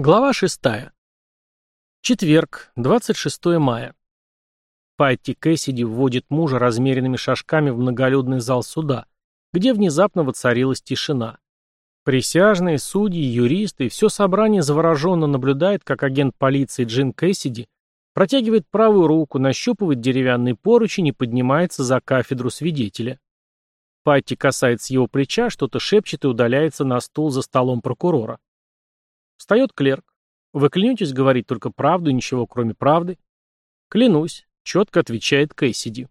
Глава 6. Четверг, 26 мая. Патти Кэссиди вводит мужа размеренными шажками в многолюдный зал суда, где внезапно воцарилась тишина. Присяжные, судьи, юристы все собрание завороженно наблюдает, как агент полиции Джин Кэссиди протягивает правую руку, нащупывает деревянный поручень и поднимается за кафедру свидетеля. Патти касается его плеча, что-то шепчет и удаляется на стул за столом прокурора. Встает клерк. Вы клянетесь говорить только правду и ничего, кроме правды? Клянусь, четко отвечает Кэссиди.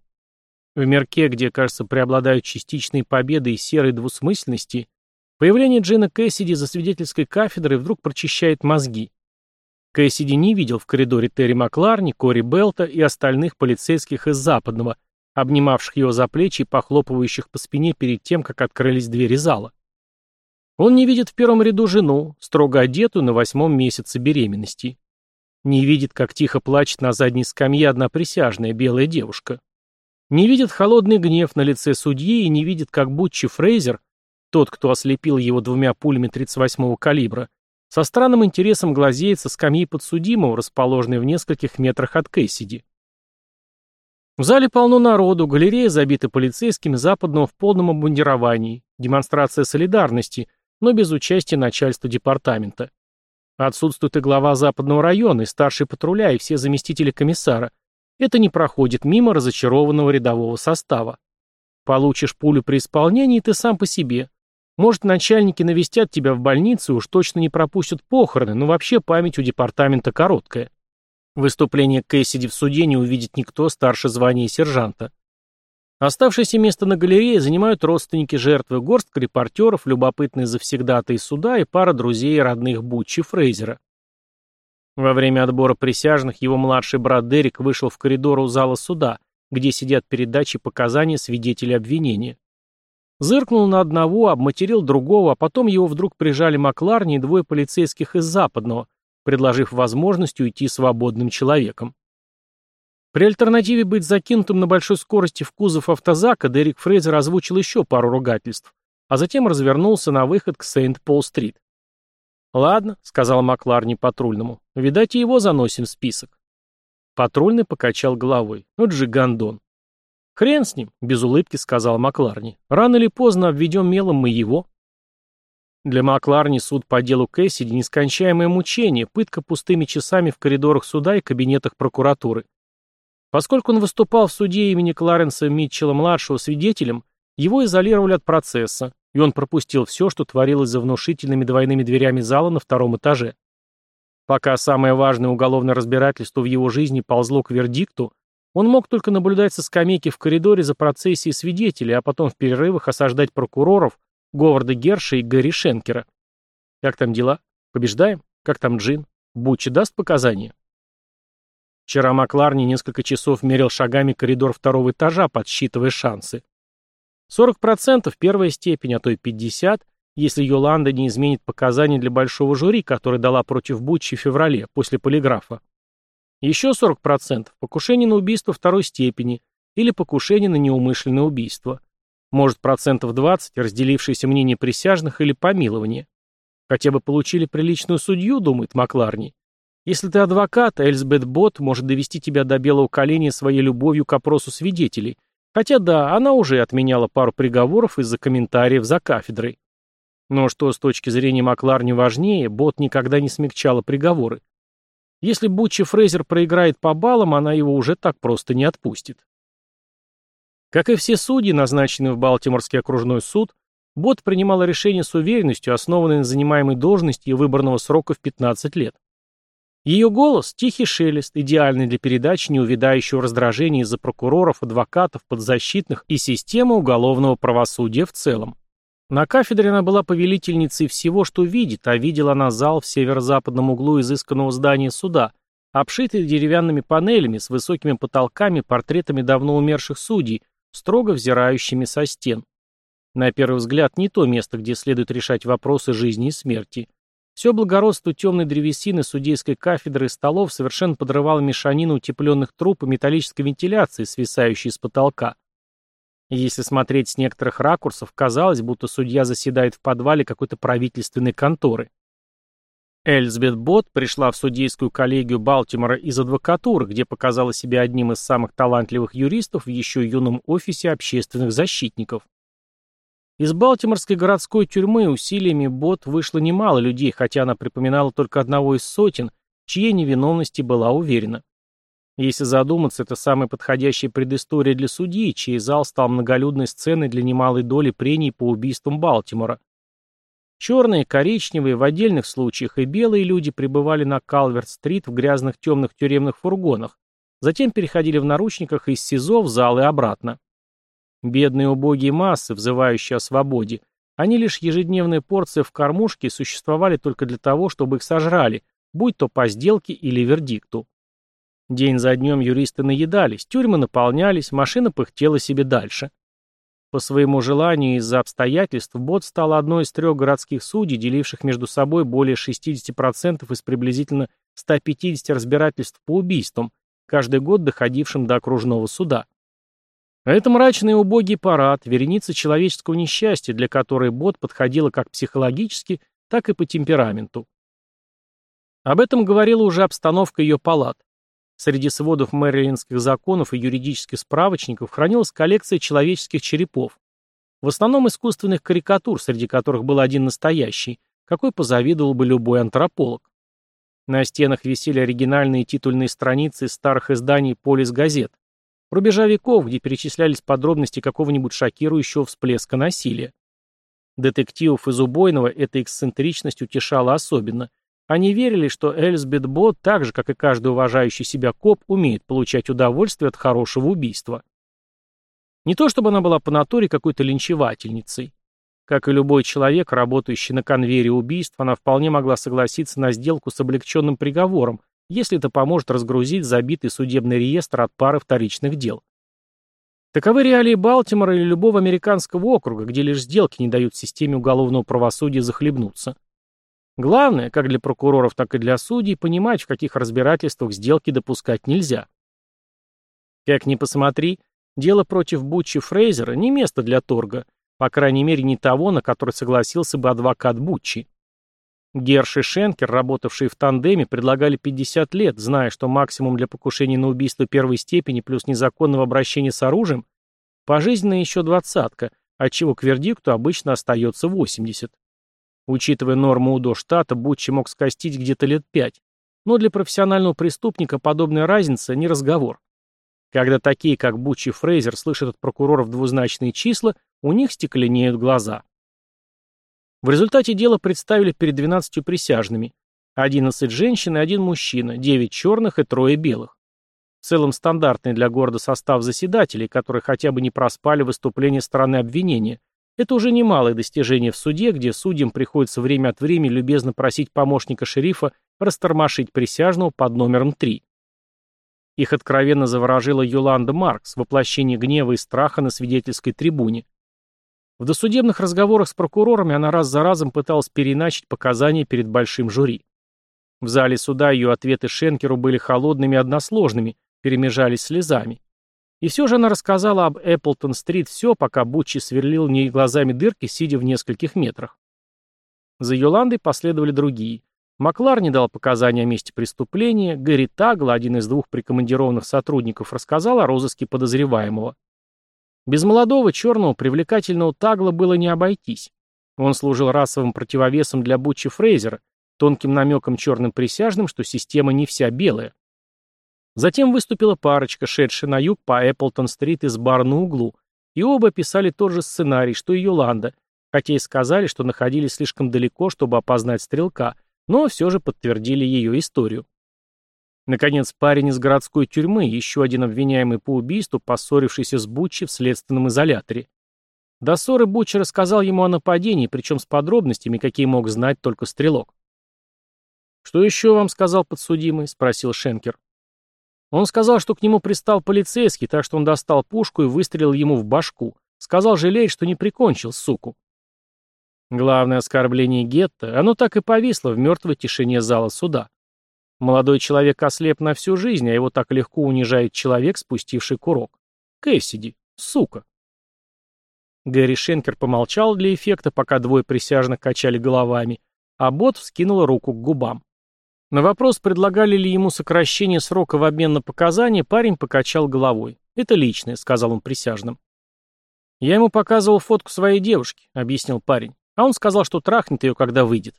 В мерке, где, кажется, преобладают частичные победы и серой двусмысленности, появление Джина Кэссиди за свидетельской кафедрой вдруг прочищает мозги. Кэссиди не видел в коридоре Терри Макларни, Кори Белта и остальных полицейских из Западного, обнимавших его за плечи и похлопывающих по спине перед тем, как открылись двери зала. Он не видит в первом ряду жену, строго одетую на восьмом месяце беременности. Не видит, как тихо плачет на задней скамье одна присяжная, белая девушка. Не видит холодный гнев на лице судьи и не видит, как Бутчи Фрейзер, тот, кто ослепил его двумя пулями 38-го калибра, со странным интересом глазеет со скамьи подсудимого, расположенной в нескольких метрах от Кэссиди. В зале полно народу, галерея забита полицейскими западного в полном обмундировании, демонстрация солидарности, но без участия начальства департамента. Отсутствует и глава западного района, и старший патруля, и все заместители комиссара. Это не проходит мимо разочарованного рядового состава. Получишь пулю при исполнении, ты сам по себе. Может, начальники навестят тебя в больнице, уж точно не пропустят похороны, но вообще память у департамента короткая. Выступление Кэссиди в суде не увидит никто старше звания сержанта. Оставшееся место на галерее занимают родственники жертвы, горстка репортеров, любопытные завсегдатые суда и пара друзей и родных Бутчи Фрейзера. Во время отбора присяжных его младший брат Дерек вышел в коридор у зала суда, где сидят передачи показаний свидетелей обвинения. Зыркнул на одного, обматерил другого, а потом его вдруг прижали Макларни и двое полицейских из Западного, предложив возможность уйти свободным человеком. При альтернативе быть закинутым на большой скорости в кузов автозака Дерек Фрейзер озвучил еще пару ругательств, а затем развернулся на выход к Сент-Пол-стрит. «Ладно», — сказал Макларни патрульному, — «видать, и его заносим в список». Патрульный покачал головой. «Вот же гондон». «Хрен с ним», — без улыбки сказал Макларни. «Рано или поздно обведем мелом мы его». Для Макларни суд по делу Кэссиди — нескончаемое мучение, пытка пустыми часами в коридорах суда и кабинетах прокуратуры. Поскольку он выступал в суде имени Кларенса Митчелла-младшего свидетелем, его изолировали от процесса, и он пропустил все, что творилось за внушительными двойными дверями зала на втором этаже. Пока самое важное уголовное разбирательство в его жизни ползло к вердикту, он мог только наблюдать со скамейки в коридоре за процессией свидетелей, а потом в перерывах осаждать прокуроров Говарда Герша и Гэри Шенкера. Как там дела? Побеждаем? Как там Джин? Бучи даст показания? Вчера Макларни несколько часов мерил шагами коридор второго этажа, подсчитывая шансы. 40% первая степень, а то и 50%, если Йоланда не изменит показания для большого жюри, которое дала против Бутчи в феврале, после полиграфа. Еще 40% покушение на убийство второй степени или покушение на неумышленное убийство. Может, процентов 20 разделившееся мнение присяжных или помилование. Хотя бы получили приличную судью, думает Макларни. Если ты адвокат, Эльсбет Бот может довести тебя до белого коленя своей любовью к опросу свидетелей. Хотя да, она уже отменяла пару приговоров из-за комментариев за кафедрой. Но что с точки зрения Макларни важнее, Бот никогда не смягчала приговоры. Если Бутчи Фрейзер проиграет по баллам, она его уже так просто не отпустит. Как и все судьи, назначенные в Балтиморский окружной суд, Бот принимала решение с уверенностью, основанной на занимаемой должности и выборного срока в 15 лет. Ее голос – тихий шелест, идеальный для передач неувидающего раздражения из-за прокуроров, адвокатов, подзащитных и системы уголовного правосудия в целом. На кафедре она была повелительницей всего, что видит, а видела она зал в северо-западном углу изысканного здания суда, обшитый деревянными панелями с высокими потолками, портретами давно умерших судей, строго взирающими со стен. На первый взгляд, не то место, где следует решать вопросы жизни и смерти. Все благородство темной древесины судейской кафедры и столов совершенно подрывало мешанину утепленных труб и металлической вентиляции, свисающей с потолка. если смотреть с некоторых ракурсов, казалось, будто судья заседает в подвале какой-то правительственной конторы. Эльзбет Бот пришла в судейскую коллегию Балтимора из адвокатуры, где показала себя одним из самых талантливых юристов в еще юном офисе общественных защитников. Из Балтиморской городской тюрьмы усилиями Бот вышло немало людей, хотя она припоминала только одного из сотен, чьей невиновности была уверена. Если задуматься, это самая подходящая предыстория для судьи, чей зал стал многолюдной сценой для немалой доли прений по убийствам Балтимора. Черные, коричневые, в отдельных случаях и белые люди пребывали на Калверт-стрит в грязных темных тюремных фургонах, затем переходили в наручниках из СИЗО в зал и обратно. Бедные убогие массы, взывающие о свободе, они лишь ежедневные порции в кормушке существовали только для того, чтобы их сожрали, будь то по сделке или вердикту. День за днем юристы наедались, тюрьмы наполнялись, машина пыхтела себе дальше. По своему желанию из-за обстоятельств Бот стала одной из трех городских судей, деливших между собой более 60% из приблизительно 150 разбирательств по убийствам, каждый год доходившим до окружного суда. Это мрачный и убогий парад, вереница человеческого несчастья, для которой Бот подходила как психологически, так и по темпераменту. Об этом говорила уже обстановка ее палат. Среди сводов мэрилендских законов и юридических справочников хранилась коллекция человеческих черепов. В основном искусственных карикатур, среди которых был один настоящий, какой позавидовал бы любой антрополог. На стенах висели оригинальные титульные страницы старых изданий «Полис газет», рубежа веков, где перечислялись подробности какого-нибудь шокирующего всплеска насилия. Детективов из убойного эта эксцентричность утешала особенно, они верили, что Эльсбет Бот, так же, как и каждый уважающий себя коп, умеет получать удовольствие от хорошего убийства. Не то чтобы она была по натуре какой-то линчевательницей. Как и любой человек, работающий на конвейере убийств, она вполне могла согласиться на сделку с облегченным приговором, если это поможет разгрузить забитый судебный реестр от пары вторичных дел. Таковы реалии Балтимора или любого американского округа, где лишь сделки не дают системе уголовного правосудия захлебнуться. Главное, как для прокуроров, так и для судей, понимать, в каких разбирательствах сделки допускать нельзя. Как ни посмотри, дело против Бутчи Фрейзера не место для торга, по крайней мере не того, на который согласился бы адвокат Бутчи. Герш и Шенкер, работавшие в тандеме, предлагали 50 лет, зная, что максимум для покушения на убийство первой степени плюс незаконного обращения с оружием – пожизненная еще двадцатка, отчего к вердикту обычно остается 80. Учитывая норму УДО штата, Бутчи мог скостить где-то лет пять. Но для профессионального преступника подобная разница не разговор. Когда такие, как Бутчи Фрейзер, слышат от прокуроров двузначные числа, у них стекленеют глаза. В результате дела представили перед 12 присяжными. 11 женщин и один мужчина, 9 черных и трое белых. В целом стандартный для города состав заседателей, которые хотя бы не проспали выступление стороны обвинения, это уже немалое достижение в суде, где судьям приходится время от времени любезно просить помощника шерифа растормошить присяжного под номером 3. Их откровенно заворожила Йоланда Маркс, воплощение гнева и страха на свидетельской трибуне. В досудебных разговорах с прокурорами она раз за разом пыталась переначить показания перед большим жюри. В зале суда ее ответы Шенкеру были холодными и односложными, перемежались слезами. И все же она рассказала об Эпплтон-стрит все, пока Бутчи сверлил в ней глазами дырки, сидя в нескольких метрах. За Йоландой последовали другие. Маклар не дал показания о месте преступления, Гэри Тагла, один из двух прикомандированных сотрудников, рассказал о розыске подозреваемого. Без молодого, черного, привлекательного Тагла было не обойтись. Он служил расовым противовесом для Бутчи Фрейзера, тонким намеком черным присяжным, что система не вся белая. Затем выступила парочка, шедшая на юг по Эпплтон-стрит из бара на углу, и оба писали тот же сценарий, что и Йоланда, хотя и сказали, что находились слишком далеко, чтобы опознать стрелка, но все же подтвердили ее историю. Наконец, парень из городской тюрьмы, еще один обвиняемый по убийству, поссорившийся с Бутчи в следственном изоляторе. До ссоры Бутчи рассказал ему о нападении, причем с подробностями, какие мог знать только стрелок. «Что еще вам сказал подсудимый?» — спросил Шенкер. Он сказал, что к нему пристал полицейский, так что он достал пушку и выстрелил ему в башку. Сказал, жалеет, что не прикончил, суку. Главное оскорбление гетто, оно так и повисло в мертвой тишине зала суда. Молодой человек ослеп на всю жизнь, а его так легко унижает человек, спустивший курок. Кэссиди, сука. Гэри Шенкер помолчал для эффекта, пока двое присяжных качали головами, а Бот вскинул руку к губам. На вопрос, предлагали ли ему сокращение срока в обмен на показания, парень покачал головой. «Это личное», — сказал он присяжным. «Я ему показывал фотку своей девушки», — объяснил парень. «А он сказал, что трахнет ее, когда выйдет».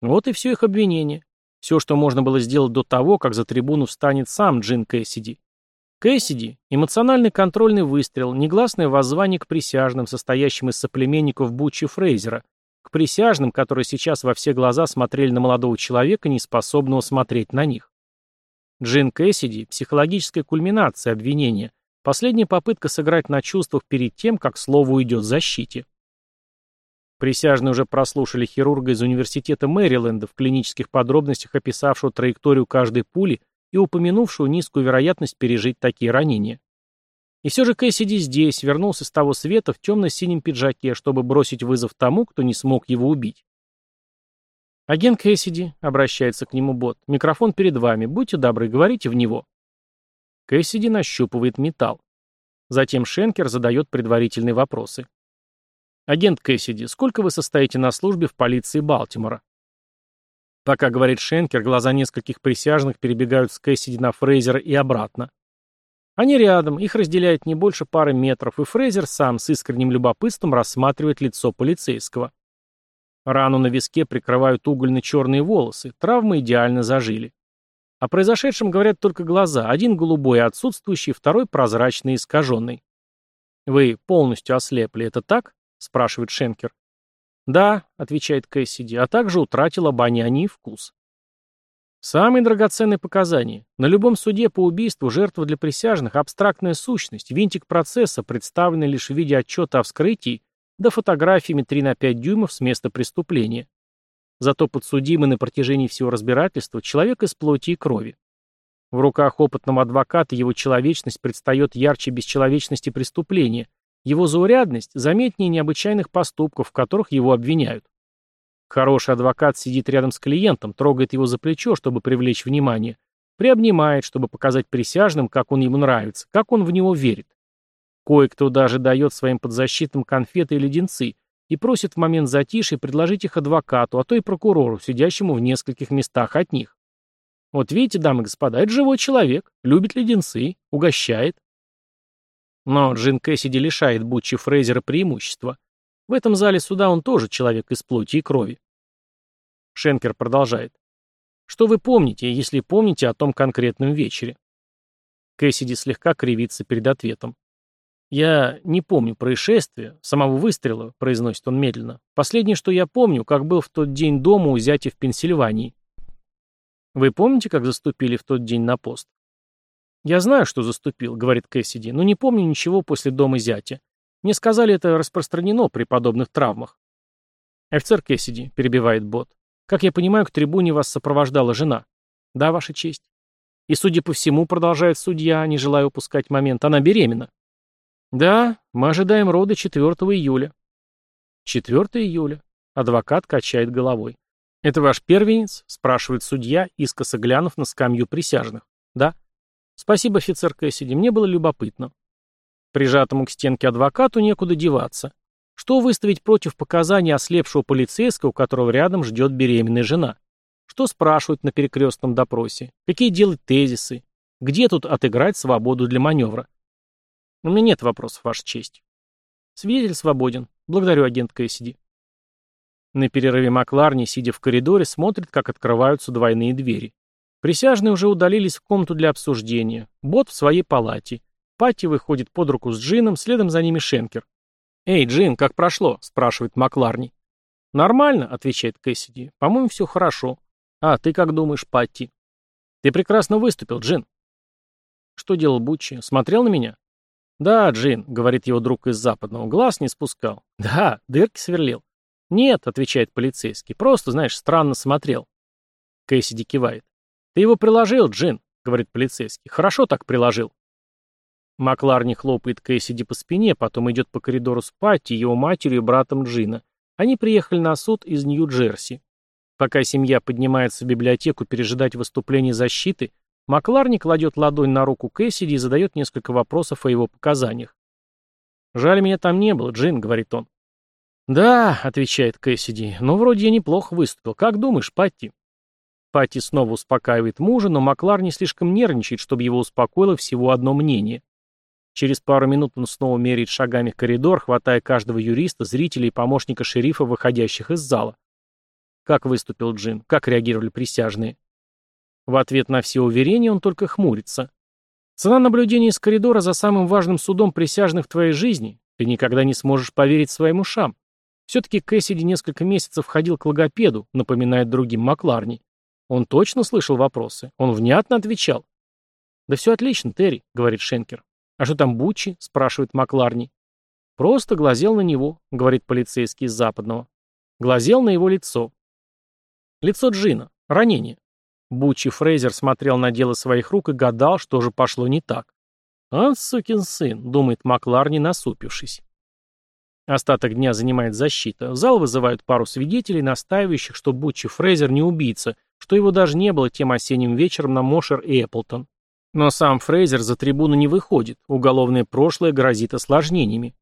Вот и все их обвинение. Все, что можно было сделать до того, как за трибуну встанет сам Джин Кэссиди. Кэссиди – эмоциональный контрольный выстрел, негласное воззвание к присяжным, состоящим из соплеменников Бучи Фрейзера, к присяжным, которые сейчас во все глаза смотрели на молодого человека, не способного смотреть на них. Джин Кэссиди – психологическая кульминация обвинения, последняя попытка сыграть на чувствах перед тем, как слово уйдет в защите. Присяжные уже прослушали хирурга из университета Мэриленда в клинических подробностях описавшего траекторию каждой пули и упомянувшего низкую вероятность пережить такие ранения. И все же Кэссиди здесь, вернулся с того света в темно-синем пиджаке, чтобы бросить вызов тому, кто не смог его убить. «Агент Кэссиди», — обращается к нему бот, — «микрофон перед вами, будьте добры, говорите в него». Кэссиди нащупывает металл. Затем Шенкер задает предварительные вопросы. «Агент Кэссиди, сколько вы состоите на службе в полиции Балтимора?» Пока говорит Шенкер, глаза нескольких присяжных перебегают с Кэссиди на Фрейзера и обратно. Они рядом, их разделяет не больше пары метров, и Фрейзер сам с искренним любопытством рассматривает лицо полицейского. Рану на виске прикрывают угольно-черные волосы, травмы идеально зажили. О произошедшем говорят только глаза, один голубой отсутствующий, второй прозрачный и искаженный. «Вы полностью ослепли, это так?» — спрашивает Шенкер. «Да», — отвечает Кэссиди, — «а также утратил обоняние и вкус». Самые драгоценные показания. На любом суде по убийству жертва для присяжных – абстрактная сущность, винтик процесса, представленный лишь в виде отчета о вскрытии, да фотографиями 3 на 5 дюймов с места преступления. Зато подсудимый на протяжении всего разбирательства – человек из плоти и крови. В руках опытного адвоката его человечность предстает ярче бесчеловечности преступления, его заурядность заметнее необычайных поступков, в которых его обвиняют. Хороший адвокат сидит рядом с клиентом, трогает его за плечо, чтобы привлечь внимание, приобнимает, чтобы показать присяжным, как он ему нравится, как он в него верит. Кое-кто даже дает своим подзащитным конфеты и леденцы и просит в момент затишья предложить их адвокату, а то и прокурору, сидящему в нескольких местах от них. Вот видите, дамы и господа, это живой человек, любит леденцы, угощает. Но Джин Кэссиди лишает Бутчи Фрейзера преимущества. В этом зале суда он тоже человек из плоти и крови. Шенкер продолжает. Что вы помните, если помните о том конкретном вечере? Кэссиди слегка кривится перед ответом. «Я не помню происшествия, самого выстрела», — произносит он медленно. «Последнее, что я помню, как был в тот день дома у зятя в Пенсильвании». «Вы помните, как заступили в тот день на пост?» «Я знаю, что заступил», — говорит Кэссиди, «но не помню ничего после дома зятя. Мне сказали, это распространено при подобных травмах. Офицер Кэссиди, перебивает бот. Как я понимаю, к трибуне вас сопровождала жена. Да, ваша честь. И, судя по всему, продолжает судья, не желая упускать момент, она беременна. Да, мы ожидаем рода 4 июля. 4 июля. Адвокат качает головой. «Это ваш первенец?» – спрашивает судья, искоса глянув на скамью присяжных. «Да». «Спасибо, офицер Кэссиди, мне было любопытно». Прижатому к стенке адвокату некуда деваться. Что выставить против показаний ослепшего полицейского, которого рядом ждет беременная жена? Что спрашивают на перекрестном допросе? Какие делать тезисы? Где тут отыграть свободу для маневра? У меня нет вопросов, Ваша честь. Свидетель свободен. Благодарю, агент Кэссиди. На перерыве Макларни, сидя в коридоре, смотрит, как открываются двойные двери. Присяжные уже удалились в комнату для обсуждения. Бот в своей палате. Патти выходит под руку с Джином, следом за ними Шенкер. «Эй, Джин, как прошло?» – спрашивает Макларни. «Нормально», – отвечает Кэссиди. «По-моему, все хорошо. А ты как думаешь, Патти?» «Ты прекрасно выступил, Джин». «Что делал Буччи? Смотрел на меня?» «Да, Джин», — говорит его друг из западного, — глаз не спускал. «Да, дырки сверлил». «Нет», — отвечает полицейский, — «просто, знаешь, странно смотрел». Кэссиди кивает. «Ты его приложил, Джин», — говорит полицейский. «Хорошо так приложил». Макларни хлопает Кэссиди по спине, потом идет по коридору с Патти, его матерью и братом Джина. Они приехали на суд из Нью-Джерси. Пока семья поднимается в библиотеку пережидать выступление защиты, Макларни кладет ладонь на руку Кэссиди и задает несколько вопросов о его показаниях. «Жаль, меня там не было, Джин», — говорит он. «Да», — отвечает Кэссиди, — «но вроде я неплохо выступил. Как думаешь, Патти?» Патти снова успокаивает мужа, но Маклар не слишком нервничает, чтобы его успокоило всего одно мнение. Через пару минут он снова меряет шагами коридор, хватая каждого юриста, зрителя и помощника шерифа, выходящих из зала. Как выступил Джин? Как реагировали присяжные? В ответ на все уверения он только хмурится. Цена наблюдения из коридора за самым важным судом присяжных в твоей жизни. Ты никогда не сможешь поверить своим ушам. Все-таки Кэссиди несколько месяцев ходил к логопеду, напоминает другим Макларни. Он точно слышал вопросы. Он внятно отвечал. «Да все отлично, Терри», — говорит Шенкер. «А что там Буччи?» — спрашивает Макларни. «Просто глазел на него», — говорит полицейский из западного. Глазел на его лицо. Лицо Джина. Ранение. Бучи Фрейзер смотрел на дело своих рук и гадал, что же пошло не так. «А, сукин сын», — думает Макларни, насупившись. Остаток дня занимает защита. В зал вызывают пару свидетелей, настаивающих, что Бучи Фрейзер не убийца, что его даже не было тем осенним вечером на Мошер и Эпплтон. Но сам Фрейзер за трибуну не выходит, уголовное прошлое грозит осложнениями.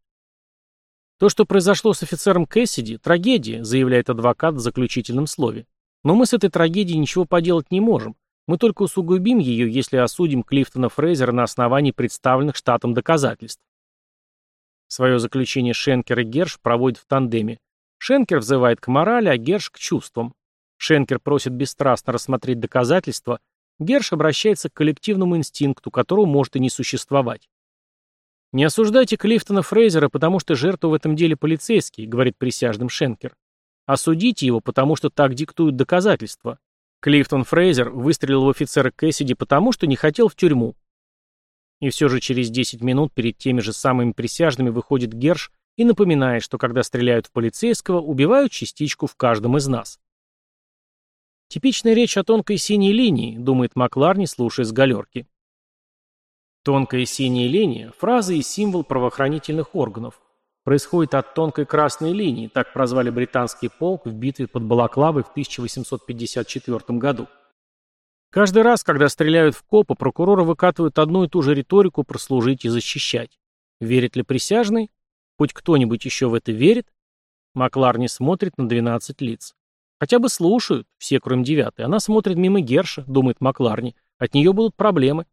То, что произошло с офицером Кэссиди, трагедия, заявляет адвокат в заключительном слове. Но мы с этой трагедией ничего поделать не можем. Мы только усугубим ее, если осудим Клифтона Фрейзера на основании представленных штатом доказательств. Свое заключение Шенкер и Герш проводят в тандеме. Шенкер взывает к морали, а Герш к чувствам. Шенкер просит бесстрастно рассмотреть доказательства, Герш обращается к коллективному инстинкту, которого может и не существовать. «Не осуждайте Клифтона Фрейзера, потому что жертва в этом деле полицейский», говорит присяжным Шенкер. «Осудите его, потому что так диктуют доказательства. Клифтон Фрейзер выстрелил в офицера Кэссиди потому, что не хотел в тюрьму». И все же через 10 минут перед теми же самыми присяжными выходит Герш и напоминает, что когда стреляют в полицейского, убивают частичку в каждом из нас. Типичная речь о тонкой синей линии, думает Макларни, слушая с галерки. Тонкая синяя линия – фраза и символ правоохранительных органов. Происходит от тонкой красной линии, так прозвали британский полк в битве под Балаклавой в 1854 году. Каждый раз, когда стреляют в копа, прокуроры выкатывают одну и ту же риторику прослужить и защищать. Верит ли присяжный? Хоть кто-нибудь еще в это верит? Макларни смотрит на 12 лиц. Хотя бы слушают, все кроме девятой. Она смотрит мимо Герша, думает Макларни. От нее будут проблемы.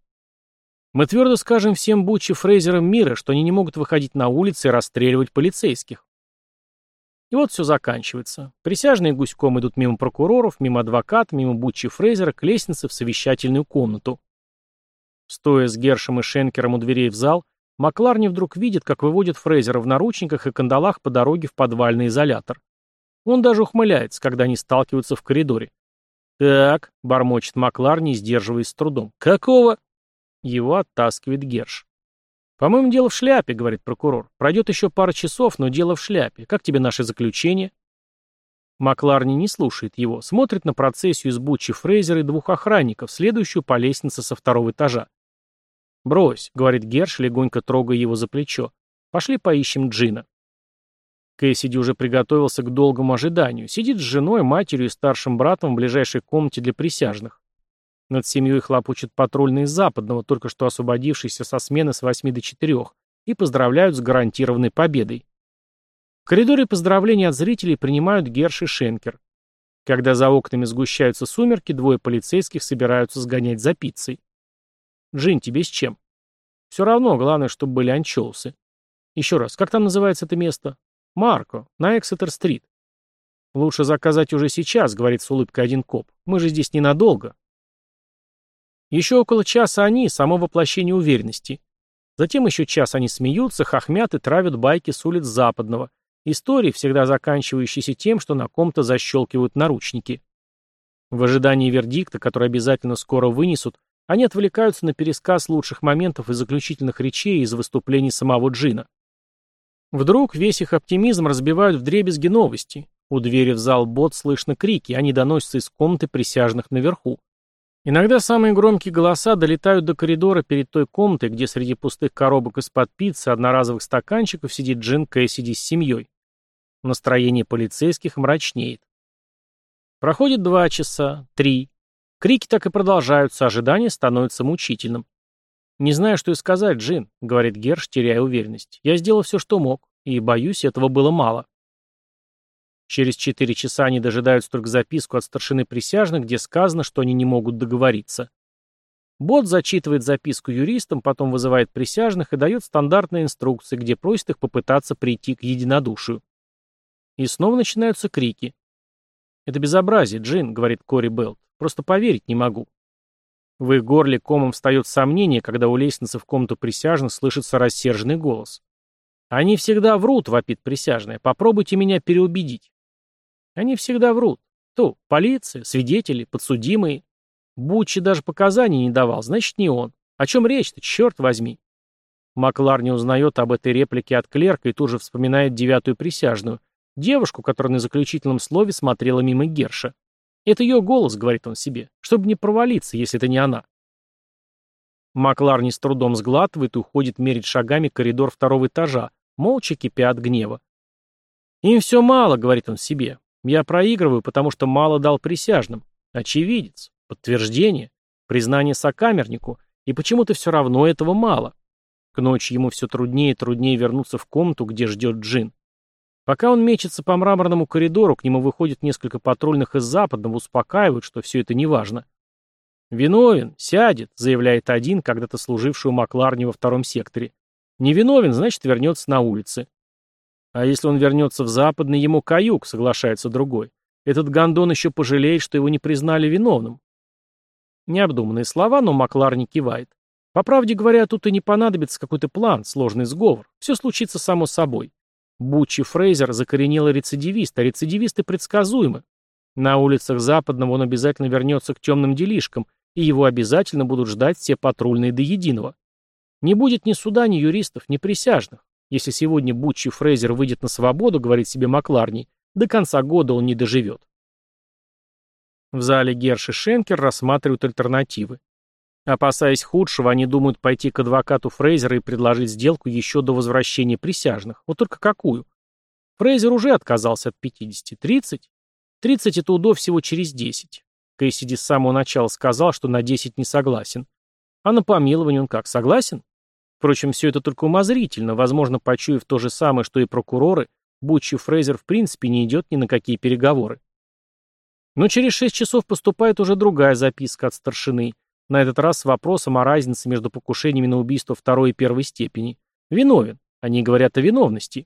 Мы твердо скажем всем Бучи Фрейзерам мира, что они не могут выходить на улицы и расстреливать полицейских. И вот все заканчивается. Присяжные гуськом идут мимо прокуроров, мимо адвоката, мимо Бучи Фрейзера к лестнице в совещательную комнату. Стоя с Гершем и Шенкером у дверей в зал, Макларни вдруг видит, как выводят Фрейзера в наручниках и кандалах по дороге в подвальный изолятор. Он даже ухмыляется, когда они сталкиваются в коридоре. «Так», — бормочет Маклар, не сдерживаясь с трудом. «Какого?» Его оттаскивает Герш. «По-моему, дело в шляпе», — говорит прокурор. «Пройдет еще пара часов, но дело в шляпе. Как тебе наше заключение?» Макларни не слушает его, смотрит на процессию из Бучи Фрейзера и двух охранников, следующую по лестнице со второго этажа. «Брось», — говорит Герш, легонько трогая его за плечо. «Пошли поищем Джина». Кэссиди уже приготовился к долгому ожиданию. Сидит с женой, матерью и старшим братом в ближайшей комнате для присяжных. Над семьей хлопочет патрульный из Западного, только что освободившийся со смены с 8 до 4, и поздравляют с гарантированной победой. В коридоре поздравления от зрителей принимают Герш и Шенкер. Когда за окнами сгущаются сумерки, двое полицейских собираются сгонять за пиццей. «Джин, тебе с чем?» «Все равно, главное, чтобы были анчоусы». «Еще раз, как там называется это место?» «Марко, на Эксетер-стрит». «Лучше заказать уже сейчас», — говорит с улыбкой один коп. «Мы же здесь ненадолго». Еще около часа они — само воплощение уверенности. Затем еще час они смеются, хохмят и травят байки с улиц Западного. Истории, всегда заканчивающиеся тем, что на ком-то защелкивают наручники. В ожидании вердикта, который обязательно скоро вынесут, они отвлекаются на пересказ лучших моментов и заключительных речей из выступлений самого Джина. Вдруг весь их оптимизм разбивают в дребезги новости. У двери в зал бот слышно крики, они доносятся из комнаты присяжных наверху. Иногда самые громкие голоса долетают до коридора перед той комнатой, где среди пустых коробок из-под пиццы одноразовых стаканчиков сидит Джин Кэссиди с семьей. Настроение полицейских мрачнеет. Проходит два часа, три. Крики так и продолжаются, ожидание становится мучительным. «Не знаю, что и сказать, Джин», — говорит Герш, теряя уверенность. «Я сделал все, что мог, и, боюсь, этого было мало». Через четыре часа они дожидаются только записку от старшины присяжных, где сказано, что они не могут договориться. Бот зачитывает записку юристам, потом вызывает присяжных и дает стандартные инструкции, где просит их попытаться прийти к единодушию. И снова начинаются крики. «Это безобразие, Джин», — говорит Кори Белт. «Просто поверить не могу». В их горле комом встает сомнение, когда у лестницы в комнату присяжных слышится рассерженный голос. «Они всегда врут», — вопит присяжная. «Попробуйте меня переубедить». Они всегда врут. Кто? Полиция, свидетели, подсудимые. Буччи даже показаний не давал, значит, не он. О чем речь-то, черт возьми? Маклар не узнает об этой реплике от клерка и тут же вспоминает девятую присяжную, девушку, которая на заключительном слове смотрела мимо Герша. Это ее голос, говорит он себе, чтобы не провалиться, если это не она. Маклар не с трудом сглатывает и уходит мерить шагами коридор второго этажа, молча кипя от гнева. «Им все мало», — говорит он себе. Я проигрываю, потому что мало дал присяжным. Очевидец, подтверждение, признание сокамернику, и почему-то все равно этого мало. К ночи ему все труднее и труднее вернуться в комнату, где ждет Джин. Пока он мечется по мраморному коридору, к нему выходит несколько патрульных из западного, успокаивают, что все это неважно. «Виновен, сядет», — заявляет один, когда-то служивший у Макларни во втором секторе. «Невиновен, значит, вернется на улице. А если он вернется в западный, ему каюк, соглашается другой. Этот гондон еще пожалеет, что его не признали виновным. Необдуманные слова, но Маклар не кивает. По правде говоря, тут и не понадобится какой-то план, сложный сговор. Все случится само собой. Буччи Фрейзер закоренел рецидивист, а рецидивисты предсказуемы. На улицах Западного он обязательно вернется к темным делишкам, и его обязательно будут ждать все патрульные до единого. Не будет ни суда, ни юристов, ни присяжных. Если сегодня Бутчи Фрейзер выйдет на свободу, говорит себе Макларни, до конца года он не доживет. В зале Герш и Шенкер рассматривают альтернативы. Опасаясь худшего, они думают пойти к адвокату Фрейзера и предложить сделку еще до возвращения присяжных. Вот только какую? Фрейзер уже отказался от 50. 30? 30 это УДО всего через 10. Кэссиди с самого начала сказал, что на 10 не согласен. А на помилование он как, согласен? Впрочем, все это только умозрительно, возможно, почуяв то же самое, что и прокуроры, Буччи Фрейзер в принципе не идет ни на какие переговоры. Но через шесть часов поступает уже другая записка от старшины, на этот раз с вопросом о разнице между покушениями на убийство второй и первой степени. Виновен. Они говорят о виновности.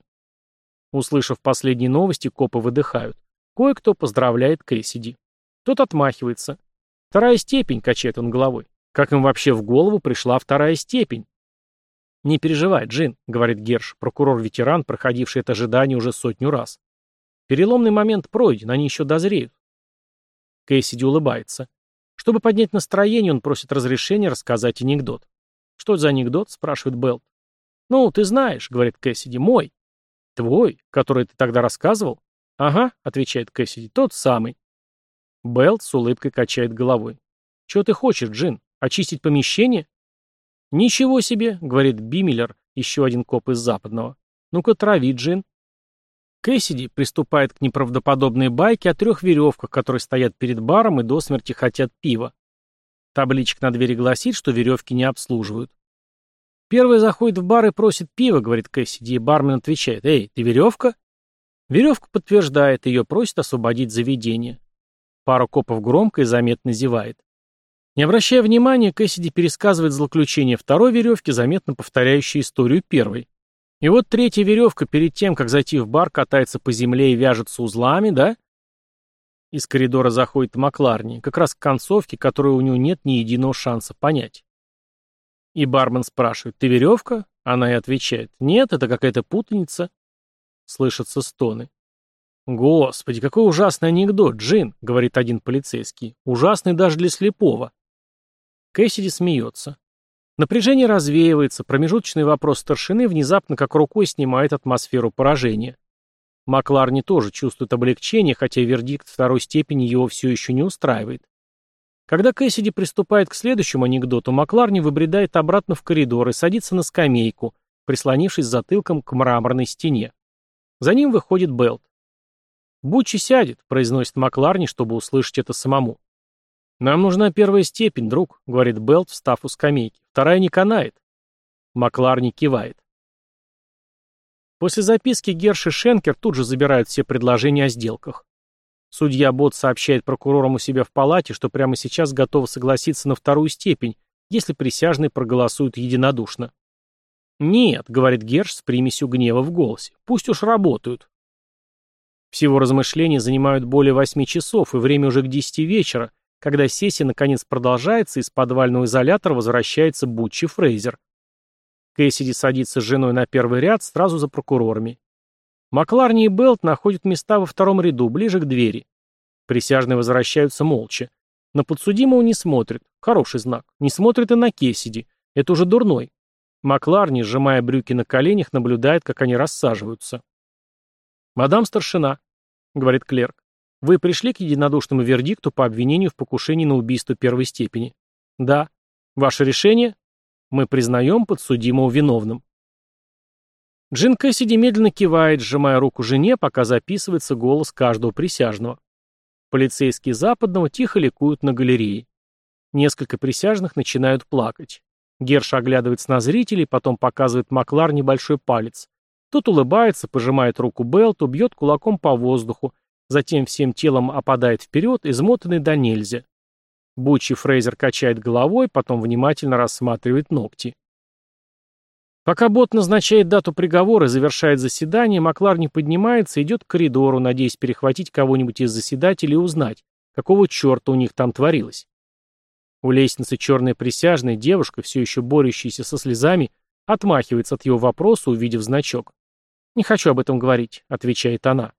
Услышав последние новости, копы выдыхают. Кое-кто поздравляет Кэссиди. Тот отмахивается. Вторая степень, качает он головой. Как им вообще в голову пришла вторая степень? «Не переживай, Джин», — говорит Герш, прокурор-ветеран, проходивший это ожидание уже сотню раз. «Переломный момент пройден, они еще дозреют». Кэссиди улыбается. Чтобы поднять настроение, он просит разрешения рассказать анекдот. «Что это за анекдот?» — спрашивает Белт. «Ну, ты знаешь», — говорит Кэссиди, — «мой». «Твой, который ты тогда рассказывал?» «Ага», — отвечает Кэссиди, — «тот самый». Белт с улыбкой качает головой. «Чего ты хочешь, Джин? Очистить помещение?» «Ничего себе», — говорит Бимелер, еще один коп из западного. «Ну-ка, трави, Джин». Кэссиди приступает к неправдоподобной байке о трех веревках, которые стоят перед баром и до смерти хотят пива. Табличка на двери гласит, что веревки не обслуживают. Первый заходит в бар и просит пива, говорит Кэссиди, и бармен отвечает, «Эй, ты веревка?» Веревка подтверждает, ее просит освободить заведение. Пара копов громко и заметно зевает. Не обращая внимания, Кэссиди пересказывает злоключение второй веревки, заметно повторяющей историю первой. И вот третья веревка перед тем, как зайти в бар, катается по земле и вяжется узлами, да? Из коридора заходит Макларни, как раз к концовке, которой у него нет ни единого шанса понять. И бармен спрашивает, ты веревка? Она и отвечает, нет, это какая-то путаница. Слышатся стоны. «Господи, какой ужасный анекдот, Джин», — говорит один полицейский. «Ужасный даже для слепого». Кэссиди смеется. Напряжение развеивается, промежуточный вопрос старшины внезапно как рукой снимает атмосферу поражения. Макларни тоже чувствует облегчение, хотя вердикт второй степени его все еще не устраивает. Когда Кэссиди приступает к следующему анекдоту, Макларни выбредает обратно в коридор и садится на скамейку, прислонившись затылком к мраморной стене. За ним выходит Белт. «Буччи сядет», — произносит Макларни, чтобы услышать это самому. «Нам нужна первая степень, друг», — говорит Белт, встав у скамейки. «Вторая не канает». Макларни кивает. После записки Герш и Шенкер тут же забирают все предложения о сделках. Судья Бот сообщает прокурорам у себя в палате, что прямо сейчас готов согласиться на вторую степень, если присяжные проголосуют единодушно. «Нет», — говорит Герш с примесью гнева в голосе, — «пусть уж работают». Всего размышления занимают более восьми часов, и время уже к десяти вечера, когда сессия наконец продолжается, из подвального изолятора возвращается Бутчи Фрейзер. Кэссиди садится с женой на первый ряд, сразу за прокурорами. Макларни и Белт находят места во втором ряду, ближе к двери. Присяжные возвращаются молча. На подсудимого не смотрят. Хороший знак. Не смотрят и на Кессиди. Это уже дурной. Макларни, сжимая брюки на коленях, наблюдает, как они рассаживаются. «Мадам старшина», — говорит клерк, — «вы пришли к единодушному вердикту по обвинению в покушении на убийство первой степени?» «Да». «Ваше решение?» «Мы признаем подсудимого виновным». Джин Кэссиди медленно кивает, сжимая руку жене, пока записывается голос каждого присяжного. Полицейские западного тихо ликуют на галерее. Несколько присяжных начинают плакать. Герш оглядывается на зрителей, потом показывает Маклар небольшой палец. Тот улыбается, пожимает руку Белту, бьет кулаком по воздуху, затем всем телом опадает вперед, измотанный до нельзя. Бучи Фрейзер качает головой, потом внимательно рассматривает ногти. Пока бот назначает дату приговора и завершает заседание, Маклар не поднимается и идет к коридору, надеясь перехватить кого-нибудь из заседателей и узнать, какого черта у них там творилось. У лестницы черная присяжная девушка, все еще борющаяся со слезами, отмахивается от его вопроса, увидев значок. «Не хочу об этом говорить», — отвечает она.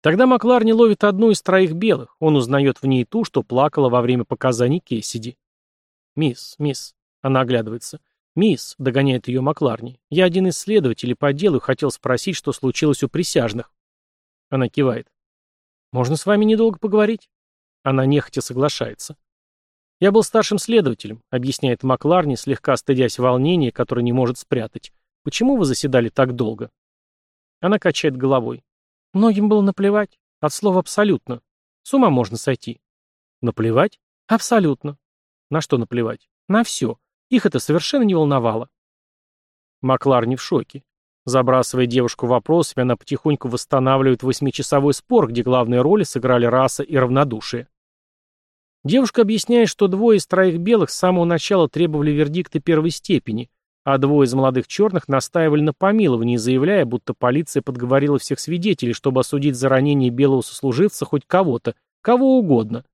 Тогда Маклар не ловит одну из троих белых. Он узнает в ней ту, что плакала во время показаний Кессиди. «Мисс, мисс», — она оглядывается. «Мисс», — догоняет ее Макларни, — «я один из следователей по делу хотел спросить, что случилось у присяжных». Она кивает. «Можно с вами недолго поговорить?» Она нехотя соглашается. «Я был старшим следователем», — объясняет Макларни, слегка стыдясь волнения, которое не может спрятать. «Почему вы заседали так долго?» Она качает головой. «Многим было наплевать. От слова «абсолютно». С ума можно сойти». «Наплевать?» «Абсолютно». «На что наплевать?» «На все. Их это совершенно не волновало». Макларни в шоке. Забрасывая девушку вопросами, она потихоньку восстанавливает восьмичасовой спор, где главные роли сыграли раса и равнодушие. Девушка объясняет, что двое из троих белых с самого начала требовали вердикта первой степени, а двое из молодых черных настаивали на помиловании, заявляя, будто полиция подговорила всех свидетелей, чтобы осудить за ранение белого сослуживца хоть кого-то, кого угодно.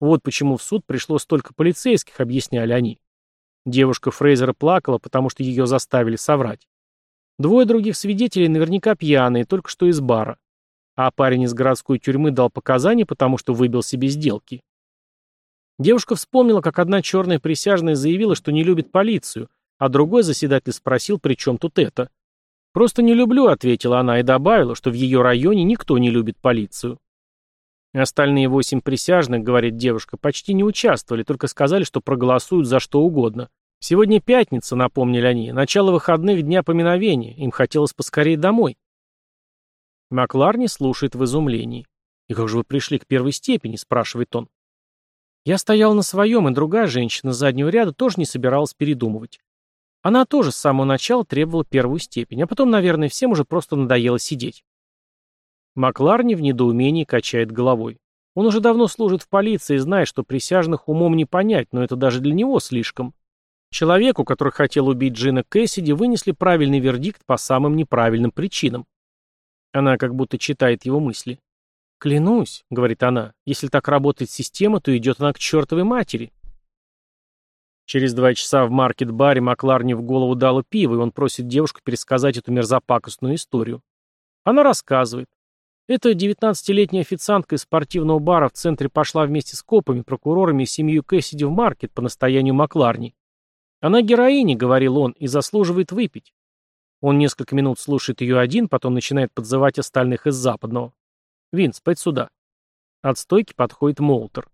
Вот почему в суд пришло столько полицейских, объясняли они. Девушка Фрейзера плакала, потому что ее заставили соврать. Двое других свидетелей наверняка пьяные, только что из бара. А парень из городской тюрьмы дал показания, потому что выбил себе сделки. Девушка вспомнила, как одна черная присяжная заявила, что не любит полицию, а другой заседатель спросил, при чем тут это. «Просто не люблю», — ответила она и добавила, что в ее районе никто не любит полицию. Остальные восемь присяжных, говорит девушка, почти не участвовали, только сказали, что проголосуют за что угодно. Сегодня пятница, напомнили они, начало выходных дня поминовения, им хотелось поскорее домой. Макларни слушает в изумлении. «И как же вы пришли к первой степени?» – спрашивает он. Я стоял на своем, и другая женщина с заднего ряда тоже не собиралась передумывать. Она тоже с самого начала требовала первую степень, а потом, наверное, всем уже просто надоело сидеть. Макларни в недоумении качает головой. Он уже давно служит в полиции и знает, что присяжных умом не понять, но это даже для него слишком. Человеку, который хотел убить Джина Кэссиди, вынесли правильный вердикт по самым неправильным причинам. Она как будто читает его мысли. «Клянусь», — говорит она, — «если так работает система, то идет она к чертовой матери». Через два часа в маркет-баре Макларни в голову дало пиво, и он просит девушку пересказать эту мерзопакостную историю. Она рассказывает. Эта девятнадцатилетняя официантка из спортивного бара в центре пошла вместе с копами, прокурорами и семьей Кэссиди в маркет по настоянию Макларни. Она героиня, говорил он, и заслуживает выпить. Он несколько минут слушает ее один, потом начинает подзывать остальных из западного. «Винс, пойдь сюда». От стойки подходит Молтер.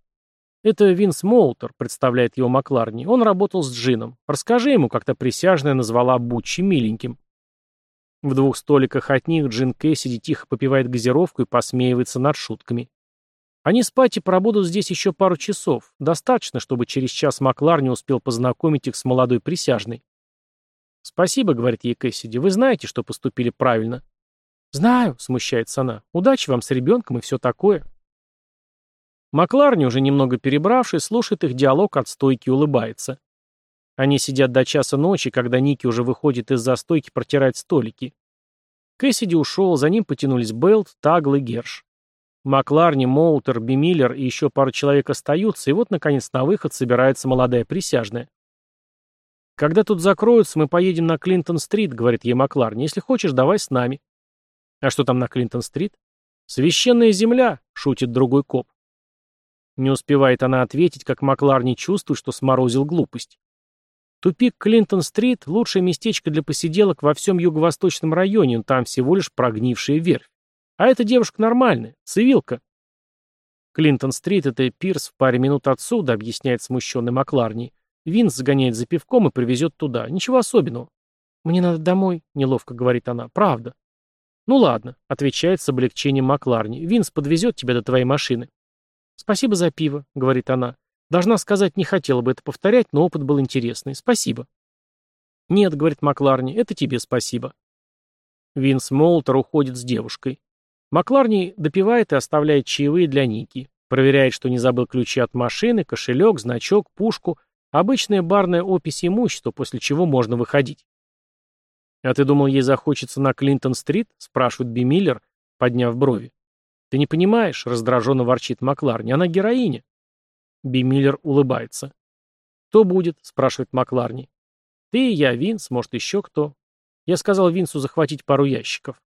«Это Винс Молтер», — представляет его Макларни. «Он работал с Джином. Расскажи ему, как-то присяжная назвала Бутчи миленьким». В двух столиках от них Джин Кэссиди тихо попивает газировку и посмеивается над шутками. Они с Пати пробудут здесь еще пару часов. Достаточно, чтобы через час Макларни успел познакомить их с молодой присяжной. «Спасибо», — говорит ей Кэссиди, — «вы знаете, что поступили правильно». «Знаю», — смущается она. «Удачи вам с ребенком и все такое». Макларни, уже немного перебравший, слушает их диалог от стойки и улыбается. Они сидят до часа ночи, когда Ники уже выходит из-за стойки протирать столики. Кэссиди ушел, за ним потянулись Белт, Тагл и Герш. Макларни, Моутер, Бимиллер и еще пара человек остаются, и вот, наконец, на выход собирается молодая присяжная. «Когда тут закроются, мы поедем на Клинтон-стрит», — говорит ей Макларни. «Если хочешь, давай с нами». «А что там на Клинтон-стрит?» «Священная земля», — шутит другой коп. Не успевает она ответить, как Макларни чувствует, что сморозил глупость. Тупик Клинтон-стрит – лучшее местечко для посиделок во всем юго-восточном районе, но там всего лишь прогнившая верфь. А эта девушка нормальная, цивилка. Клинтон-стрит – это пирс в паре минут отсюда, объясняет смущенный Макларни. Винс загоняет за пивком и привезет туда. Ничего особенного. «Мне надо домой», — неловко говорит она. «Правда». «Ну ладно», — отвечает с облегчением Макларни. «Винс подвезет тебя до твоей машины». «Спасибо за пиво», — говорит она. «Должна сказать, не хотела бы это повторять, но опыт был интересный. Спасибо». «Нет», — говорит Макларни, — «это тебе спасибо». Винс Молтер уходит с девушкой. Макларни допивает и оставляет чаевые для Ники. Проверяет, что не забыл ключи от машины, кошелек, значок, пушку, обычная барная опись имущества, после чего можно выходить. «А ты думал, ей захочется на Клинтон-стрит?» — спрашивает Би Миллер, подняв брови. «Ты не понимаешь», — раздраженно ворчит Макларни, — «она героиня». Би Миллер улыбается. «Кто будет?» — спрашивает Макларни. «Ты, я, Винс, может, еще кто?» Я сказал Винсу захватить пару ящиков.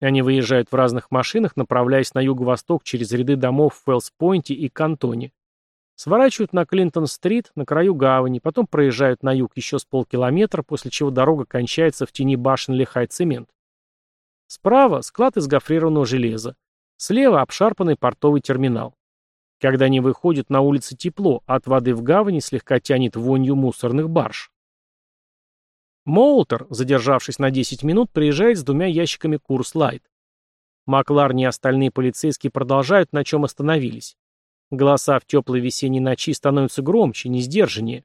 Они выезжают в разных машинах, направляясь на юго-восток через ряды домов в Фэлс-Пойнте и Кантоне. Сворачивают на Клинтон-стрит, на краю гавани, потом проезжают на юг еще с полкилометра, после чего дорога кончается в тени башен Лехай-Цемент. Справа – склад из гофрированного железа. Слева обшарпанный портовый терминал. Когда они выходят, на улице тепло, от воды в гавани слегка тянет вонью мусорных барж. Моултер, задержавшись на 10 минут, приезжает с двумя ящиками Курс Лайт. Макларни и остальные полицейские продолжают, на чем остановились. Голоса в теплой весенней ночи становятся громче, не сдержаннее.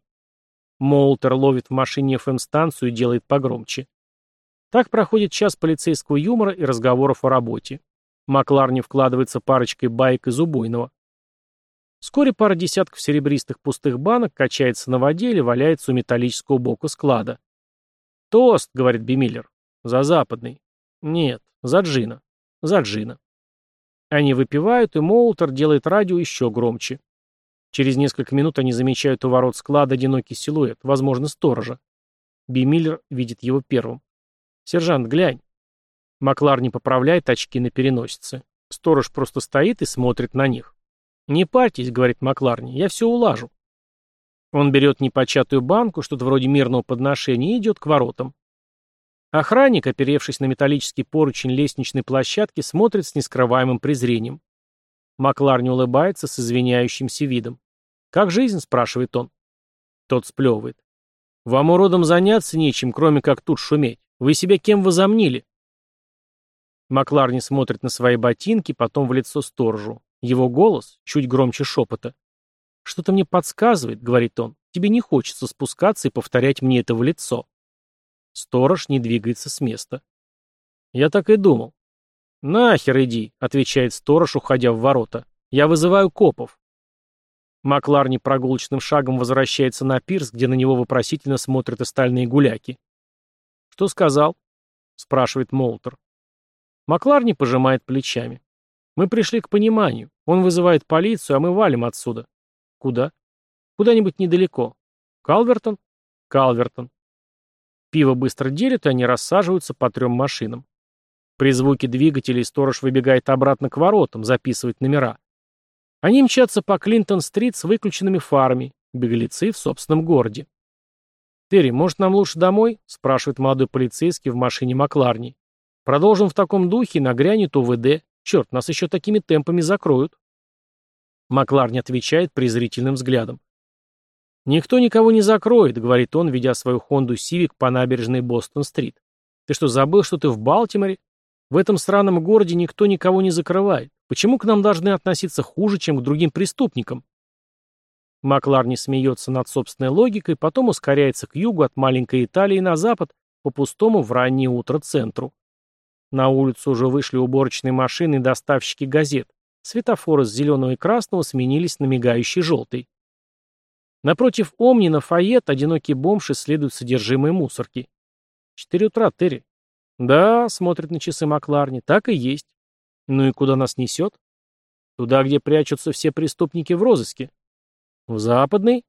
Моултер ловит в машине ФМ-станцию и делает погромче. Так проходит час полицейского юмора и разговоров о работе. Макларни вкладывается парочкой байк из убойного. Вскоре пара десятков серебристых пустых банок качается на воде или валяется у металлического бока склада. «Тост», — говорит Бемиллер. «За западный». «Нет, за Джина». «За Джина». Они выпивают, и Моултер делает радио еще громче. Через несколько минут они замечают у ворот склада одинокий силуэт, возможно, сторожа. Бемиллер видит его первым. «Сержант, глянь». Макларни поправляет очки на переносице. Сторож просто стоит и смотрит на них. «Не парьтесь», — говорит Макларни, — «я все улажу». Он берет непочатую банку, что-то вроде мирного подношения, и идет к воротам. Охранник, оперевшись на металлический поручень лестничной площадки, смотрит с нескрываемым презрением. Макларни улыбается с извиняющимся видом. «Как жизнь?» — спрашивает он. Тот сплевывает. «Вам уродом заняться нечем, кроме как тут шуметь. Вы себя кем возомнили?» Макларни смотрит на свои ботинки, потом в лицо сторожу. Его голос чуть громче шепота. «Что-то мне подсказывает», — говорит он. «Тебе не хочется спускаться и повторять мне это в лицо». Сторож не двигается с места. «Я так и думал». «Нахер иди», — отвечает сторож, уходя в ворота. «Я вызываю копов». Макларни прогулочным шагом возвращается на пирс, где на него вопросительно смотрят остальные гуляки. «Что сказал?» — спрашивает Молтер. Макларни пожимает плечами. «Мы пришли к пониманию. Он вызывает полицию, а мы валим отсюда». «Куда?» «Куда-нибудь недалеко». «Калвертон?» «Калвертон». Пиво быстро делят, и они рассаживаются по трем машинам. При звуке двигателей сторож выбегает обратно к воротам, записывать номера. Они мчатся по Клинтон-стрит с выключенными фарами, беглецы в собственном городе. «Терри, может, нам лучше домой?» — спрашивает молодой полицейский в машине Макларни. Продолжим в таком духе, нагрянет УВД. Черт, нас еще такими темпами закроют. Макларни отвечает презрительным взглядом. «Никто никого не закроет», — говорит он, ведя свою Хонду Сивик по набережной Бостон-стрит. «Ты что, забыл, что ты в Балтиморе? В этом странном городе никто никого не закрывает. Почему к нам должны относиться хуже, чем к другим преступникам?» Макларни смеется над собственной логикой, потом ускоряется к югу от маленькой Италии на запад, по пустому в раннее утро центру. На улицу уже вышли уборочные машины и доставщики газет. Светофоры с зеленого и красного сменились на мигающий желтый. Напротив Омни на Файет одинокий бомж исследует содержимое мусорки. Четыре утра, Терри. Да, смотрит на часы Макларни, так и есть. Ну и куда нас несет? Туда, где прячутся все преступники в розыске. В западный?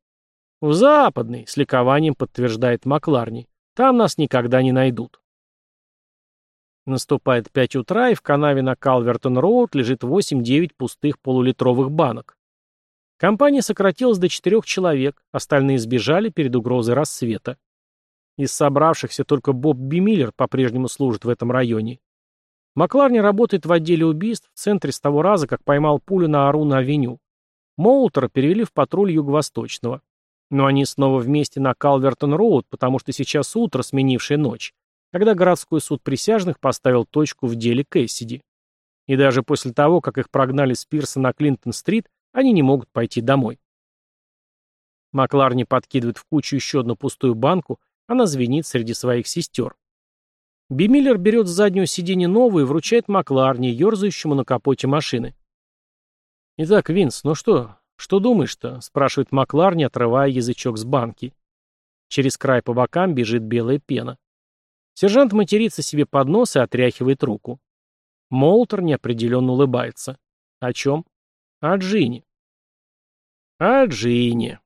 В западный, с ликованием подтверждает Макларни. Там нас никогда не найдут. Наступает 5 утра, и в канаве на Калвертон-Роуд лежит 8-9 пустых полулитровых банок. Компания сократилась до четырех человек, остальные сбежали перед угрозой рассвета. Из собравшихся только Боб Бимиллер по-прежнему служит в этом районе. Макларни работает в отделе убийств в центре с того раза, как поймал пулю на Аруна-авеню. Моутера перевели в патруль Юго-Восточного. Но они снова вместе на Калвертон-Роуд, потому что сейчас утро, сменившее ночь, когда городской суд присяжных поставил точку в деле Кэссиди. И даже после того, как их прогнали с пирса на Клинтон-стрит, они не могут пойти домой. Макларни подкидывает в кучу еще одну пустую банку, она звенит среди своих сестер. Бимиллер берет с заднего сиденья новую и вручает Макларни, ерзающему на капоте машины. «Итак, Винс, ну что, что думаешь-то?» — спрашивает Макларни, отрывая язычок с банки. Через край по бокам бежит белая пена. Сержант матерится себе под нос и отряхивает руку. Молтер неопределенно улыбается. О чем? О Джине. О Джине.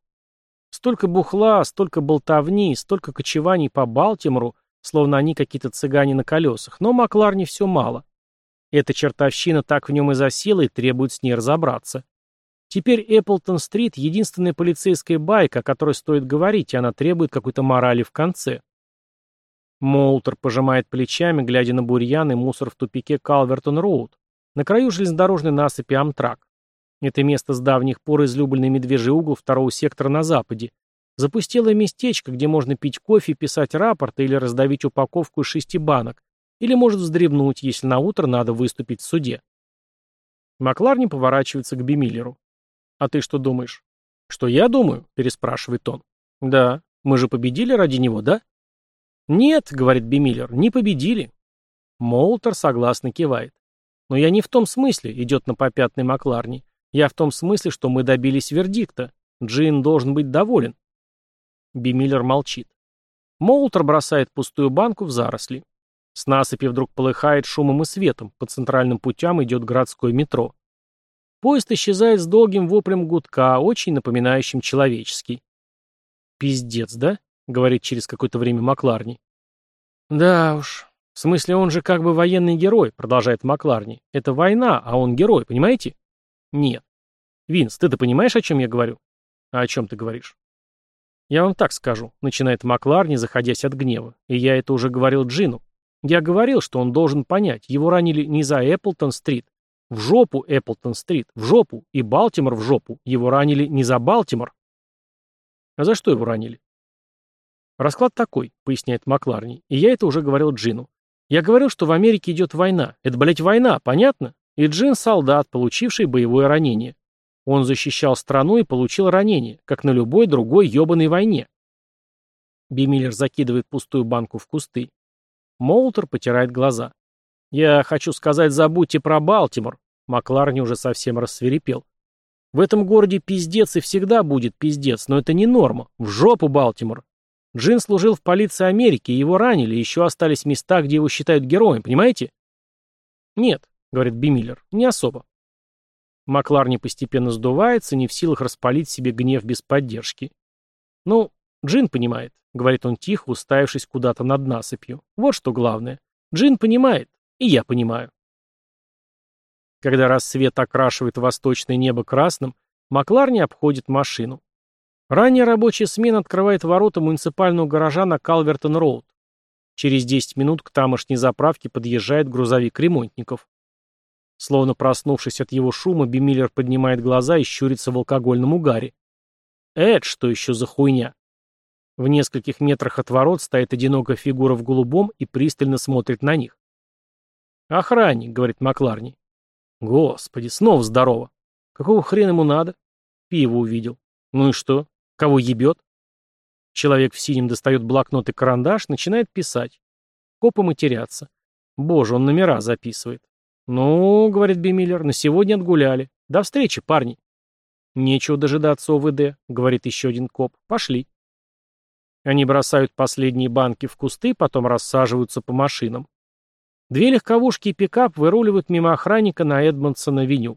Столько бухла, столько болтовни, столько кочеваний по Балтимору, словно они какие-то цыгане на колесах, но Макларни все мало. Эта чертовщина так в нем и засела и требует с ней разобраться. Теперь Эпплтон-стрит — единственная полицейская байка, о которой стоит говорить, и она требует какой-то морали в конце. Молтер пожимает плечами, глядя на бурьян и мусор в тупике Калвертон-Роуд, на краю железнодорожной насыпи Амтрак. Это место с давних пор излюбленный медвежий угол второго сектора на западе. Запустелое местечко, где можно пить кофе, писать рапорты или раздавить упаковку из шести банок, или может вздремнуть, если на утро надо выступить в суде. Макларни поворачивается к Бемиллеру. «А ты что думаешь?» «Что я думаю?» – переспрашивает он. «Да. Мы же победили ради него, да?» «Нет», — говорит Бемиллер, — «не победили». Молтер согласно кивает. «Но я не в том смысле», — идет на попятный Макларни. «Я в том смысле, что мы добились вердикта. Джин должен быть доволен». Бемиллер молчит. Молтер бросает пустую банку в заросли. С насыпи вдруг полыхает шумом и светом, по центральным путям идет городское метро. Поезд исчезает с долгим воплем гудка, очень напоминающим человеческий. «Пиздец, да?» Говорит через какое-то время Макларни. Да уж. В смысле, он же как бы военный герой, продолжает Макларни. Это война, а он герой, понимаете? Нет. Винс, ты-то понимаешь, о чем я говорю? А о чем ты говоришь? Я вам так скажу, начинает Макларни, заходясь от гнева. И я это уже говорил Джину. Я говорил, что он должен понять, его ранили не за Эпплтон-стрит. В жопу Эпплтон-стрит, в жопу, и Балтимор в жопу. Его ранили не за Балтимор. А за что его ранили? Расклад такой, поясняет Макларни, и я это уже говорил Джину. Я говорил, что в Америке идет война. Это, блядь, война, понятно? И Джин — солдат, получивший боевое ранение. Он защищал страну и получил ранение, как на любой другой ебаной войне. Бимиллер закидывает пустую банку в кусты. Молтер потирает глаза. «Я хочу сказать, забудьте про Балтимор». Макларни уже совсем рассверепел. «В этом городе пиздец и всегда будет пиздец, но это не норма. В жопу, Балтимор. Джин служил в полиции Америки, его ранили, еще остались места, где его считают героем, понимаете? Нет, говорит Бимиллер, не особо. Макларни постепенно сдувается, не в силах распалить себе гнев без поддержки. Ну, Джин понимает, говорит он тихо, уставившись куда-то над насыпью. Вот что главное. Джин понимает, и я понимаю. Когда рассвет окрашивает восточное небо красным, Макларни обходит машину. Ранняя рабочая смена открывает ворота муниципального гаража на Калвертон-Роуд. Через 10 минут к тамошней заправке подъезжает грузовик ремонтников. Словно проснувшись от его шума, Бимиллер поднимает глаза и щурится в алкогольном угаре. Эд, что еще за хуйня? В нескольких метрах от ворот стоит одинокая фигура в голубом и пристально смотрит на них. «Охранник», — говорит Макларни. «Господи, снова здорово. Какого хрена ему надо?» Пиво увидел. Ну и что? Кого ебет? Человек в синем достает блокнот и карандаш, начинает писать. Копы матерятся. Боже, он номера записывает. «Ну, — говорит Бемиллер, — на сегодня отгуляли. До встречи, парни». «Нечего дожидаться ОВД», — говорит еще один коп. «Пошли». Они бросают последние банки в кусты, потом рассаживаются по машинам. Две легковушки и пикап выруливают мимо охранника на Эдмонсон-авеню.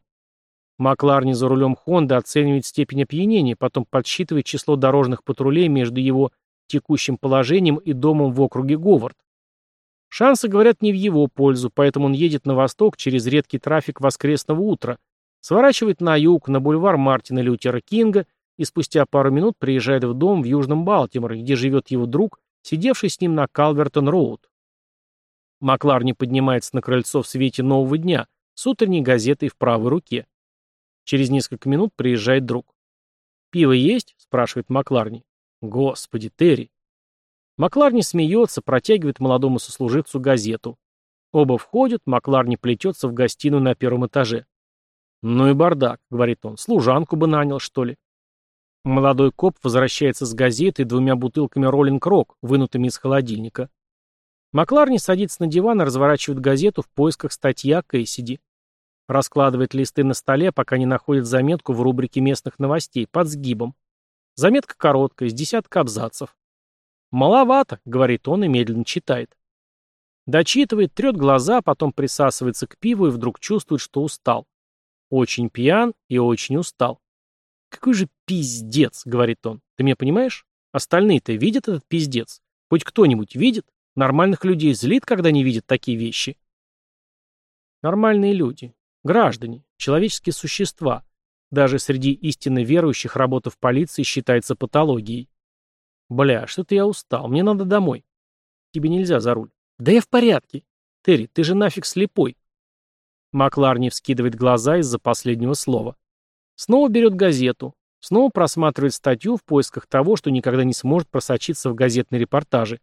Макларни за рулем Хонды оценивает степень опьянения, потом подсчитывает число дорожных патрулей между его текущим положением и домом в округе Говард. Шансы говорят не в его пользу, поэтому он едет на восток через редкий трафик воскресного утра, сворачивает на юг, на бульвар Мартина Лютера Кинга и спустя пару минут приезжает в дом в Южном Балтиморе, где живет его друг, сидевший с ним на Калвертон-Роуд. Макларни поднимается на крыльцо в свете нового дня с утренней газетой в правой руке. Через несколько минут приезжает друг. «Пиво есть?» — спрашивает Макларни. «Господи, Терри!» Макларни смеется, протягивает молодому сослуживцу газету. Оба входят, Макларни плетется в гостиную на первом этаже. «Ну и бардак», — говорит он, — «служанку бы нанял, что ли?» Молодой коп возвращается с газетой двумя бутылками «Роллинг Рок», вынутыми из холодильника. Макларни садится на диван и разворачивает газету в поисках статья Кэссиди. Раскладывает листы на столе, пока не находит заметку в рубрике местных новостей под сгибом. Заметка короткая, с десятка абзацев. «Маловато», — говорит он и медленно читает. Дочитывает, трет глаза, потом присасывается к пиву и вдруг чувствует, что устал. Очень пьян и очень устал. «Какой же пиздец», — говорит он. «Ты меня понимаешь? Остальные-то видят этот пиздец? Хоть кто-нибудь видит?» Нормальных людей злит, когда не видят такие вещи. Нормальные люди, граждане, человеческие существа. Даже среди истинно верующих работа в полиции считается патологией. Бля, что-то я устал, мне надо домой. Тебе нельзя за руль. Да я в порядке. Терри, ты же нафиг слепой. Макларни вскидывает глаза из-за последнего слова. Снова берет газету. Снова просматривает статью в поисках того, что никогда не сможет просочиться в газетные репортажи.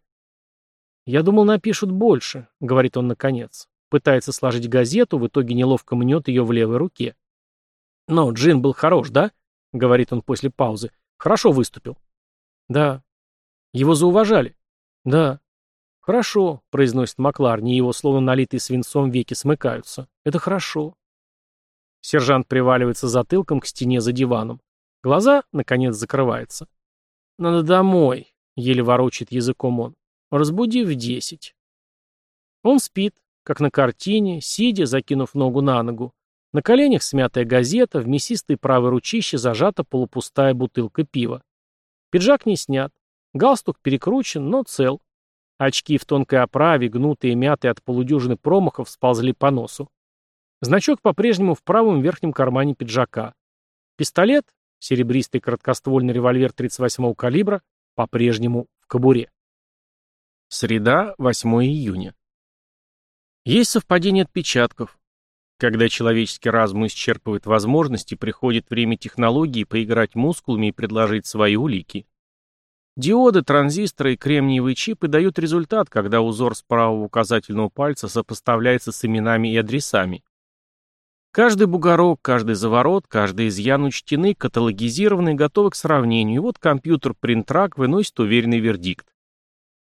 «Я думал, напишут больше», — говорит он наконец. Пытается сложить газету, в итоге неловко мнет ее в левой руке. «Но Джин был хорош, да?» — говорит он после паузы. «Хорошо выступил». «Да». «Его зауважали?» «Да». «Хорошо», — произносит Макларни, и его, словно налитые свинцом, веки смыкаются. «Это хорошо». Сержант приваливается затылком к стене за диваном. Глаза, наконец, закрываются. «Надо домой», — еле ворочает языком он. Разбуди в десять. Он спит, как на картине, сидя, закинув ногу на ногу. На коленях смятая газета, в мясистой правой ручище зажата полупустая бутылка пива. Пиджак не снят. Галстук перекручен, но цел. Очки в тонкой оправе, гнутые и мятые от полудюжины промахов, сползли по носу. Значок по-прежнему в правом верхнем кармане пиджака. Пистолет, серебристый короткоствольный револьвер 38-го калибра, по-прежнему в кобуре. Среда, 8 июня. Есть совпадение отпечатков. Когда человеческий разум исчерпывает возможности, приходит время технологии поиграть мускулами и предложить свои улики. Диоды, транзисторы и кремниевые чипы дают результат, когда узор с правого указательного пальца сопоставляется с именами и адресами. Каждый бугорок, каждый заворот, каждый изъян учтены, каталогизированы и готовы к сравнению, и вот компьютер Printrak выносит уверенный вердикт.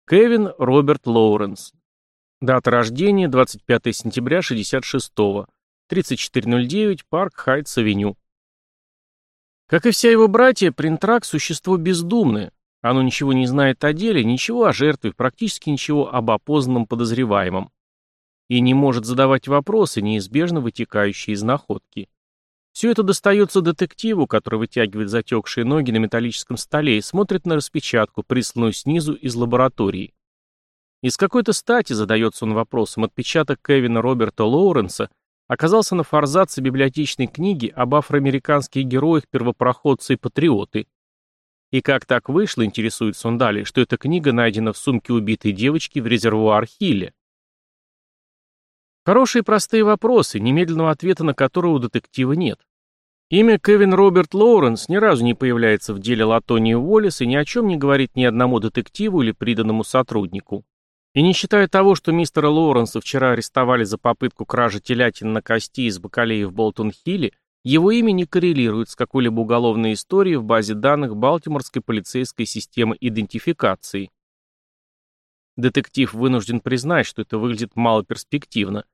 Кевин Роберт Лоуренс. Дата рождения 25 сентября 66-го. 3409 Парк Хайтс Авеню. Как и вся его братия, Printrak – существо бездумное. Оно ничего не знает о деле, ничего о жертве, практически ничего об опознанном подозреваемом. И не может задавать вопросы, неизбежно вытекающие из находки. Все это достается детективу, который вытягивает затекшие ноги на металлическом столе и смотрит на распечатку, присланную снизу из лаборатории. Из какой-то стати, задается он вопросом, отпечаток Кевина Роберта Лоуренса оказался на форзаце библиотечной книги об афроамериканских героях первопроходцы и патриоты. И как так вышло, интересуется он далее, что эта книга найдена в сумке убитой девочки в резервуар Хилле. Хорошие простые вопросы, немедленного ответа на которые у детектива нет. Имя Кевин Роберт Лоуренс ни разу не появляется в деле Латонии Уоллес и ни о чем не говорит ни одному детективу или приданному сотруднику. И не считая того, что мистера Лоуренса вчера арестовали за попытку кражи телятин на кости из бакалеи в Болтон-Хилле, Его имя не коррелирует с какой-либо уголовной историей в базе данных Балтиморской полицейской системы идентификации. Детектив вынужден признать, что это выглядит малоперспективно.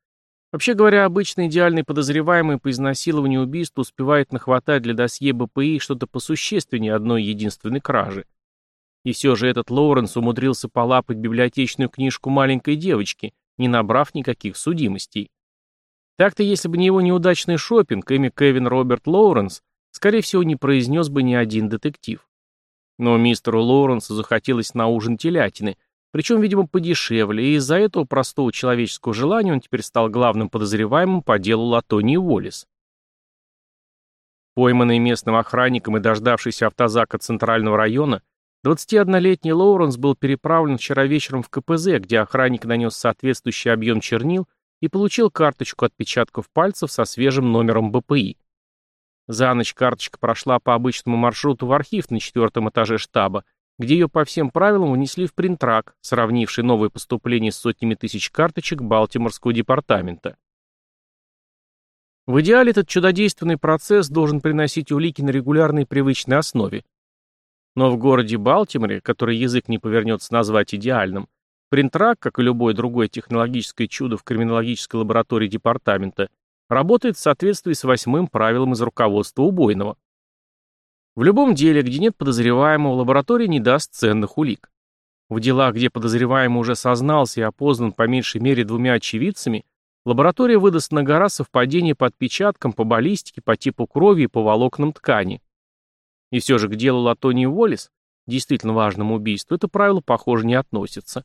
Вообще говоря, обычно идеальный подозреваемый по изнасилованию убийства успевает нахватать для досье БПИ что-то посущественнее одной единственной кражи. И все же этот Лоуренс умудрился полапать библиотечную книжку маленькой девочки, не набрав никаких судимостей. Так-то, если бы не его неудачный шопинг, имя Кевин Роберт Лоуренс, скорее всего, не произнес бы ни один детектив. Но мистеру Лоуренсу захотелось на ужин телятины, причем, видимо, подешевле, и из-за этого простого человеческого желания он теперь стал главным подозреваемым по делу Латонии Уоллес. Пойманный местным охранником и дождавшийся автозака Центрального района, 21-летний Лоуренс был переправлен вчера вечером в КПЗ, где охранник нанес соответствующий объем чернил и получил карточку отпечатков пальцев со свежим номером БПИ. За ночь карточка прошла по обычному маршруту в архив на четвертом этаже штаба, где ее по всем правилам внесли в принтрак, сравнивший новые поступления с сотнями тысяч карточек Балтиморского департамента. В идеале этот чудодейственный процесс должен приносить улики на регулярной привычной основе. Но в городе Балтиморе, который язык не повернется назвать идеальным, принтрак, как и любое другое технологическое чудо в криминологической лаборатории департамента, работает в соответствии с восьмым правилом из руководства убойного. В любом деле, где нет подозреваемого, лаборатория не даст ценных улик. В делах, где подозреваемый уже сознался и опознан по меньшей мере двумя очевидцами, лаборатория выдаст на гора совпадение по отпечаткам, по баллистике, по типу крови и по волокнам ткани. И все же к делу Латонии Уоллес, действительно важному убийству, это правило, похоже, не относится.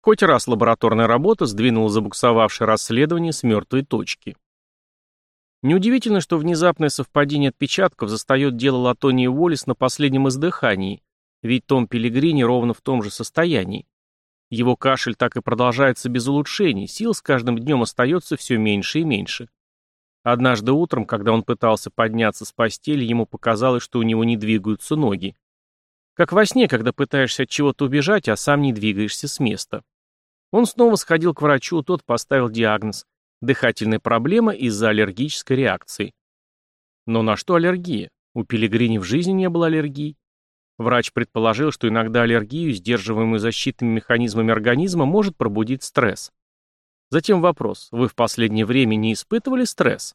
Хоть раз лабораторная работа сдвинула забуксовавшее расследование с мертвой точки. Неудивительно, что внезапное совпадение отпечатков застает дело Латонии Уоллес на последнем издыхании, ведь Том Пелигрини ровно в том же состоянии. Его кашель так и продолжается без улучшений, сил с каждым днем остается все меньше и меньше. Однажды утром, когда он пытался подняться с постели, ему показалось, что у него не двигаются ноги. Как во сне, когда пытаешься от чего-то убежать, а сам не двигаешься с места. Он снова сходил к врачу, тот поставил диагноз Дыхательная проблема из-за аллергической реакции. Но на что аллергия? У Пелигрини в жизни не было аллергии. Врач предположил, что иногда аллергию, сдерживаемую защитными механизмами организма, может пробудить стресс. Затем вопрос. Вы в последнее время не испытывали стресс?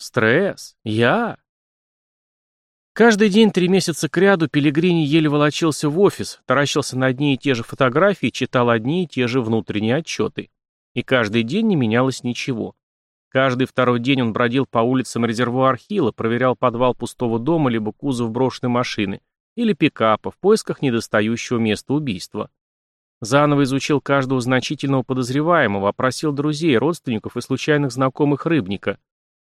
Стресс? Я? Каждый день три месяца кряду Пелигрини еле волочился в офис, таращился на одни и те же фотографии, читал одни и те же внутренние отчеты. И каждый день не менялось ничего. Каждый второй день он бродил по улицам резервуар Хилла, проверял подвал пустого дома либо кузов брошенной машины или пикапа в поисках недостающего места убийства. Заново изучил каждого значительного подозреваемого, опросил друзей, родственников и случайных знакомых Рыбника,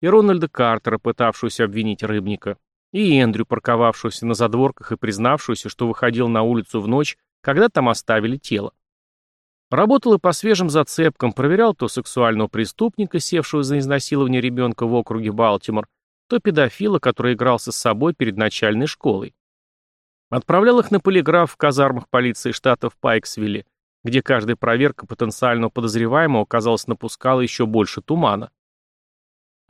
и Рональда Картера, пытавшегося обвинить Рыбника, и Эндрю, парковавшегося на задворках и признавшегося, что выходил на улицу в ночь, когда там оставили тело. Работал и по свежим зацепкам, проверял то сексуального преступника, севшего за изнасилование ребенка в округе Балтимор, то педофила, который игрался с собой перед начальной школой. Отправлял их на полиграф в казармах полиции штата в Пайксвилле, где каждая проверка потенциального подозреваемого, казалось, напускала еще больше тумана.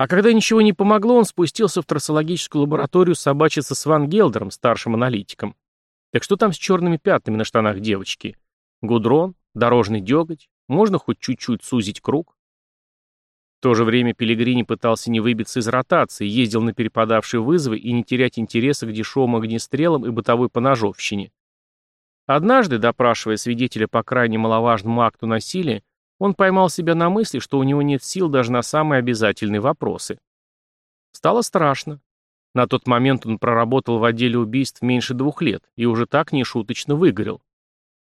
А когда ничего не помогло, он спустился в трассологическую лабораторию собачиться с Ван Гелдером, старшим аналитиком. Так что там с черными пятнами на штанах девочки? Гудрон? Дорожный деготь? Можно хоть чуть-чуть сузить круг? В то же время Пелегрини пытался не выбиться из ротации, ездил на перепадавшие вызовы и не терять интереса к дешевым огнестрелам и бытовой поножовщине. Однажды, допрашивая свидетеля по крайне маловажному акту насилия, он поймал себя на мысли, что у него нет сил даже на самые обязательные вопросы. Стало страшно. На тот момент он проработал в отделе убийств меньше двух лет и уже так нешуточно выгорел.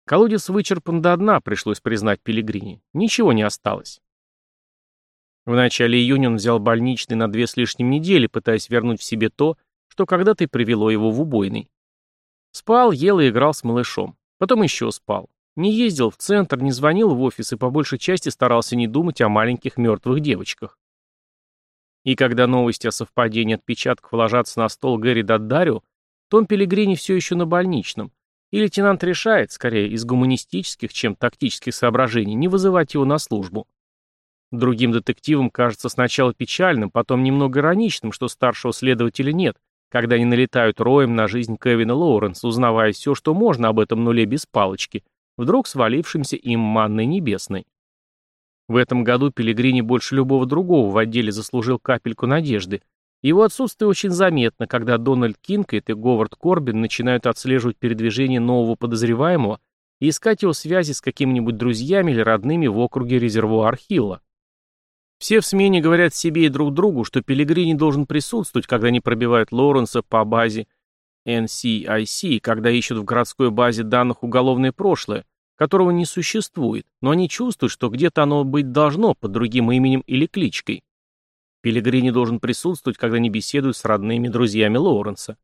Колодец вычерпан до дна, пришлось признать Пелигрини. Ничего не осталось. В начале июня он взял больничный на две с лишним недели, пытаясь вернуть в себе то, что когда-то привело его в убойный. Спал, ел и играл с малышом. Потом еще спал. Не ездил в центр, не звонил в офис и по большей части старался не думать о маленьких мертвых девочках. И когда новости о совпадении отпечатков ложатся на стол Гэри Даддарио, Том Пелигрини все еще на больничном, и лейтенант решает, скорее из гуманистических, чем тактических соображений, не вызывать его на службу. Другим детективам кажется сначала печальным, потом немного ироничным, что старшего следователя нет, когда они налетают роем на жизнь Кевина Лоуренса, узнавая все, что можно об этом нуле без палочки, вдруг свалившимся им манной небесной. В этом году Пелегрини больше любого другого в отделе заслужил капельку надежды. Его отсутствие очень заметно, когда Дональд Кинкейт и Говард Корбин начинают отслеживать передвижение нового подозреваемого и искать его связи с какими-нибудь друзьями или родными в округе резервуар Хилла. Все в смене говорят себе и друг другу, что Пелегрини должен присутствовать, когда они пробивают Лоуренса по базе NCIC, когда ищут в городской базе данных уголовное прошлое, которого не существует, но они чувствуют, что где-то оно быть должно под другим именем или кличкой. Пелегрини должен присутствовать, когда они беседуют с родными друзьями Лоуренса.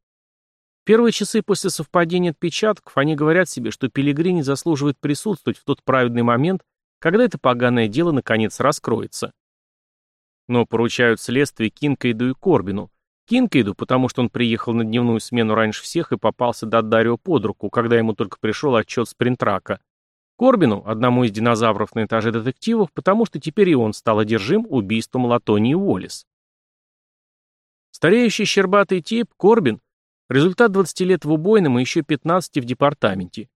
Первые часы после совпадения отпечатков они говорят себе, что Пелегрини заслуживает присутствовать в тот праведный момент, когда это поганое дело наконец раскроется. Но поручают следствие Кинкейду и Корбину. Кинкейду, потому что он приехал на дневную смену раньше всех и попался до Дарио под руку, когда ему только пришел отчет с принтрака. Корбину, одному из динозавров на этаже детективов, потому что теперь и он стал одержим убийством Латонии Уоллес. Стареющий щербатый тип, Корбин, результат 20 лет в убойном и еще 15 в департаменте.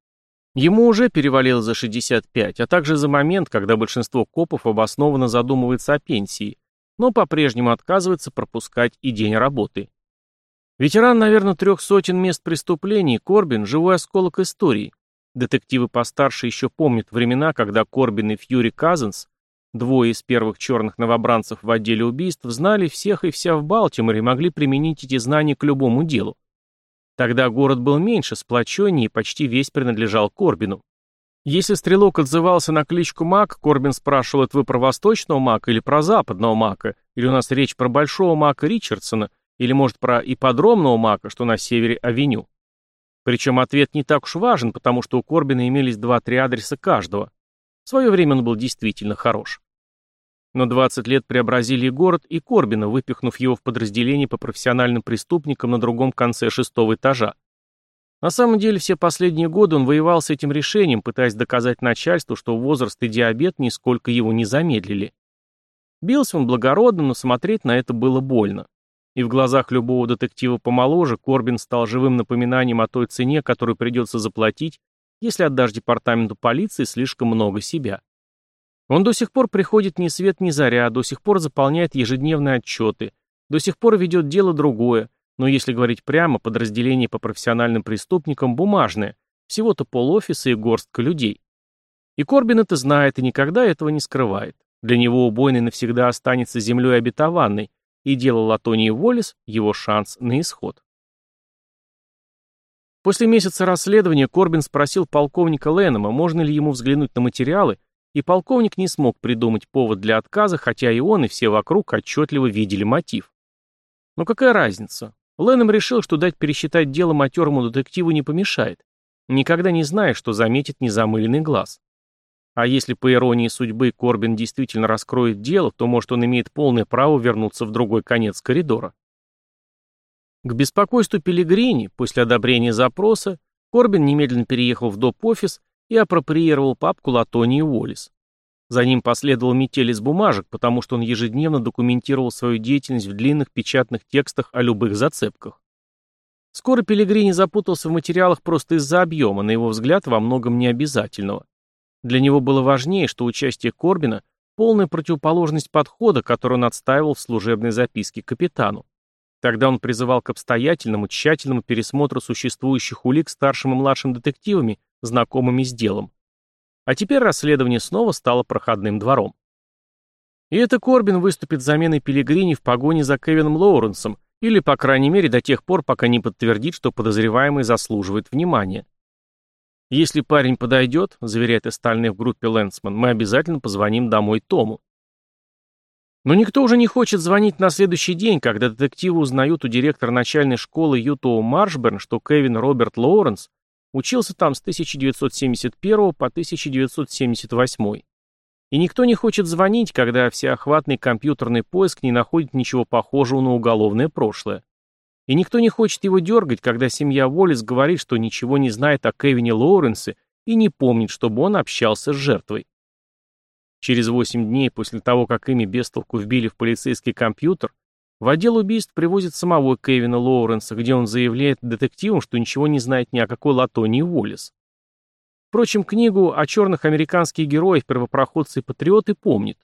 Ему уже перевалило за 65, а также за момент, когда большинство копов обоснованно задумывается о пенсии, но по-прежнему отказывается пропускать и день работы. Ветеран, наверное, трех сотен мест преступлений, Корбин – живой осколок истории. Детективы постарше еще помнят времена, когда Корбин и Фьюри Казенс, двое из первых черных новобранцев в отделе убийств, знали всех и вся в Балтиморе и могли применить эти знания к любому делу. Тогда город был меньше, сплоченнее и почти весь принадлежал Корбину. Если стрелок отзывался на кличку Мак, Корбин спрашивал, это вы про восточного Мака или про западного Мака, или у нас речь про большого Мака Ричардсона, или, может, про ипподромного Мака, что на севере Авеню. Причем ответ не так уж важен, потому что у Корбина имелись два-три адреса каждого. В свое время он был действительно хорош. Но 20 лет преобразили город, и Корбина, выпихнув его в подразделение по профессиональным преступникам на другом конце шестого этажа. На самом деле, все последние годы он воевал с этим решением, пытаясь доказать начальству, что возраст и диабет нисколько его не замедлили. Бился он благородно, но смотреть на это было больно. И в глазах любого детектива помоложе Корбин стал живым напоминанием о той цене, которую придется заплатить, если отдашь департаменту полиции слишком много себя. Он до сих пор приходит ни свет ни заря, до сих пор заполняет ежедневные отчеты, до сих пор ведет дело другое, но если говорить прямо, подразделение по профессиональным преступникам бумажное, всего-то полофиса и горстка людей. И Корбин это знает и никогда этого не скрывает. Для него убойный навсегда останется землей обетованной, и дело Латонии Воллес – его шанс на исход. После месяца расследования Корбин спросил полковника Ленома, можно ли ему взглянуть на материалы, и полковник не смог придумать повод для отказа, хотя и он, и все вокруг отчетливо видели мотив. Но какая разница? Леном решил, что дать пересчитать дело матерому детективу не помешает. Никогда не знаешь, что заметит незамыленный глаз. А если по иронии судьбы Корбин действительно раскроет дело, то, может, он имеет полное право вернуться в другой конец коридора. К беспокойству Пелигрини, после одобрения запроса, Корбин немедленно переехал в доп-офис и апроприировал папку Латонии Уоллес. За ним последовал метель из бумажек, потому что он ежедневно документировал свою деятельность в длинных печатных текстах о любых зацепках. Скоро Пелегрини запутался в материалах просто из-за объема, на его взгляд, во многом необязательного. Для него было важнее, что участие Корбина – полная противоположность подхода, который он отстаивал в служебной записке капитану. Тогда он призывал к обстоятельному, тщательному пересмотру существующих улик старшим и младшим детективами, знакомыми с делом. А теперь расследование снова стало проходным двором. И это Корбин выступит заменой Пилигрини в погоне за Кевином Лоуренсом, или, по крайней мере, до тех пор, пока не подтвердит, что подозреваемый заслуживает внимания. Если парень подойдет, заверяет остальных в группе Лэнсман, мы обязательно позвоним домой Тому. Но никто уже не хочет звонить на следующий день, когда детективы узнают у директора начальной школы Ютоу Маршберн, что Кевин Роберт Лоуренс Учился там с 1971 по 1978. И никто не хочет звонить, когда всеохватный компьютерный поиск не находит ничего похожего на уголовное прошлое. И никто не хочет его дергать, когда семья Уоллес говорит, что ничего не знает о Кевине Лоуренсе и не помнит, чтобы он общался с жертвой. Через 8 дней после того, как ими без толку вбили в полицейский компьютер, в отдел убийств привозят самого Кевина Лоуренса, где он заявляет детективам, что ничего не знает ни о какой Латонии Уоллес. Впрочем, книгу о черных американских героях, первопроходцы и патриоты помнит.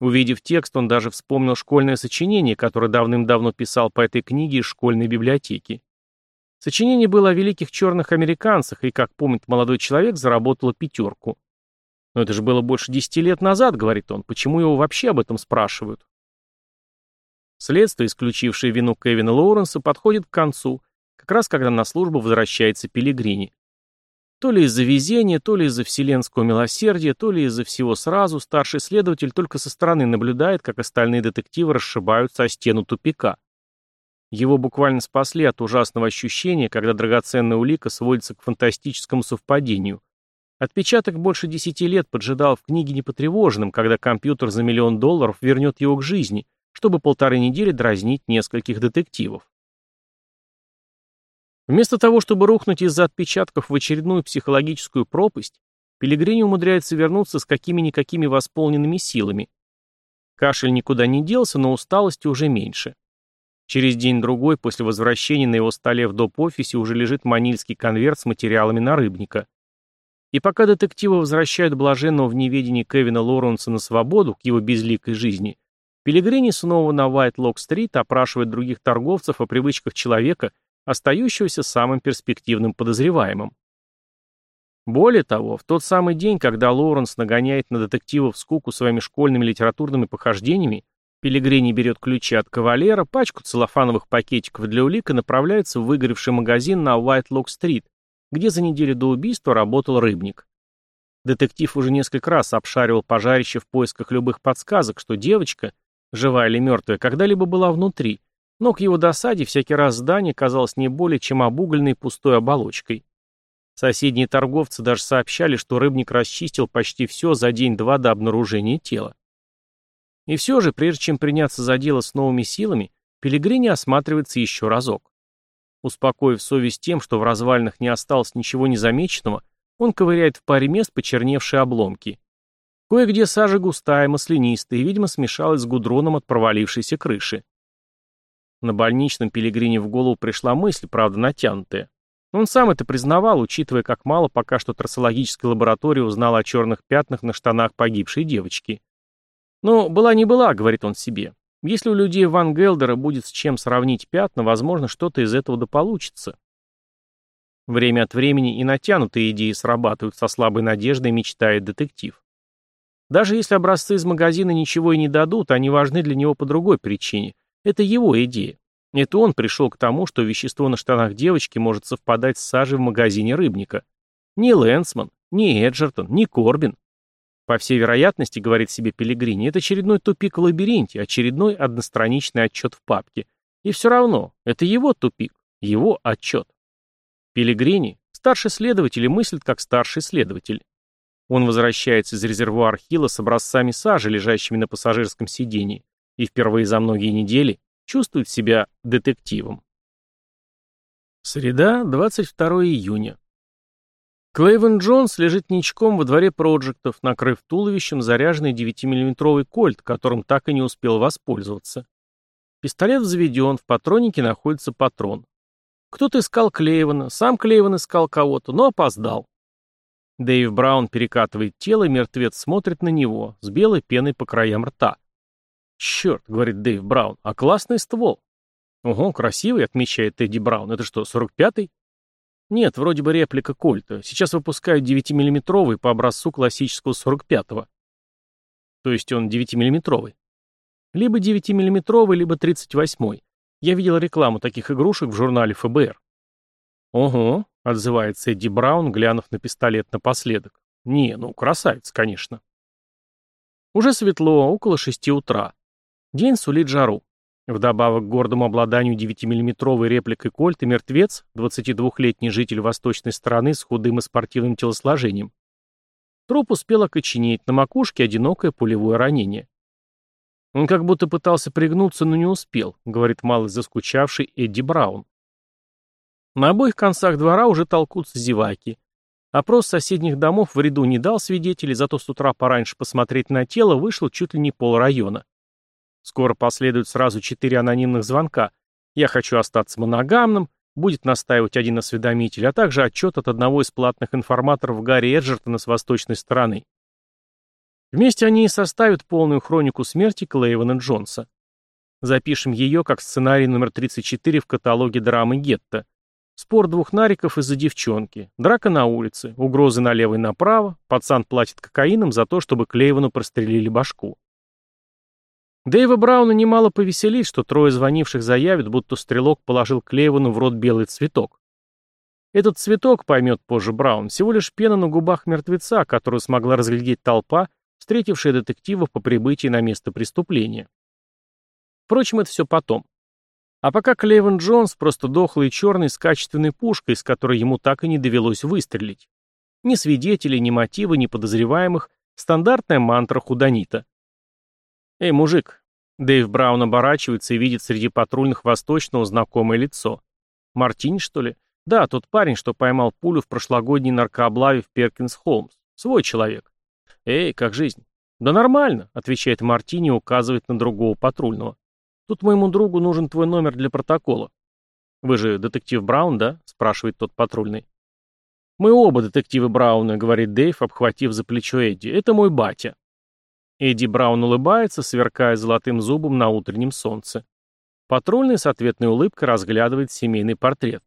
Увидев текст, он даже вспомнил школьное сочинение, которое давным-давно писал по этой книге из школьной библиотеки. Сочинение было о великих черных американцах, и, как помнит молодой человек, заработало пятерку. «Но это же было больше десяти лет назад», — говорит он, — «почему его вообще об этом спрашивают?» Следствие, исключившее вину Кевина Лоуренса, подходит к концу, как раз когда на службу возвращается Пелигрини. То ли из-за везения, то ли из-за вселенского милосердия, то ли из-за всего сразу, старший следователь только со стороны наблюдает, как остальные детективы расшибаются о стену тупика. Его буквально спасли от ужасного ощущения, когда драгоценная улика сводится к фантастическому совпадению. Отпечаток больше десяти лет поджидал в книге непотревоженным, когда компьютер за миллион долларов вернет его к жизни, чтобы полторы недели дразнить нескольких детективов. Вместо того, чтобы рухнуть из-за отпечатков в очередную психологическую пропасть, Пелегрини умудряется вернуться с какими-никакими восполненными силами. Кашель никуда не делся, но усталости уже меньше. Через день-другой после возвращения на его столе в доп-офисе уже лежит манильский конверт с материалами на рыбника. И пока детективы возвращают блаженного в неведении Кевина Лоуренса на свободу к его безликой жизни, Пелегрини снова на Уайт-Лок-стрит опрашивает других торговцев о привычках человека, остающегося самым перспективным подозреваемым. Более того, в тот самый день, когда Лоуренс нагоняет на детективов скуку своими школьными литературными похождениями, Пелегрини берет ключи от кавалера, пачку целлофановых пакетиков для улик и направляется в выгоревший магазин на Уайт-Лок-стрит, где за неделю до убийства работал рыбник. Детектив уже несколько раз обшаривал пожарище в поисках любых подсказок, что девочка, живая или мертвая, когда-либо была внутри, но к его досаде всякий раз здание казалось не более чем обугленной пустой оболочкой. Соседние торговцы даже сообщали, что рыбник расчистил почти все за день-два до обнаружения тела. И все же, прежде чем приняться за дело с новыми силами, Пелегрини осматривается еще разок. Успокоив совесть тем, что в развалинах не осталось ничего незамеченного, он ковыряет в паре мест почерневшие обломки. Кое-где сажа густая, маслянистая и, видимо, смешалась с гудроном от провалившейся крыши. На больничном Пелегрине в голову пришла мысль, правда натянутая. Он сам это признавал, учитывая, как мало пока что трассологическая лаборатория узнала о черных пятнах на штанах погибшей девочки. Но была не была, говорит он себе. Если у людей Ван Гелдера будет с чем сравнить пятна, возможно, что-то из этого да получится. Время от времени и натянутые идеи срабатывают со слабой надеждой, мечтает детектив. Даже если образцы из магазина ничего и не дадут, они важны для него по другой причине. Это его идея. Это он пришел к тому, что вещество на штанах девочки может совпадать с сажей в магазине рыбника. Ни Лэнсман, ни Эджертон, ни Корбин. По всей вероятности, говорит себе Пелигрини, это очередной тупик в лабиринте, очередной одностраничный отчет в папке. И все равно, это его тупик, его отчет. Пелигрини, старший следователь, мыслит как старший следователь. Он возвращается из резервуара Хилла с образцами сажи, лежащими на пассажирском сидении, и впервые за многие недели чувствует себя детективом. Среда, 22 июня. Клейвен Джонс лежит ничком во дворе проджектов, накрыв туловищем заряженный 9-миллиметровый кольт, которым так и не успел воспользоваться. Пистолет взведен, в патроннике находится патрон. Кто-то искал Клейвена, сам Клейвен искал кого-то, но опоздал. Дэйв Браун перекатывает тело, и мертвец смотрит на него, с белой пеной по краям рта. «Черт», — говорит Дэйв Браун, — «а классный ствол». «Ого, красивый», — отмечает Эдди Браун. «Это что, 45-й?» «Нет, вроде бы реплика Кольта. Сейчас выпускают 9-миллиметровый по образцу классического 45-го». «То есть он 9-миллиметровый?» «Либо 9-миллиметровый, либо 38-й. Я видел рекламу таких игрушек в журнале ФБР». «Ого», — отзывается Эдди Браун, глянув на пистолет напоследок. «Не, ну, красавец, конечно». Уже светло, около шести утра. День сулит жару. Вдобавок к гордому обладанию 9-миллиметровой репликой кольта мертвец, 22-летний житель восточной страны с худым и спортивным телосложением. Труп успел окоченеть, на макушке одинокое пулевое ранение. Он как будто пытался пригнуться, но не успел, говорит малый заскучавший Эдди Браун. На обоих концах двора уже толкутся зеваки. Опрос соседних домов в ряду не дал свидетелей, зато с утра пораньше посмотреть на тело вышло чуть ли не пол района. Скоро последуют сразу четыре анонимных звонка. Я хочу остаться моногамным, будет настаивать один осведомитель, а также отчет от одного из платных информаторов Гарри Эджертона с восточной стороны. Вместе они и составят полную хронику смерти Клейвена Джонса. Запишем ее как сценарий номер 34 в каталоге драмы Гетто. Спор двух нариков из-за девчонки, драка на улице, угрозы налево и направо, пацан платит кокаином за то, чтобы Клейвену прострелили башку. Дэйва Брауна немало повеселит, что трое звонивших заявят, будто стрелок положил Клейвену в рот белый цветок. Этот цветок, поймет позже Браун, всего лишь пена на губах мертвеца, которую смогла разглядеть толпа, встретившая детектива по прибытии на место преступления. Впрочем, это все потом. А пока Клейвен Джонс просто дохлый черный с качественной пушкой, из которой ему так и не довелось выстрелить. Ни свидетелей, ни мотивы, ни подозреваемых. Стандартная мантра худонита. «Эй, мужик!» Дэйв Браун оборачивается и видит среди патрульных восточного знакомое лицо. «Мартин, что ли?» «Да, тот парень, что поймал пулю в прошлогодней наркооблаве в Перкинс-Холмс. Свой человек». «Эй, как жизнь?» «Да нормально», — отвечает Мартини и указывает на другого патрульного. «Тут моему другу нужен твой номер для протокола». «Вы же детектив Браун, да?» — спрашивает тот патрульный. «Мы оба детективы Брауна», — говорит Дэйв, обхватив за плечо Эдди. «Это мой батя». Эдди Браун улыбается, сверкая золотым зубом на утреннем солнце. Патрульный с ответной улыбкой разглядывает семейный портрет.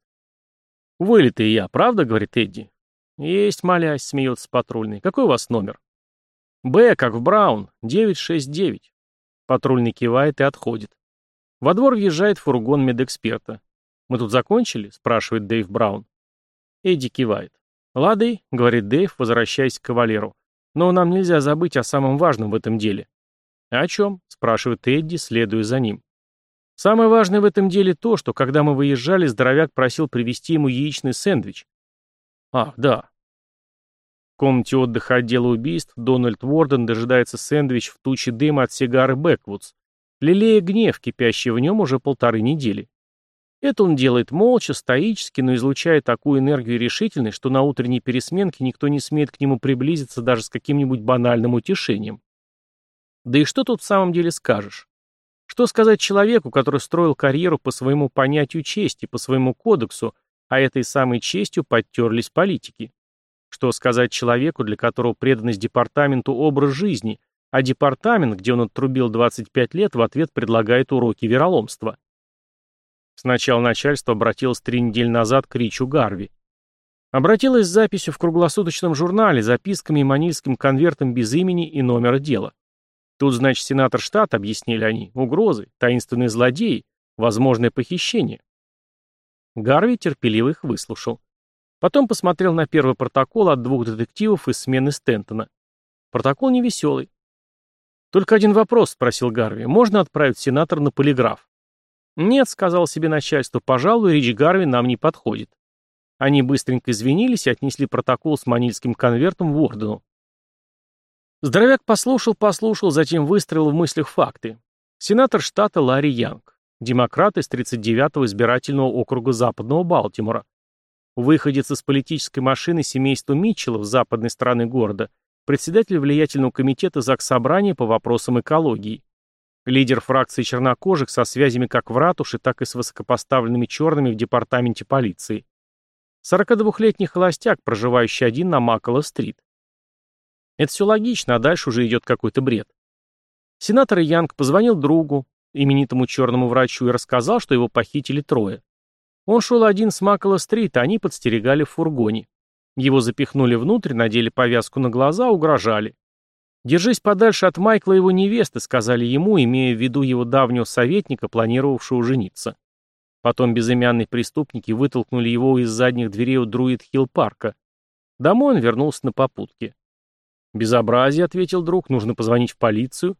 «Вылитый я, правда?» — говорит Эдди. «Есть, молясь», — смеется патрульный. «Какой у вас номер?» «Б, как в Браун, 969». Патрульный кивает и отходит. Во двор въезжает фургон медэксперта. «Мы тут закончили?» — спрашивает Дэйв Браун. Эдди кивает. «Лады», — говорит Дэйв, возвращаясь к кавалеру. Но нам нельзя забыть о самом важном в этом деле. «О чем?» — спрашивает Эдди, следуя за ним. «Самое важное в этом деле то, что, когда мы выезжали, здоровяк просил привезти ему яичный сэндвич». «Ах, да». В комнате отдыха отдела убийств Дональд Уорден дожидается сэндвич в туче дыма от сигары Бэквудс, лелея гнев, кипящий в нем уже полторы недели. Это он делает молча, стоически, но излучая такую энергию и решительность, что на утренней пересменке никто не смеет к нему приблизиться даже с каким-нибудь банальным утешением. Да и что тут в самом деле скажешь? Что сказать человеку, который строил карьеру по своему понятию чести, по своему кодексу, а этой самой честью подтерлись политики? Что сказать человеку, для которого преданность департаменту образ жизни, а департамент, где он отрубил 25 лет, в ответ предлагает уроки вероломства? Сначала начальство обратилось три недели назад к Ричу Гарви. Обратилось с записью в круглосуточном журнале, записками и манильским конвертом без имени и номера дела. Тут, значит, сенатор штата, объяснили они, угрозы, таинственные злодеи, возможное похищение. Гарви терпеливо их выслушал. Потом посмотрел на первый протокол от двух детективов из смены Стентона. Протокол невеселый. «Только один вопрос», — спросил Гарви. «Можно отправить сенатор на полиграф?» «Нет», — сказал себе начальство, — «пожалуй, Рич Гарви нам не подходит». Они быстренько извинились и отнесли протокол с манильским конвертом в Ордену. Здоровяк послушал, послушал, затем выстроил в мыслях факты. Сенатор штата Ларри Янг. Демократ из 39-го избирательного округа Западного Балтимора. Выходец из политической машины семейства Митчеллов с западной стороны города, председатель влиятельного комитета Заксобрания по вопросам экологии. Лидер фракции чернокожих со связями как в ратуше, так и с высокопоставленными черными в департаменте полиции. 42-летний холостяк, проживающий один на Маккола-стрит. Это все логично, а дальше уже идет какой-то бред. Сенатор Янг позвонил другу, именитому черному врачу, и рассказал, что его похитили трое. Он шел один с Маккола-стрит, а они подстерегали в фургоне. Его запихнули внутрь, надели повязку на глаза, угрожали. «Держись подальше от Майкла и его невесты», — сказали ему, имея в виду его давнего советника, планировавшего жениться. Потом безымянные преступники вытолкнули его из задних дверей у Друид-Хилл-парка. Домой он вернулся на попутке. «Безобразие», — ответил друг, — «нужно позвонить в полицию».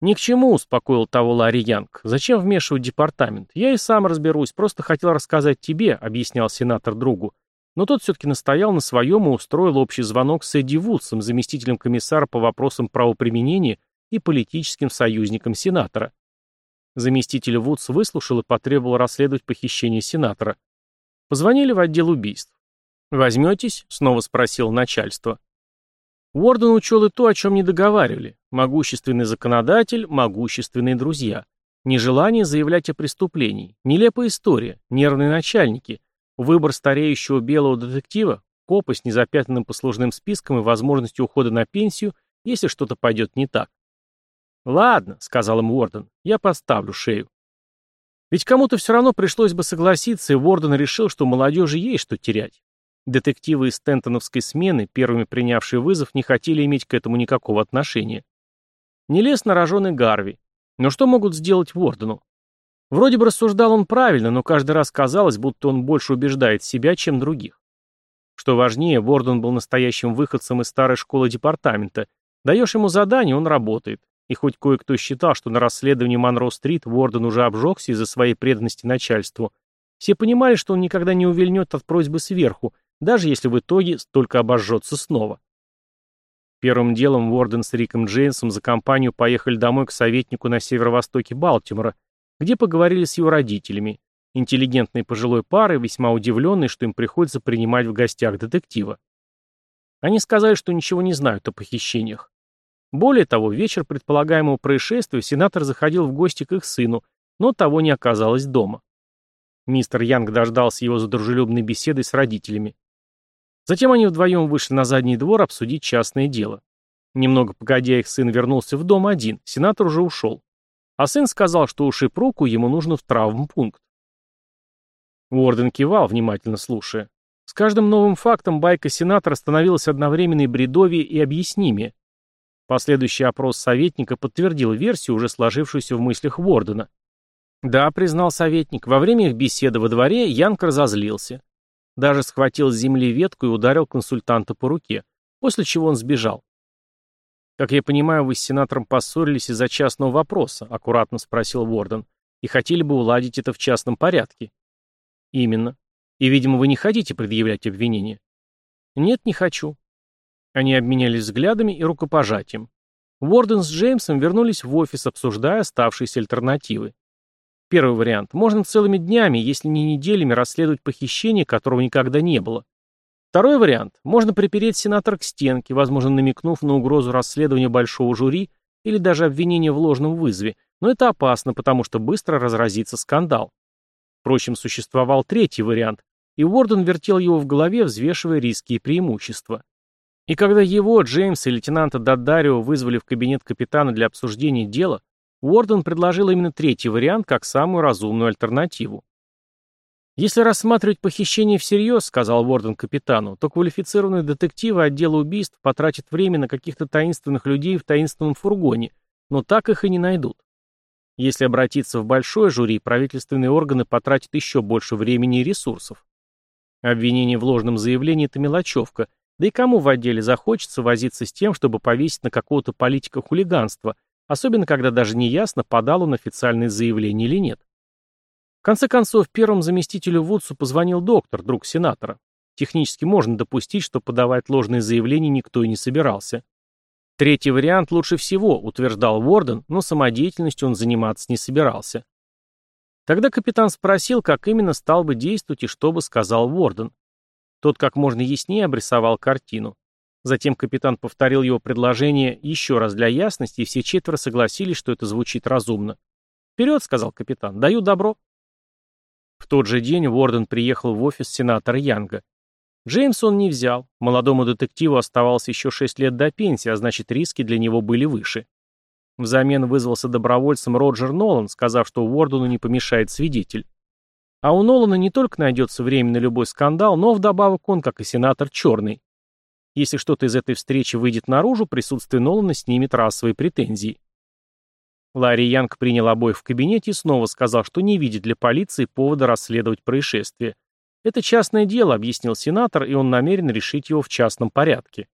«Ни к чему», — успокоил того Ларри Янг. «Зачем вмешивать департамент? Я и сам разберусь, просто хотел рассказать тебе», — объяснял сенатор другу. Но тот все-таки настоял на своем и устроил общий звонок с Эдди Вудсом, заместителем комиссара по вопросам правоприменения и политическим союзником сенатора. Заместитель Вудс выслушал и потребовал расследовать похищение сенатора. Позвонили в отдел убийств. «Возьметесь?» — снова спросил начальство. Уорден учел и то, о чем не договаривали. Могущественный законодатель, могущественные друзья. Нежелание заявлять о преступлении. Нелепая история. Нервные начальники. Выбор стареющего белого детектива. Копа с незапятнанным послужным списком и возможностью ухода на пенсию, если что-то пойдет не так. «Ладно», — сказал им Уорден, — «я поставлю шею». Ведь кому-то все равно пришлось бы согласиться, и Уорден решил, что молодежи есть что терять. Детективы из Стентоновской смены, первыми принявшие вызов, не хотели иметь к этому никакого отношения. Не лез на роженый Гарви. Но что могут сделать Вордену? Вроде бы рассуждал он правильно, но каждый раз казалось, будто он больше убеждает себя, чем других. Что важнее, Ворден был настоящим выходцем из старой школы департамента. Даешь ему задание, он работает. И хоть кое-кто считал, что на расследовании Монро-стрит Ворден уже обжегся из-за своей преданности начальству, все понимали, что он никогда не увильнет от просьбы сверху, даже если в итоге только обожжется снова. Первым делом Уорден с Риком Джейнсом за компанию поехали домой к советнику на северо-востоке Балтимора, где поговорили с его родителями, интеллигентной пожилой парой, весьма удивленной, что им приходится принимать в гостях детектива. Они сказали, что ничего не знают о похищениях. Более того, вечер предполагаемого происшествия сенатор заходил в гости к их сыну, но того не оказалось дома. Мистер Янг дождался его за дружелюбной беседой с родителями. Затем они вдвоем вышли на задний двор обсудить частное дело. Немного погодя, их сын вернулся в дом один, сенатор уже ушел. А сын сказал, что ушиб руку, ему нужно в травмпункт. Уорден кивал, внимательно слушая. С каждым новым фактом байка сенатора становилась одновременно бредовее, и объяснимее. Последующий опрос советника подтвердил версию, уже сложившуюся в мыслях Уордена. Да, признал советник, во время их беседы во дворе Янг разозлился. Даже схватил с земли ветку и ударил консультанта по руке, после чего он сбежал. «Как я понимаю, вы с сенатором поссорились из-за частного вопроса», — аккуратно спросил Ворден, «и хотели бы уладить это в частном порядке». «Именно. И, видимо, вы не хотите предъявлять обвинения?» «Нет, не хочу». Они обменялись взглядами и рукопожатием. Ворден с Джеймсом вернулись в офис, обсуждая оставшиеся альтернативы. Первый вариант. Можно целыми днями, если не неделями, расследовать похищение, которого никогда не было. Второй вариант. Можно припереть сенатора к стенке, возможно, намекнув на угрозу расследования большого жюри или даже обвинения в ложном вызове, но это опасно, потому что быстро разразится скандал. Впрочем, существовал третий вариант, и Уорден вертел его в голове, взвешивая риски и преимущества. И когда его, Джеймса и лейтенанта Даддарио вызвали в кабинет капитана для обсуждения дела, Уорден предложил именно третий вариант как самую разумную альтернативу. «Если рассматривать похищение всерьез, — сказал Уорден капитану, — то квалифицированные детективы отдела убийств потратят время на каких-то таинственных людей в таинственном фургоне, но так их и не найдут. Если обратиться в большое жюри, правительственные органы потратят еще больше времени и ресурсов. Обвинение в ложном заявлении – это мелочевка, да и кому в отделе захочется возиться с тем, чтобы повесить на какого-то политика хулиганство – Особенно, когда даже не ясно, подал он официальное заявление или нет. Конце концов, первому заместителю Вудсу позвонил доктор, друг сенатора. Технически можно допустить, что подавать ложные заявления никто и не собирался. Третий вариант лучше всего, утверждал Уорден, но самодеятельностью он заниматься не собирался. Тогда капитан спросил, как именно стал бы действовать и что бы сказал Уорден. Тот как можно яснее обрисовал картину. Затем капитан повторил его предложение еще раз для ясности, и все четверо согласились, что это звучит разумно. «Вперед», — сказал капитан, — «даю добро». В тот же день Уорден приехал в офис сенатора Янга. Джеймс он не взял. Молодому детективу оставалось еще шесть лет до пенсии, а значит риски для него были выше. Взамен вызвался добровольцем Роджер Нолан, сказав, что Уордену не помешает свидетель. А у Нолана не только найдется время на любой скандал, но вдобавок он, как и сенатор, черный. Если что-то из этой встречи выйдет наружу, присутствие Нолана снимет расовые претензии. Ларри Янг принял обоих в кабинете и снова сказал, что не видит для полиции повода расследовать происшествие. Это частное дело, объяснил сенатор, и он намерен решить его в частном порядке.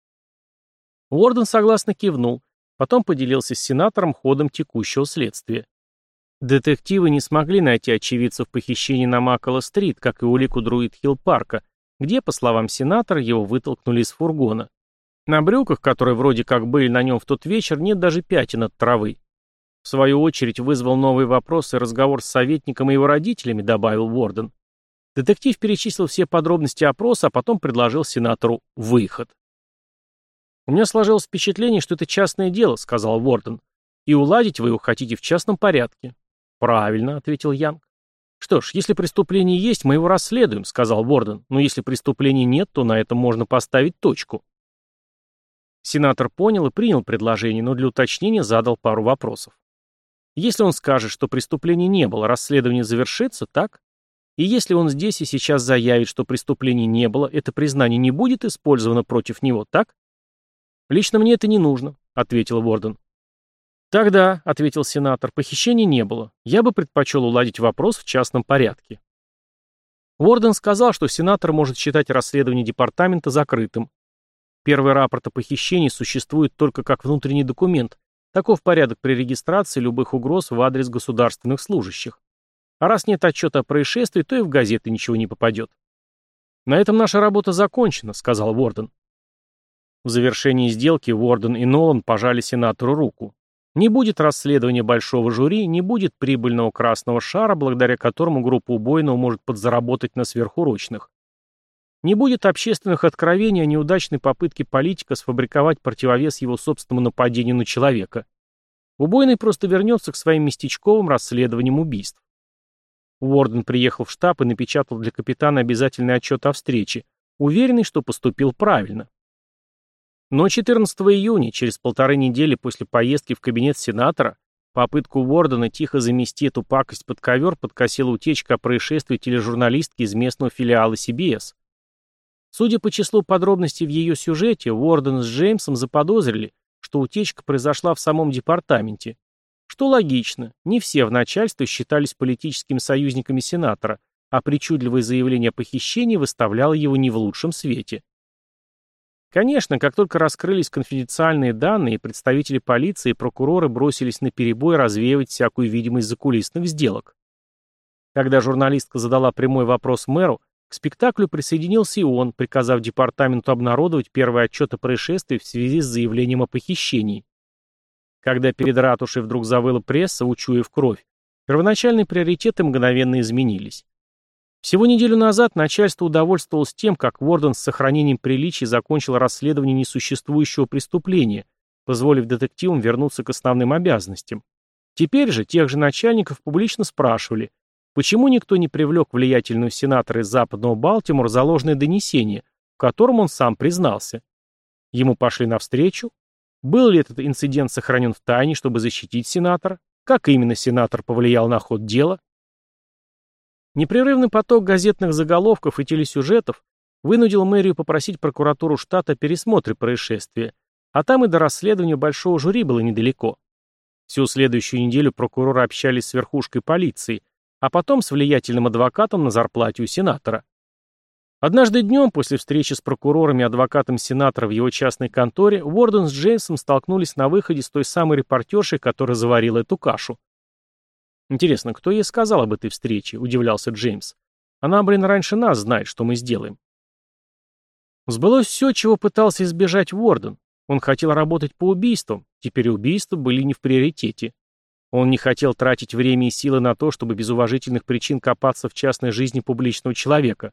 Уорден согласно кивнул, потом поделился с сенатором ходом текущего следствия. Детективы не смогли найти очевидцев похищения на Маккола-стрит, как и улику Друид-Хилл-парка, где, по словам сенатора, его вытолкнули из фургона. На брюках, которые вроде как были на нем в тот вечер, нет даже пятен от травы. В свою очередь вызвал новые вопросы разговор с советником и его родителями, добавил Уорден. Детектив перечислил все подробности опроса, а потом предложил сенатору выход. «У меня сложилось впечатление, что это частное дело», — сказал Уорден. «И уладить вы его хотите в частном порядке». «Правильно», — ответил Янг. «Что ж, если преступление есть, мы его расследуем», — сказал Уорден. «Но если преступления нет, то на этом можно поставить точку». Сенатор понял и принял предложение, но для уточнения задал пару вопросов. Если он скажет, что преступления не было, расследование завершится, так? И если он здесь и сейчас заявит, что преступлений не было, это признание не будет использовано против него, так? Лично мне это не нужно, ответил Ворден. Тогда, ответил сенатор, похищения не было. Я бы предпочел уладить вопрос в частном порядке. Уорден сказал, что сенатор может считать расследование департамента закрытым. Первый рапорт о похищении существует только как внутренний документ. Таков порядок при регистрации любых угроз в адрес государственных служащих. А раз нет отчета о происшествии, то и в газеты ничего не попадет. «На этом наша работа закончена», — сказал Уорден. В завершении сделки Уорден и Нолан пожали сенатору руку. Не будет расследования большого жюри, не будет прибыльного красного шара, благодаря которому группа убойного может подзаработать на сверхурочных. Не будет общественных откровений о неудачной попытке политика сфабриковать противовес его собственному нападению на человека. Убойный просто вернется к своим местечковым расследованиям убийств. Уорден приехал в штаб и напечатал для капитана обязательный отчет о встрече, уверенный, что поступил правильно. Но 14 июня, через полторы недели после поездки в кабинет сенатора, попытку Уордена тихо замести эту пакость под ковер подкосила утечка о происшествии тележурналистки из местного филиала CBS. Судя по числу подробностей в ее сюжете, Уорден с Джеймсом заподозрили, что утечка произошла в самом департаменте, что логично, не все в начальстве считались политическими союзниками сенатора, а причудливое заявление о похищении выставляло его не в лучшем свете. Конечно, как только раскрылись конфиденциальные данные, представители полиции и прокуроры бросились на перебой развеивать всякую видимость закулисных сделок. Когда журналистка задала прямой вопрос мэру, к спектаклю присоединился и он, приказав департаменту обнародовать первый отчет о происшествии в связи с заявлением о похищении. Когда перед ратушей вдруг завыла пресса, учуяв кровь, первоначальные приоритеты мгновенно изменились. Всего неделю назад начальство удовольствовалось тем, как Ворден с сохранением приличий закончил расследование несуществующего преступления, позволив детективам вернуться к основным обязанностям. Теперь же тех же начальников публично спрашивали, почему никто не привлек влиятельного сенатора из западного Балтимора за ложное донесение, в котором он сам признался. Ему пошли навстречу, был ли этот инцидент сохранен в тайне, чтобы защитить сенатора? Как именно сенатор повлиял на ход дела? Непрерывный поток газетных заголовков и телесюжетов вынудил мэрию попросить прокуратуру штата о пересмотре происшествия, а там и до расследования большого жюри было недалеко. Всю следующую неделю прокуроры общались с верхушкой полиции, а потом с влиятельным адвокатом на зарплате у сенатора. Однажды днем, после встречи с прокурорами и адвокатом сенатора в его частной конторе, Уорден с Джеймсом столкнулись на выходе с той самой репортершей, которая заварила эту кашу. «Интересно, кто ей сказал об этой встрече?» – удивлялся Джеймс. «Она, блин, раньше нас знает, что мы сделаем». Сбылось все, чего пытался избежать Уорден. Он хотел работать по убийствам, теперь убийства были не в приоритете. Он не хотел тратить время и силы на то, чтобы без уважительных причин копаться в частной жизни публичного человека.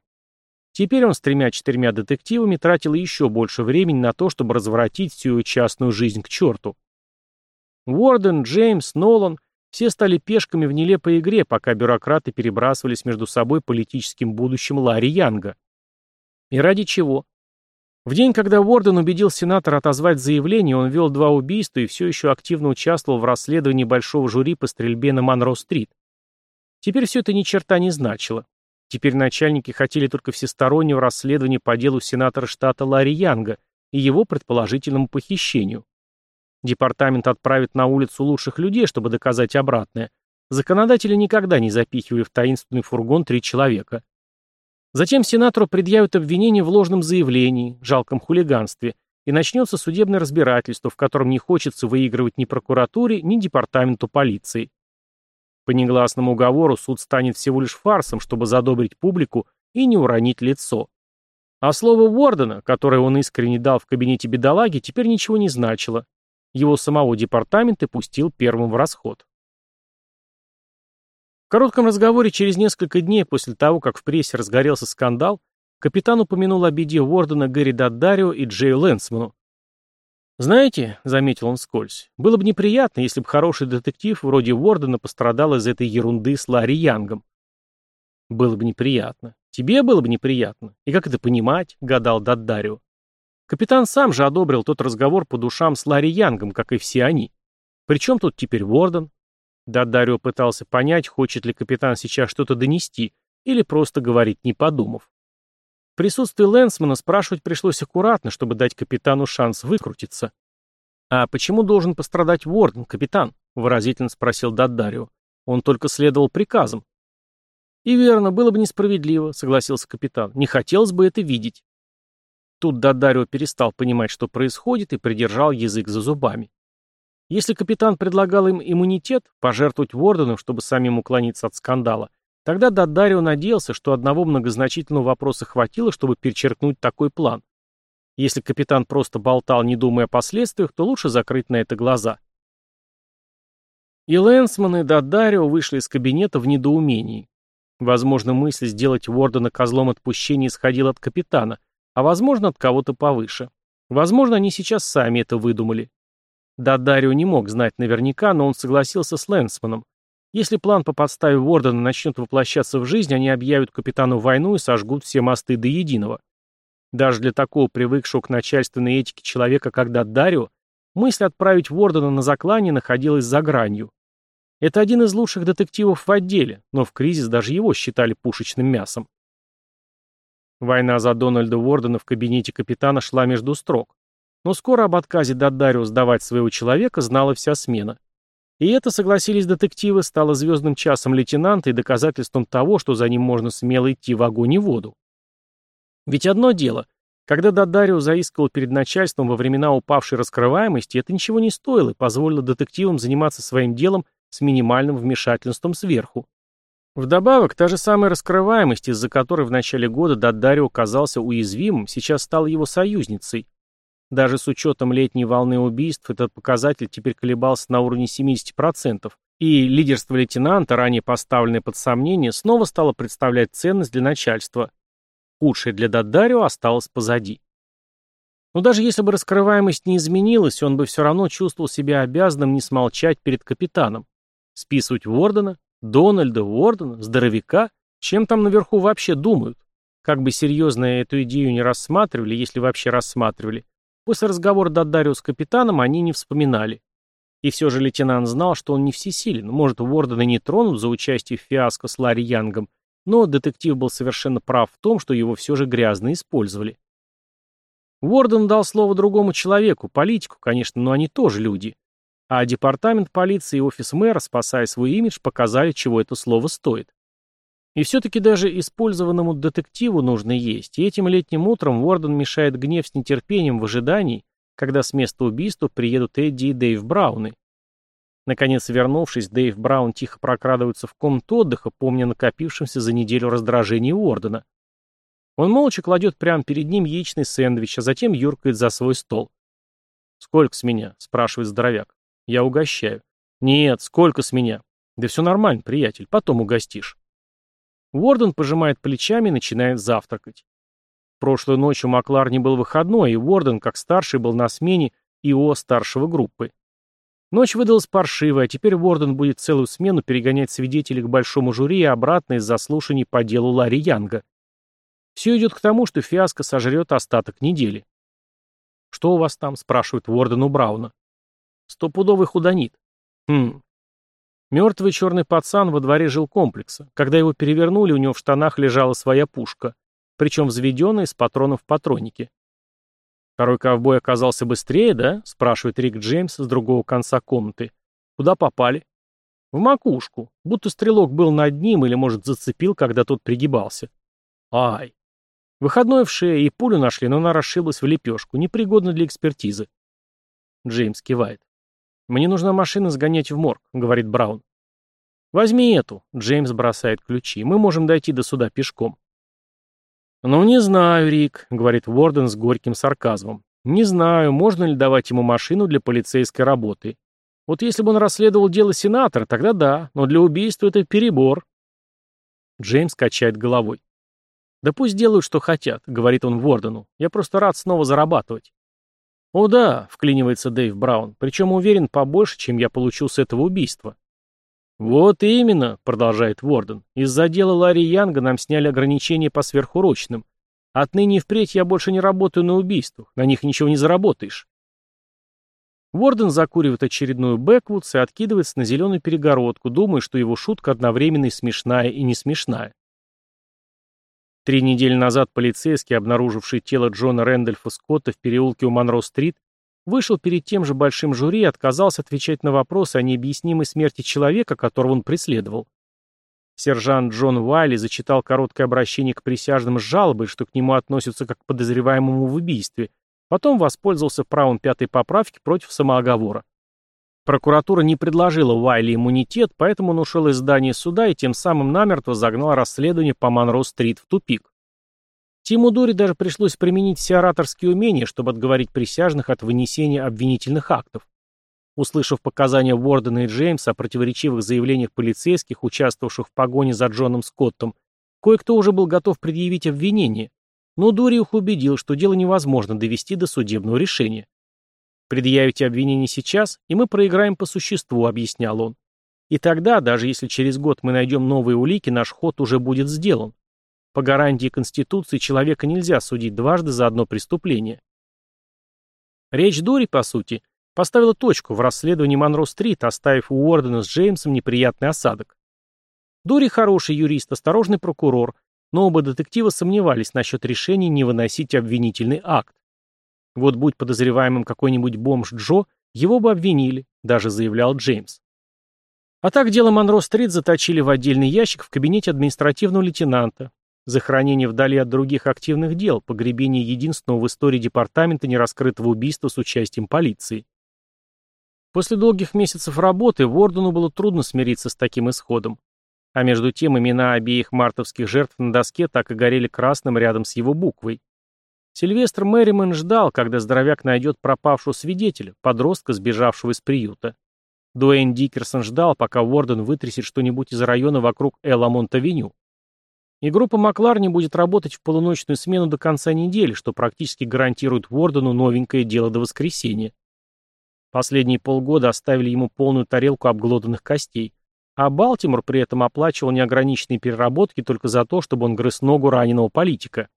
Теперь он с тремя-четырьмя детективами тратил еще больше времени на то, чтобы разворотить всю ее частную жизнь к черту. Уорден, Джеймс, Нолан – все стали пешками в нелепой игре, пока бюрократы перебрасывались между собой политическим будущим Ларри Янга. И ради чего? В день, когда Уорден убедил сенатора отозвать заявление, он вел два убийства и все еще активно участвовал в расследовании большого жюри по стрельбе на Монро-стрит. Теперь все это ни черта не значило. Теперь начальники хотели только всестороннего расследования по делу сенатора штата Ларри Янга и его предположительному похищению. Департамент отправит на улицу лучших людей, чтобы доказать обратное. Законодатели никогда не запихивали в таинственный фургон три человека. Затем сенатору предъявят обвинение в ложном заявлении, жалком хулиганстве, и начнется судебное разбирательство, в котором не хочется выигрывать ни прокуратуре, ни департаменту полиции. По негласному уговору суд станет всего лишь фарсом, чтобы задобрить публику и не уронить лицо. А слово Уордена, которое он искренне дал в кабинете бедолаги, теперь ничего не значило. Его самого департамент и пустил первым в расход. В коротком разговоре через несколько дней после того, как в прессе разгорелся скандал, капитан упомянул о беде Уордена Гэри Даддарио и Джею Лэнсману. «Знаете», — заметил он скользь, — «было бы неприятно, если бы хороший детектив вроде Уордена пострадал из этой ерунды с Ларри Янгом». «Было бы неприятно. Тебе было бы неприятно. И как это понимать?» — гадал Даддарио. Капитан сам же одобрил тот разговор по душам с Ларри Янгом, как и все они. Причем тут теперь Уорден? Даддарио пытался понять, хочет ли капитан сейчас что-то донести, или просто говорить, не подумав. В присутствии Лэнсмана спрашивать пришлось аккуратно, чтобы дать капитану шанс выкрутиться. «А почему должен пострадать Уорден, капитан?» — выразительно спросил Даддарио. «Он только следовал приказам». «И верно, было бы несправедливо», — согласился капитан. «Не хотелось бы это видеть». Тут Дадарио перестал понимать, что происходит, и придержал язык за зубами. Если капитан предлагал им иммунитет, пожертвовать Ворденом, чтобы самим уклониться от скандала, тогда Дадарио надеялся, что одного многозначительного вопроса хватило, чтобы перечеркнуть такой план. Если капитан просто болтал, не думая о последствиях, то лучше закрыть на это глаза. И Лэнсман, и Дадарио вышли из кабинета в недоумении. Возможно, мысль сделать Вордена козлом отпущения исходила от капитана, а возможно от кого-то повыше. Возможно, они сейчас сами это выдумали. Дадарио не мог знать наверняка, но он согласился с Лэнсманом. Если план по подставе Вордена начнет воплощаться в жизнь, они объявят капитану войну и сожгут все мосты до единого. Даже для такого привыкшего к начальственной этике человека, как Дадарио, мысль отправить Вордена на заклание находилась за гранью. Это один из лучших детективов в отделе, но в кризис даже его считали пушечным мясом. Война за Дональда Уордена в кабинете капитана шла между строк. Но скоро об отказе Даддарио сдавать своего человека знала вся смена. И это, согласились детективы, стало звездным часом лейтенанта и доказательством того, что за ним можно смело идти в огонь и воду. Ведь одно дело, когда Даддарио заискивал перед начальством во времена упавшей раскрываемости, это ничего не стоило и позволило детективам заниматься своим делом с минимальным вмешательством сверху. Вдобавок, та же самая раскрываемость, из-за которой в начале года Даддарио казался уязвимым, сейчас стала его союзницей. Даже с учетом летней волны убийств этот показатель теперь колебался на уровне 70%, и лидерство лейтенанта, ранее поставленное под сомнение, снова стало представлять ценность для начальства. Худшее для Даддарио осталось позади. Но даже если бы раскрываемость не изменилась, он бы все равно чувствовал себя обязанным не смолчать перед капитаном. Списывать Вордена, Дональда, Уордена, здоровяка? Чем там наверху вообще думают? Как бы серьезно эту идею не рассматривали, если вообще рассматривали, после разговора Дадарио с капитаном они не вспоминали. И все же лейтенант знал, что он не всесилен, может, Уордена не тронут за участие в фиаско с Ларри Янгом, но детектив был совершенно прав в том, что его все же грязно использовали. Уорден дал слово другому человеку, политику, конечно, но они тоже люди. А департамент полиции и офис мэра, спасая свой имидж, показали, чего это слово стоит. И все-таки даже использованному детективу нужно есть, и этим летним утром Уорден мешает гнев с нетерпением в ожидании, когда с места убийства приедут Эдди и Дэйв Брауны. Наконец, вернувшись, Дэйв Браун тихо прокрадывается в комнату отдыха, помня накопившемся за неделю раздражении Уордена. Он молча кладет прямо перед ним яичный сэндвич, а затем юркает за свой стол. «Сколько с меня?» – спрашивает здоровяк. Я угощаю. Нет, сколько с меня? Да все нормально, приятель, потом угостишь. Уорден пожимает плечами и начинает завтракать. Прошлой ночью Маклар не был выходной, и Уорден, как старший, был на смене ИО старшего группы. Ночь выдалась паршивая, а теперь Уорден будет целую смену перегонять свидетелей к большому жюри и обратно из заслушаний по делу Ларри Янга. Все идет к тому, что фиаско сожрет остаток недели. «Что у вас там?» – спрашивает Уорден у Брауна. Стопудовый худонит. Хм. Мертвый черный пацан во дворе жил комплекса. Когда его перевернули, у него в штанах лежала своя пушка, причем взведенная из патронов в патроннике. Второй ковбой оказался быстрее, да? Спрашивает Рик Джеймс с другого конца комнаты. Куда попали? В макушку. Будто стрелок был над ним или, может, зацепил, когда тот пригибался. Ай. Выходной в шее и пулю нашли, но она расшиблась в лепешку, непригодна для экспертизы. Джеймс кивает. «Мне нужна машина сгонять в морг», — говорит Браун. «Возьми эту», — Джеймс бросает ключи. «Мы можем дойти до суда пешком». «Ну, не знаю, Рик», — говорит Ворден с горьким сарказмом. «Не знаю, можно ли давать ему машину для полицейской работы. Вот если бы он расследовал дело сенатора, тогда да, но для убийства это перебор. Джеймс качает головой. «Да пусть делают, что хотят», — говорит он Вордену. «Я просто рад снова зарабатывать». «О да», — вклинивается Дэйв Браун, «причем уверен побольше, чем я получил с этого убийства». «Вот именно», — продолжает Ворден, «из-за дела Ларри Янга нам сняли ограничения по сверхурочным. Отныне и впредь я больше не работаю на убийствах, на них ничего не заработаешь». Ворден закуривает очередную Бэквудс и откидывается на зеленую перегородку, думая, что его шутка одновременно и смешная, и не смешная. Три недели назад полицейский, обнаруживший тело Джона Рэндольфа Скотта в переулке у Монро-стрит, вышел перед тем же большим жюри и отказался отвечать на вопросы о необъяснимой смерти человека, которого он преследовал. Сержант Джон Уайли зачитал короткое обращение к присяжным с жалобой, что к нему относятся как к подозреваемому в убийстве, потом воспользовался правом пятой поправки против самооговора. Прокуратура не предложила Уайли иммунитет, поэтому он ушел из здания суда и тем самым намертво загнал расследование по Монро-стрит в тупик. Тиму Дури даже пришлось применить все ораторские умения, чтобы отговорить присяжных от вынесения обвинительных актов. Услышав показания Уордена и Джеймса о противоречивых заявлениях полицейских, участвовавших в погоне за Джоном Скоттом, кое-кто уже был готов предъявить обвинение, но Дури их убедил, что дело невозможно довести до судебного решения. «Предъявите обвинение сейчас, и мы проиграем по существу», — объяснял он. «И тогда, даже если через год мы найдем новые улики, наш ход уже будет сделан. По гарантии Конституции человека нельзя судить дважды за одно преступление. Речь Дори, по сути, поставила точку в расследовании Монро-стрит, оставив у Уордена с Джеймсом неприятный осадок. Дори хороший юрист, осторожный прокурор, но оба детектива сомневались насчет решения не выносить обвинительный акт. Вот будь подозреваемым какой-нибудь бомж Джо, его бы обвинили, даже заявлял Джеймс. А так дело Монро-стрит заточили в отдельный ящик в кабинете административного лейтенанта, Захоронение вдали от других активных дел, погребение единственного в истории департамента нераскрытого убийства с участием полиции. После долгих месяцев работы Вордену было трудно смириться с таким исходом. А между тем имена обеих мартовских жертв на доске так и горели красным рядом с его буквой. Сильвестр Мэриман ждал, когда здоровяк найдет пропавшего свидетеля, подростка, сбежавшего из приюта. Дуэйн Дикерсон ждал, пока Уорден вытрясет что-нибудь из района вокруг Эламонт-авеню. И группа Макларни будет работать в полуночную смену до конца недели, что практически гарантирует Уордену новенькое дело до воскресенья. Последние полгода оставили ему полную тарелку обглоданных костей, а Балтимор при этом оплачивал неограниченные переработки только за то, чтобы он грыз ногу раненого политика.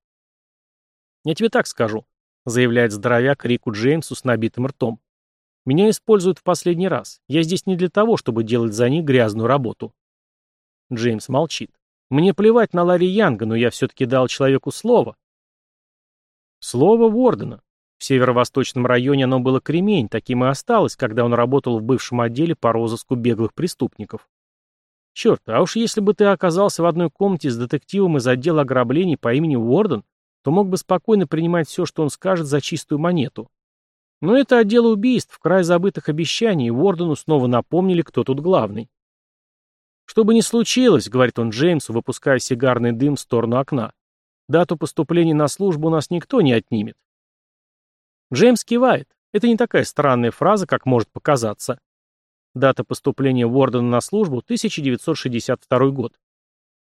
«Я тебе так скажу», — заявляет здоровяк Рику Джеймсу с набитым ртом. «Меня используют в последний раз. Я здесь не для того, чтобы делать за них грязную работу». Джеймс молчит. Мне плевать на Ларри Янга, но я все-таки дал человеку слово. Слово Вордена. В северо-восточном районе оно было кремень, таким и осталось, когда он работал в бывшем отделе по розыску беглых преступников. Черт, а уж если бы ты оказался в одной комнате с детективом из отдела ограблений по имени Уорден, то мог бы спокойно принимать все, что он скажет, за чистую монету. Но это отдел убийств, край забытых обещаний, и Уордену снова напомнили, кто тут главный. «Что бы ни случилось», — говорит он Джеймсу, выпуская сигарный дым в сторону окна, «дату поступления на службу у нас никто не отнимет». Джеймс кивает. Это не такая странная фраза, как может показаться. Дата поступления Уордена на службу – 1962 год.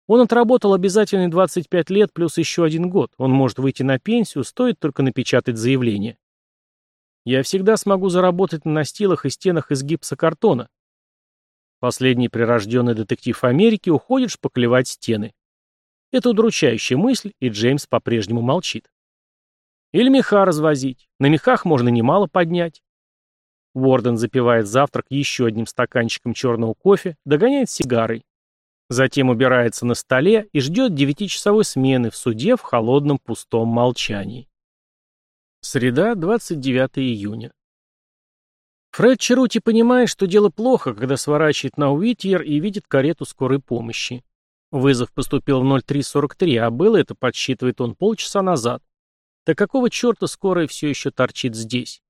Он отработал обязательные 25 лет плюс еще один год. Он может выйти на пенсию, стоит только напечатать заявление. Я всегда смогу заработать на настилах и стенах из гипсокартона. Последний прирожденный детектив Америки уходит шпаклевать стены. Это удручающая мысль, и Джеймс по-прежнему молчит. Или меха развозить. На мехах можно немало поднять. Уорден запивает завтрак еще одним стаканчиком черного кофе, догоняет сигарой. Затем убирается на столе и ждет девятичасовой смены в суде в холодном пустом молчании. Среда, 29 июня. Фред Черути понимает, что дело плохо, когда сворачивает на Уитьер и видит карету скорой помощи. Вызов поступил в 03.43, а было это, подсчитывает он, полчаса назад. Так какого черта скорая все еще торчит здесь?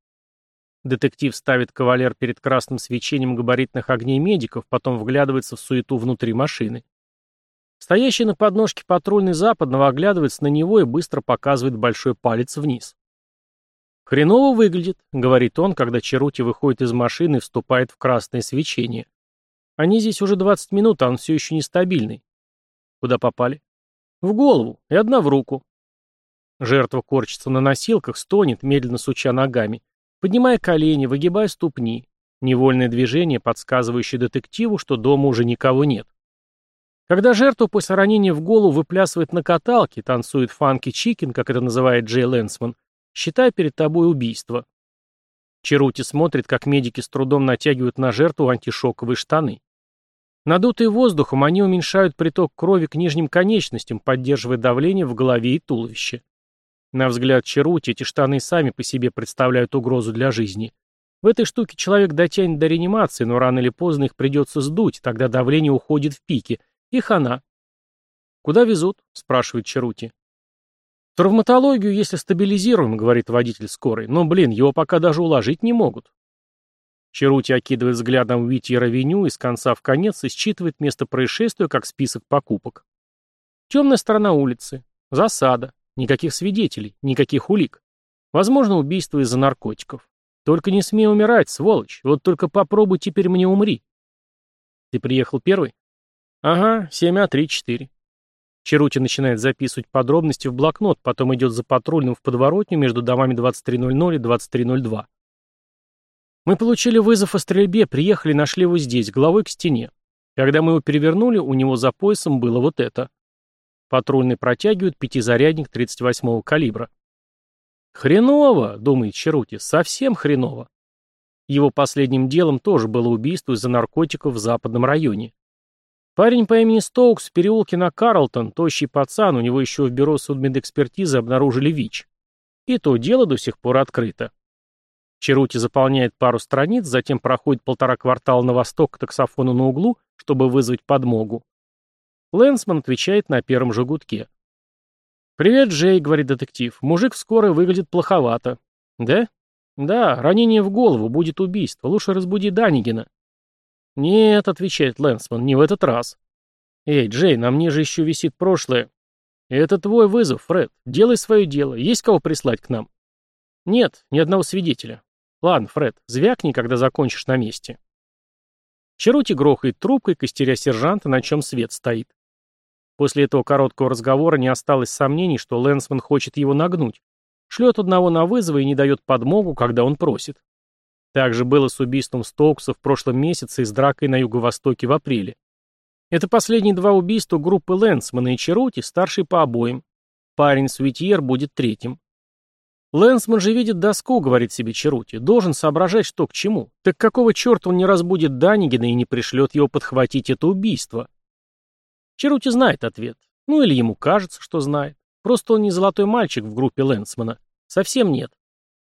Детектив ставит кавалер перед красным свечением габаритных огней медиков, потом вглядывается в суету внутри машины. Стоящий на подножке патрульный западного оглядывается на него и быстро показывает большой палец вниз. «Хреново выглядит», — говорит он, когда Черути выходит из машины и вступает в красное свечение. «Они здесь уже 20 минут, а он все еще нестабильный». «Куда попали?» «В голову и одна в руку». Жертва корчится на носилках, стонет, медленно суча ногами, поднимая колени, выгибая ступни. Невольное движение, подсказывающее детективу, что дома уже никого нет. Когда жертва после ранения в голову выплясывает на каталке, танцует funky chicken, как это называет Джей Лэнсман, считай перед тобой убийство. Черути смотрит, как медики с трудом натягивают на жертву антишоковые штаны. Надутые воздухом, они уменьшают приток крови к нижним конечностям, поддерживая давление в голове и туловище. На взгляд Черути эти штаны сами по себе представляют угрозу для жизни. В этой штуке человек дотянет до реанимации, но рано или поздно их придется сдуть, тогда давление уходит в пике, и хана. «Куда везут?» — спрашивает Черути. «Травматологию, если стабилизируем», — говорит водитель скорой, «но, блин, его пока даже уложить не могут». Черути окидывает взглядом Витьер-авеню и с конца в конец и считывает место происшествия как список покупок. Темная сторона улицы. Засада. Никаких свидетелей. Никаких улик. Возможно, убийство из-за наркотиков. Только не смей умирать, сволочь. Вот только попробуй теперь мне умри. Ты приехал первый? Ага, 7А34. Черути начинает записывать подробности в блокнот, потом идет за патрульным в подворотню между домами 2300 и 2302. Мы получили вызов о стрельбе, приехали нашли его здесь, головой к стене. Когда мы его перевернули, у него за поясом было вот это. Патрульный протягивает пятизарядник 38-го калибра. «Хреново», — думает Черути, — «совсем хреново». Его последним делом тоже было убийство из-за наркотиков в западном районе. Парень по имени Стоукс в переулке на Карлтон, тощий пацан, у него еще в бюро судмедэкспертизы обнаружили ВИЧ. И то дело до сих пор открыто. Черути заполняет пару страниц, затем проходит полтора квартала на восток к таксофону на углу, чтобы вызвать подмогу. Лэнсман отвечает на первом же гудке. «Привет, Джей», — говорит детектив. «Мужик в выглядит плоховато». «Да?» «Да, ранение в голову, будет убийство. Лучше разбуди Данигина». «Нет», — отвечает Лэнсман, — «не в этот раз». «Эй, Джей, на мне же еще висит прошлое». «Это твой вызов, Фред. Делай свое дело. Есть кого прислать к нам?» «Нет, ни одного свидетеля». «Ладно, Фред, звякни, когда закончишь на месте». Черути грохает трубкой, костеря сержанта, на чем свет стоит. После этого короткого разговора не осталось сомнений, что Лэнсман хочет его нагнуть. Шлет одного на вызовы и не дает подмогу, когда он просит. Так же было с убийством Стоукса в прошлом месяце и с дракой на юго-востоке в апреле. Это последние два убийства группы Лэнсмана и Черути, старший по обоим. Парень Суитьер будет третьим. Лэнсман же видит доску, говорит себе Черути, должен соображать, что к чему. Так какого черта он не разбудит Данигина и не пришлет его подхватить это убийство? Черути знает ответ. Ну или ему кажется, что знает. Просто он не золотой мальчик в группе Лэнсмана. Совсем нет.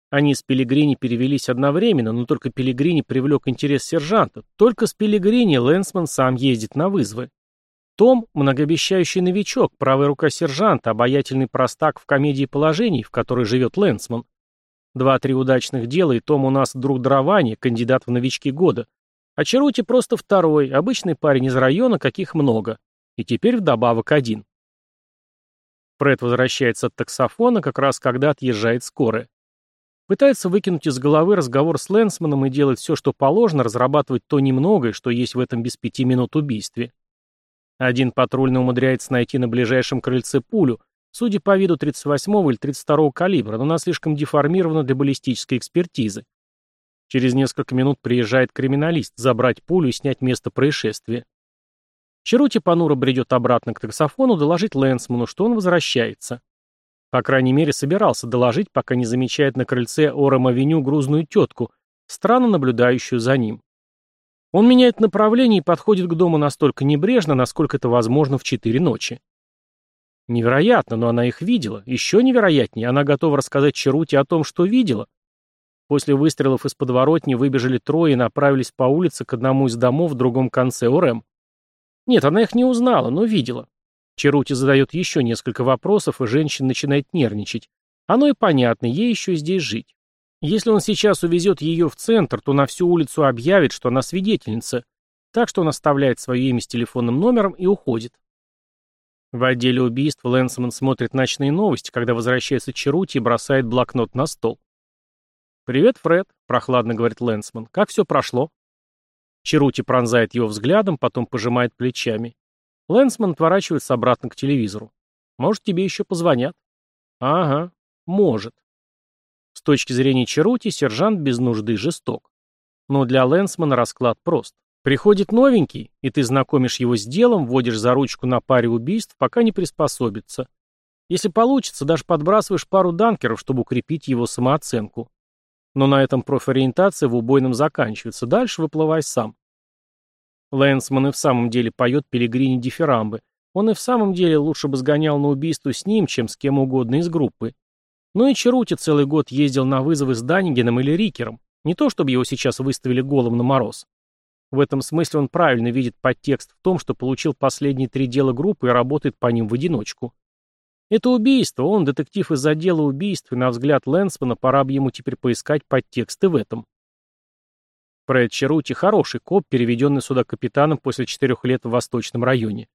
Они с Пелигрини перевелись одновременно, но только Пелигрини привлек интерес сержанта. Только с Пелигрини Лэнсман сам ездит на вызовы. Том – многообещающий новичок, правая рука сержанта, обаятельный простак в комедии положений, в которой живет Лэнсман. Два-три удачных дела, и Том у нас друг дарования, кандидат в новички года. А Чарути просто второй, обычный парень из района, каких много. И теперь вдобавок один. Фред возвращается от таксофона, как раз когда отъезжает скорая. Пытается выкинуть из головы разговор с Лэнсманом и делать все, что положено, разрабатывать то немногое, что есть в этом без пяти минут убийстве. Один патрульный умудряется найти на ближайшем крыльце пулю, судя по виду 38-го или 32-го калибра, но она слишком деформирована для баллистической экспертизы. Через несколько минут приезжает криминалист забрать пулю и снять место происшествия. Черути понуро бредет обратно к таксофону доложить Лэнсману, что он возвращается. По крайней мере, собирался доложить, пока не замечает на крыльце Ором-авеню грузную тетку, странно наблюдающую за ним. Он меняет направление и подходит к дому настолько небрежно, насколько это возможно в четыре ночи. Невероятно, но она их видела. Еще невероятнее, она готова рассказать Черути о том, что видела. После выстрелов из подворотни выбежали трое и направились по улице к одному из домов в другом конце Орем. Нет, она их не узнала, но видела. Черути задает еще несколько вопросов, и женщина начинает нервничать. Оно и понятно, ей еще здесь жить. Если он сейчас увезет ее в центр, то на всю улицу объявит, что она свидетельница. Так что он оставляет свое имя с телефонным номером и уходит. В отделе убийств Лэнсман смотрит ночные новости, когда возвращается Черути и бросает блокнот на стол. «Привет, Фред», — прохладно говорит Лэнсман. «Как все прошло?» Черути пронзает его взглядом, потом пожимает плечами. Лэнсман отворачивается обратно к телевизору. «Может, тебе еще позвонят?» «Ага, может». С точки зрения Черути, сержант без нужды жесток. Но для Лэнсмана расклад прост. Приходит новенький, и ты знакомишь его с делом, вводишь за ручку на паре убийств, пока не приспособится. Если получится, даже подбрасываешь пару данкеров, чтобы укрепить его самооценку. Но на этом профориентация в убойном заканчивается. Дальше выплывай сам. Лэнсман и в самом деле поет Пелигрини дифирамбы. Он и в самом деле лучше бы сгонял на убийство с ним, чем с кем угодно из группы. Ну и Черути целый год ездил на вызовы с Даннигеном или Рикером. Не то, чтобы его сейчас выставили голым на мороз. В этом смысле он правильно видит подтекст в том, что получил последние три дела группы и работает по ним в одиночку. Это убийство, он детектив из отдела убийств, и на взгляд Лэнсмана пора бы ему теперь поискать подтексты в этом. Фред Черути хороший коп, переведенный сюда капитаном после четырех лет в Восточном районе.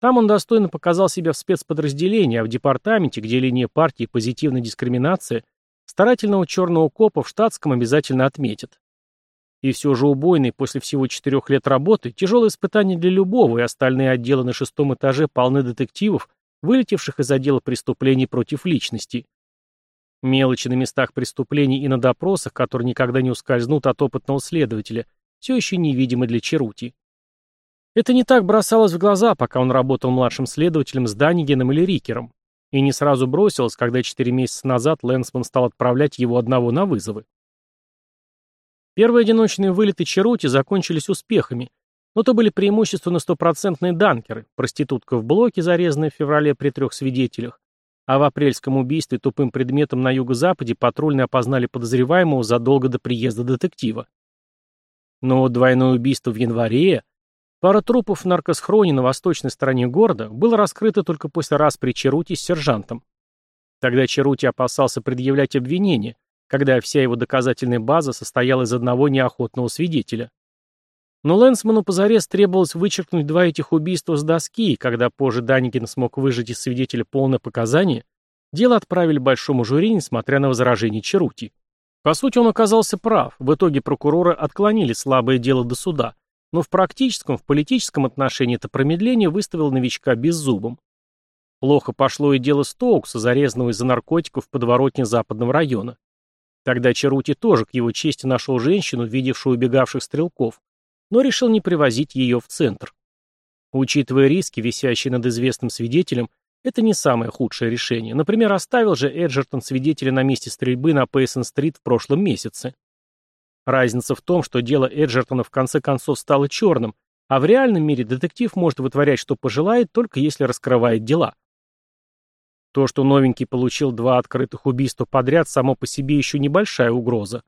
Там он достойно показал себя в спецподразделении, а в департаменте, где линия партии позитивной дискриминации, старательного черного копа в штатском обязательно отметят. И все же убойный после всего четырех лет работы – тяжелое испытание для любого, и остальные отделы на шестом этаже полны детективов, вылетевших из отдела преступлений против личности. Мелочи на местах преступлений и на допросах, которые никогда не ускользнут от опытного следователя, все еще невидимы для Черути. Это не так бросалось в глаза, пока он работал младшим следователем с Данигеном или Рикером, и не сразу бросилось, когда четыре месяца назад Лэнсман стал отправлять его одного на вызовы. Первые одиночные вылеты Черути закончились успехами, но то были преимущественно стопроцентные данкеры, проститутка в блоке, зарезанная в феврале при трех свидетелях, а в апрельском убийстве тупым предметом на юго-западе патрульные опознали подозреваемого задолго до приезда детектива. Но двойное убийство в январе, пара трупов в наркосхроне на восточной стороне города было раскрыто только после распри Черути с сержантом. Тогда Черути опасался предъявлять обвинение, когда вся его доказательная база состояла из одного неохотного свидетеля. Но Лэнсману позарез требовалось вычеркнуть два этих убийства с доски, и когда позже Даникин смог выжать из свидетеля полное показание, дело отправили большому жюри, несмотря на возражение Черути. По сути, он оказался прав. В итоге прокуроры отклонили слабое дело до суда, но в практическом, в политическом отношении это промедление выставило новичка беззубым. Плохо пошло и дело Стоукса, зарезанного из-за наркотиков в подворотне западного района. Тогда Черути тоже к его чести нашел женщину, видевшую убегавших стрелков, но решил не привозить ее в центр. Учитывая риски, висящие над известным свидетелем, это не самое худшее решение. Например, оставил же Эджертон свидетеля на месте стрельбы на Пейсон-стрит в прошлом месяце. Разница в том, что дело Эджертона в конце концов стало черным, а в реальном мире детектив может вытворять, что пожелает, только если раскрывает дела. То, что новенький получил два открытых убийства подряд, само по себе еще небольшая угроза.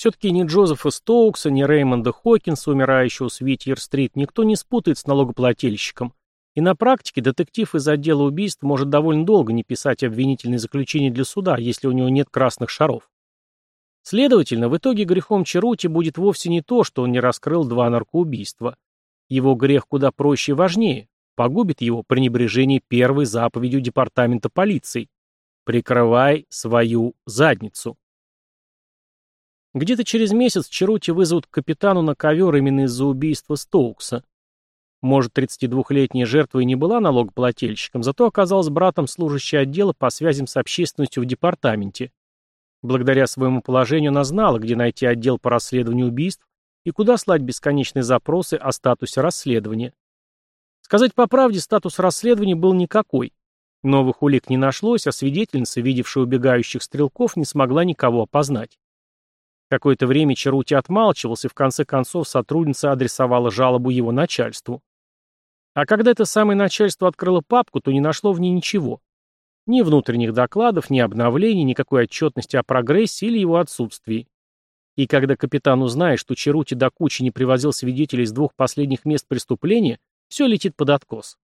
Все-таки ни Джозефа Стоукса, ни Реймонда Хокинса, умирающего с Витьер-стрит, никто не спутает с налогоплательщиком. И на практике детектив из отдела убийств может довольно долго не писать обвинительные заключения для суда, если у него нет красных шаров. Следовательно, в итоге грехом Черути будет вовсе не то, что он не раскрыл два наркоубийства. Его грех куда проще и важнее. Погубит его пренебрежение первой заповедью департамента полиции. Прикрывай свою задницу. Где-то через месяц Черути вызовут к капитану на ковер именно из-за убийства Стоукса. Может, 32-летняя жертва и не была налогоплательщиком, зато оказалась братом служащей отдела по связям с общественностью в департаменте. Благодаря своему положению она знала, где найти отдел по расследованию убийств и куда слать бесконечные запросы о статусе расследования. Сказать по правде, статус расследования был никакой. Новых улик не нашлось, а свидетельница, видевшая убегающих стрелков, не смогла никого опознать. Какое-то время Чарути отмалчивался, и в конце концов сотрудница адресовала жалобу его начальству. А когда это самое начальство открыло папку, то не нашло в ней ничего. Ни внутренних докладов, ни обновлений, никакой отчетности о прогрессе или его отсутствии. И когда капитан узнает, что Чарути до кучи не привозил свидетелей из двух последних мест преступления, все летит под откос.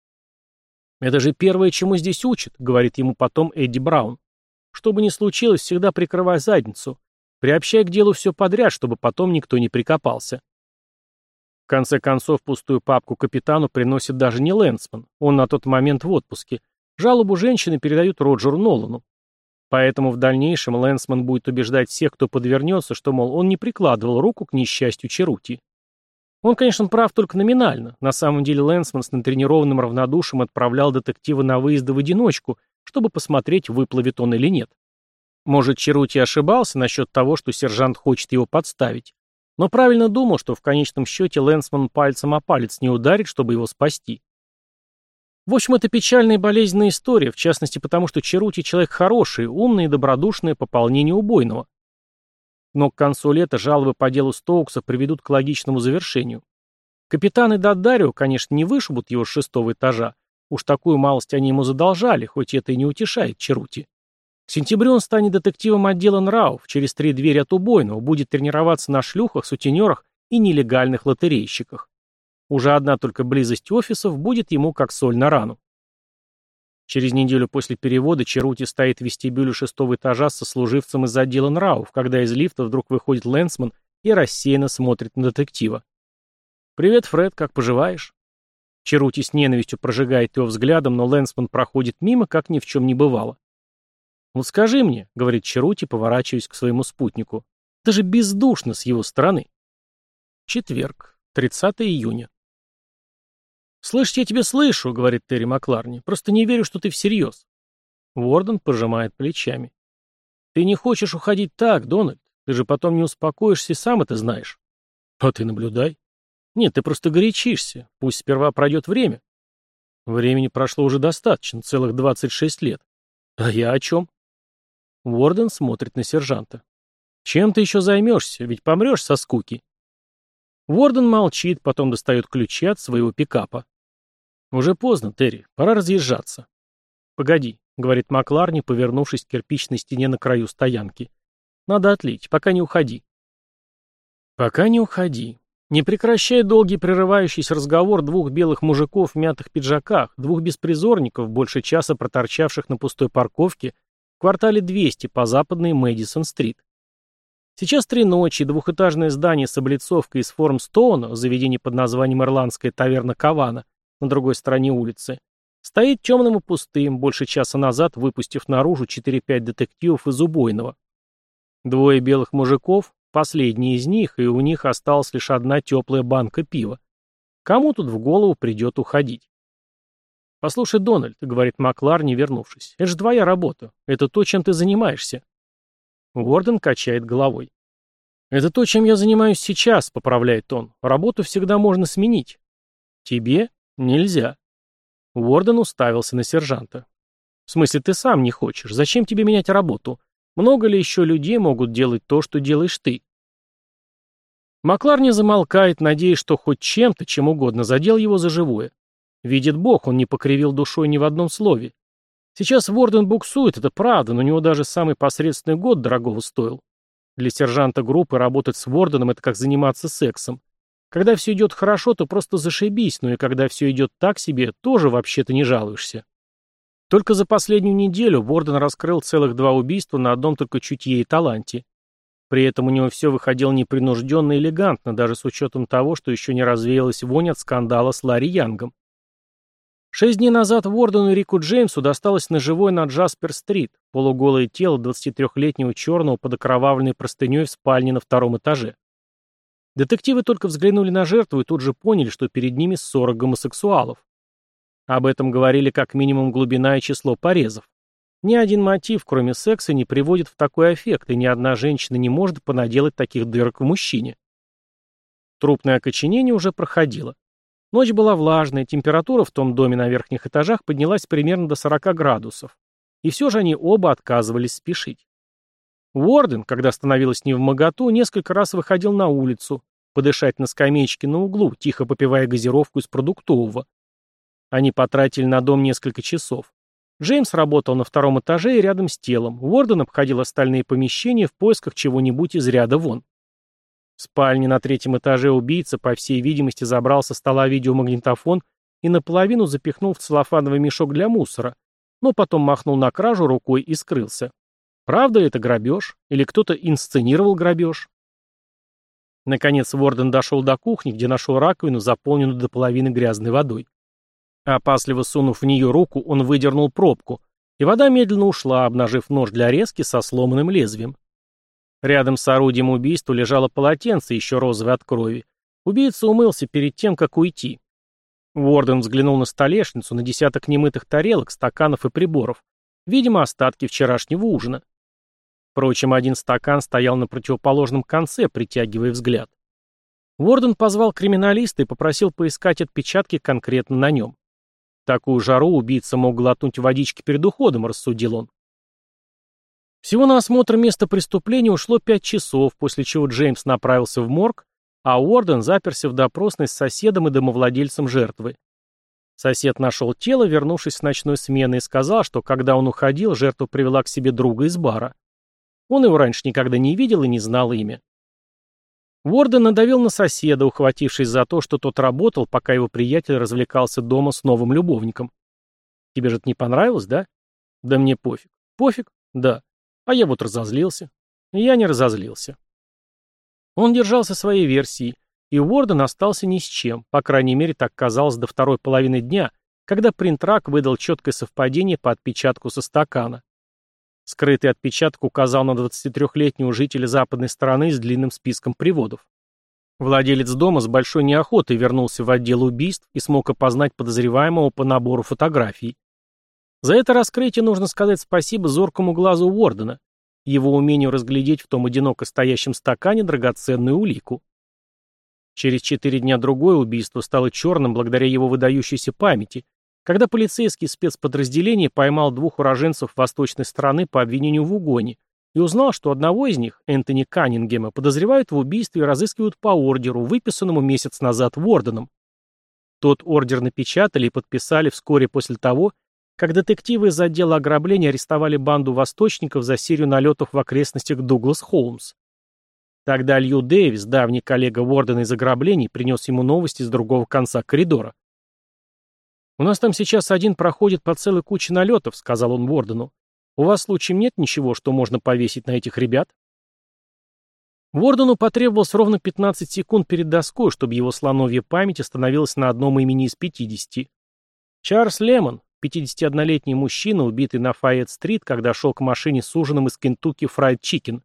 «Это же первое, чему здесь учат», — говорит ему потом Эдди Браун. «Что бы ни случилось, всегда прикрывай задницу. Приобщай к делу все подряд, чтобы потом никто не прикопался. В конце концов, пустую папку капитану приносит даже не Лэнсман. Он на тот момент в отпуске. Жалобу женщины передают Роджеру Нолану. Поэтому в дальнейшем Лэнсман будет убеждать всех, кто подвернется, что, мол, он не прикладывал руку к несчастью Черути. Он, конечно, прав только номинально. На самом деле Лэнсман с натренированным равнодушием отправлял детектива на выезды в одиночку, чтобы посмотреть, выплывет он или нет. Может, Черути ошибался насчет того, что сержант хочет его подставить. Но правильно думал, что в конечном счете Лэнсман пальцем о палец не ударит, чтобы его спасти. В общем, это печальная и болезненная история, в частности потому, что Черути человек хороший, умный и добродушное пополнение убойного. Но к концу лета жалобы по делу Стоукса приведут к логичному завершению. Капитан и Дадарио, конечно, не вышибут его с шестого этажа. Уж такую малость они ему задолжали, хоть это и не утешает Черути. К сентябрю он станет детективом отдела нравов, через три двери от убойного, будет тренироваться на шлюхах, сутенерах и нелегальных лотерейщиках. Уже одна только близость офисов будет ему как соль на рану. Через неделю после перевода Черути стоит в вестибюле шестого этажа со служивцем из отдела нравов, когда из лифта вдруг выходит Лэнсман и рассеянно смотрит на детектива. «Привет, Фред, как поживаешь?» Черути с ненавистью прожигает его взглядом, но Лэнсман проходит мимо, как ни в чем не бывало. «Вот скажи мне», — говорит Черути, поворачиваясь к своему спутнику, — «это же бездушно с его стороны». Четверг, 30 июня. «Слышь, я тебя слышу», — говорит Терри Макларни. «Просто не верю, что ты всерьез». Уорден пожимает плечами. «Ты не хочешь уходить так, Дональд. Ты же потом не успокоишься и сам это знаешь». «А ты наблюдай». «Нет, ты просто горячишься. Пусть сперва пройдет время». «Времени прошло уже достаточно, целых 26 лет». «А я о чем?» Уорден смотрит на сержанта. «Чем ты еще займешься? Ведь помрешь со скуки». Уорден молчит, потом достает ключи от своего пикапа. «Уже поздно, Терри. Пора разъезжаться». «Погоди», — говорит Макларни, повернувшись к кирпичной стене на краю стоянки. «Надо отлить, пока не уходи». «Пока не уходи». Не прекращая долгий прерывающийся разговор двух белых мужиков в мятых пиджаках, двух беспризорников, больше часа проторчавших на пустой парковке, квартале 200 по западной Мэдисон-стрит. Сейчас три ночи, двухэтажное здание с облицовкой из форм Стоуна, заведение под названием «Ирландская таверна Кавана», на другой стороне улицы, стоит темным и пустым, больше часа назад выпустив наружу 4-5 детективов из убойного. Двое белых мужиков, последний из них, и у них осталась лишь одна теплая банка пива. Кому тут в голову придет уходить? «Послушай, Дональд», — говорит Маклар, не вернувшись, — «это же твоя работа. Это то, чем ты занимаешься». Уорден качает головой. «Это то, чем я занимаюсь сейчас», — поправляет он. «Работу всегда можно сменить». «Тебе?» «Нельзя». Уорден уставился на сержанта. «В смысле, ты сам не хочешь? Зачем тебе менять работу? Много ли еще людей могут делать то, что делаешь ты?» Маклар не замолкает, надеясь, что хоть чем-то, чем угодно, задел его за живое. Видит Бог, он не покривил душой ни в одном слове. Сейчас Ворден буксует, это правда, но у него даже самый посредственный год дорогого стоил. Для сержанта группы работать с Ворденом — это как заниматься сексом. Когда все идет хорошо, то просто зашибись, но и когда все идет так себе, тоже вообще-то не жалуешься. Только за последнюю неделю Ворден раскрыл целых два убийства на одном только чутье и таланте. При этом у него все выходило непринужденно и элегантно, даже с учетом того, что еще не развеялась вонь от скандала с Ларри Янгом. Шесть дней назад Вордену и Рику Джеймсу досталось ножевой на Джаспер-стрит, полуголое тело 23-летнего черного под окровавленной простыней в спальне на втором этаже. Детективы только взглянули на жертву и тут же поняли, что перед ними 40 гомосексуалов. Об этом говорили как минимум глубина и число порезов. Ни один мотив, кроме секса, не приводит в такой эффект, и ни одна женщина не может понаделать таких дырок в мужчине. Трупное окоченение уже проходило. Ночь была влажная, температура в том доме на верхних этажах поднялась примерно до 40 градусов. И все же они оба отказывались спешить. Уорден, когда становилось не в моготу, несколько раз выходил на улицу, подышать на скамеечке на углу, тихо попивая газировку из продуктового. Они потратили на дом несколько часов. Джеймс работал на втором этаже и рядом с телом. Уорден обходил остальные помещения в поисках чего-нибудь из ряда вон. В спальне на третьем этаже убийца, по всей видимости, забрал со стола видеомагнитофон и наполовину запихнул в целлофановый мешок для мусора, но потом махнул на кражу рукой и скрылся. Правда это грабеж? Или кто-то инсценировал грабеж? Наконец Ворден дошел до кухни, где нашел раковину, заполненную до половины грязной водой. Опасливо сунув в нее руку, он выдернул пробку, и вода медленно ушла, обнажив нож для резки со сломанным лезвием. Рядом с орудием убийства лежало полотенце, еще розовое от крови. Убийца умылся перед тем, как уйти. Уорден взглянул на столешницу, на десяток немытых тарелок, стаканов и приборов. Видимо, остатки вчерашнего ужина. Впрочем, один стакан стоял на противоположном конце, притягивая взгляд. Уорден позвал криминалиста и попросил поискать отпечатки конкретно на нем. Такую жару убийца мог глотнуть водички перед уходом, рассудил он. Всего на осмотр места преступления ушло пять часов, после чего Джеймс направился в морг, а Уорден заперся в допросной с соседом и домовладельцем жертвы. Сосед нашел тело, вернувшись с ночной смены, и сказал, что когда он уходил, жертва привела к себе друга из бара. Он его раньше никогда не видел и не знал имя. Уорден надавил на соседа, ухватившись за то, что тот работал, пока его приятель развлекался дома с новым любовником. «Тебе же это не понравилось, да?» «Да мне пофиг». «Пофиг?» «Да». А я вот разозлился. Я не разозлился. Он держался своей версии, и Уорден остался ни с чем, по крайней мере так казалось до второй половины дня, когда принтрак выдал четкое совпадение по отпечатку со стакана. Скрытый отпечаток указал на 23-летнего жителя западной стороны с длинным списком приводов. Владелец дома с большой неохотой вернулся в отдел убийств и смог опознать подозреваемого по набору фотографий. За это раскрытие нужно сказать спасибо зоркому глазу Уордена, его умению разглядеть в том одиноко стоящем стакане драгоценную улику. Через четыре дня другое убийство стало черным благодаря его выдающейся памяти, когда полицейский спецподразделение поймал двух уроженцев восточной страны по обвинению в угоне и узнал, что одного из них, Энтони Каннингема, подозревают в убийстве и разыскивают по ордеру, выписанному месяц назад Ворденом. Тот ордер напечатали и подписали вскоре после того, как детективы из отдела ограбления арестовали банду восточников за серию налетов в окрестностях Дуглас Холмс. Тогда Лью Дэвис, давний коллега Вордена из ограблений, принес ему новости с другого конца коридора. «У нас там сейчас один проходит по целой куче налетов», — сказал он Вордену. «У вас случаем нет ничего, что можно повесить на этих ребят?» Вордену потребовалось ровно 15 секунд перед доской, чтобы его слоновья память остановилась на одном имени из 50. Чарльз Лемон, 51-летний мужчина, убитый на Файет-стрит, когда шел к машине с ужином из Kentucky Fried Chicken.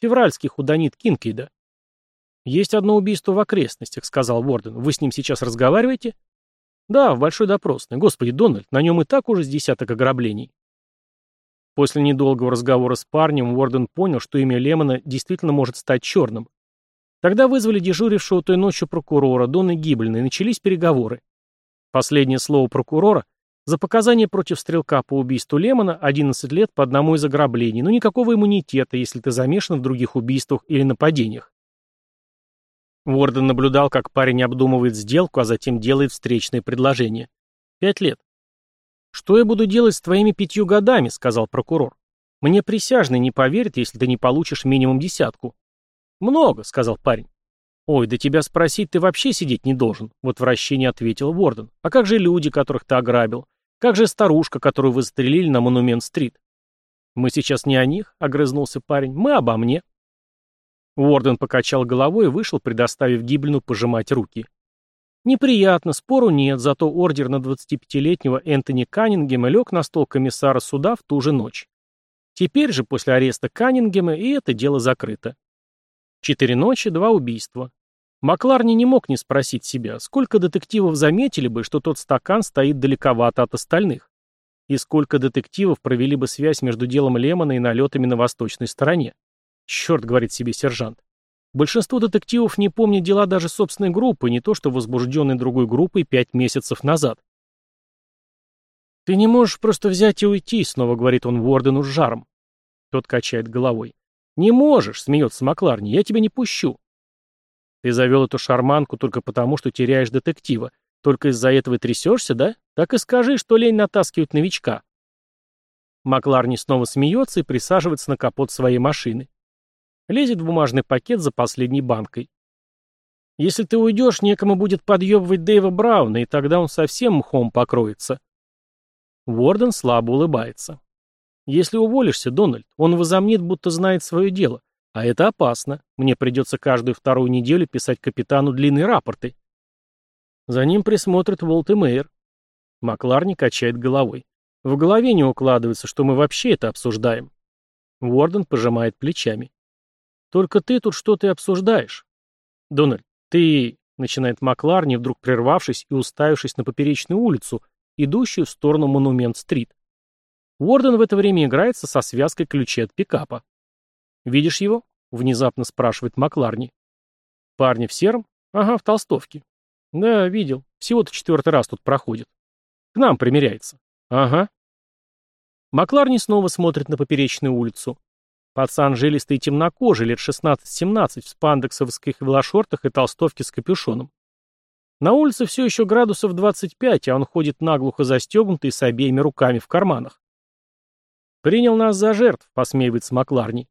Февральский whodunit Кинкейда. «Есть одно убийство в окрестностях», — сказал Уорден. «Вы с ним сейчас разговариваете?» Да, в большой допросной. Господи, Дональд, на нем и так уже с десяток ограблений. После недолгого разговора с парнем Уорден понял, что имя Лемона действительно может стать черным. Тогда вызвали дежурившего той ночью прокурора Дона Гиббельна и начались переговоры. Последнее слово прокурора за показания против стрелка по убийству Лемона 11 лет по одному из ограблений, но никакого иммунитета, если ты замешан в других убийствах или нападениях. Уорден наблюдал, как парень обдумывает сделку, а затем делает встречное предложение. Пять лет. «Что я буду делать с твоими пятью годами?» — сказал прокурор. «Мне присяжный не поверит, если ты не получишь минимум десятку». «Много», — сказал парень. «Ой, да тебя спросить ты вообще сидеть не должен», — в отвращении ответил Уорден. «А как же люди, которых ты ограбил? Как же старушка, которую вы застрелили на Монумент-стрит?» «Мы сейчас не о них», — огрызнулся парень. «Мы обо мне». Уорден покачал головой и вышел, предоставив Гиблину пожимать руки. Неприятно, спору нет, зато ордер на 25-летнего Энтони Каннингема лег на стол комиссара суда в ту же ночь. Теперь же, после ареста Каннингема, и это дело закрыто. Четыре ночи, два убийства. Макларни не мог не спросить себя, сколько детективов заметили бы, что тот стакан стоит далековато от остальных, и сколько детективов провели бы связь между делом Лемона и налетами на восточной стороне. Черт, говорит себе сержант. Большинство детективов не помнят дела даже собственной группы, не то что возбужденной другой группой пять месяцев назад. «Ты не можешь просто взять и уйти», — снова говорит он Уордену с жаром. Тот качает головой. «Не можешь», — смеется Макларни, — «я тебя не пущу». «Ты завел эту шарманку только потому, что теряешь детектива. Только из-за этого и трясешься, да? Так и скажи, что лень натаскивать новичка». Макларни снова смеется и присаживается на капот своей машины. Лезет в бумажный пакет за последней банкой. Если ты уйдешь, некому будет подъебывать Дэйва Брауна, и тогда он совсем мхом покроется. Ворден слабо улыбается. Если уволишься, Дональд, он возомнит, будто знает свое дело. А это опасно. Мне придется каждую вторую неделю писать капитану длинные рапорты. За ним присмотрит Волт и Мэйр. Макларни качает головой. В голове не укладывается, что мы вообще это обсуждаем. Уорден пожимает плечами. Только ты тут что-то обсуждаешь. Дональд, ты... Начинает Макларни, вдруг прервавшись и уставившись на поперечную улицу, идущую в сторону Монумент-стрит. Уорден в это время играется со связкой ключей от пикапа. «Видишь его?» — внезапно спрашивает Макларни. «Парни в сером? Ага, в толстовке. Да, видел. Всего-то четвертый раз тут проходит. К нам примеряется. Ага». Макларни снова смотрит на поперечную улицу. Пацан жилистый и темнокожий, лет 16-17, в спандексовских велошортах и толстовке с капюшоном. На улице все еще градусов 25, а он ходит наглухо застегнутый с обеими руками в карманах. «Принял нас за жертв», — посмеивается Макларни.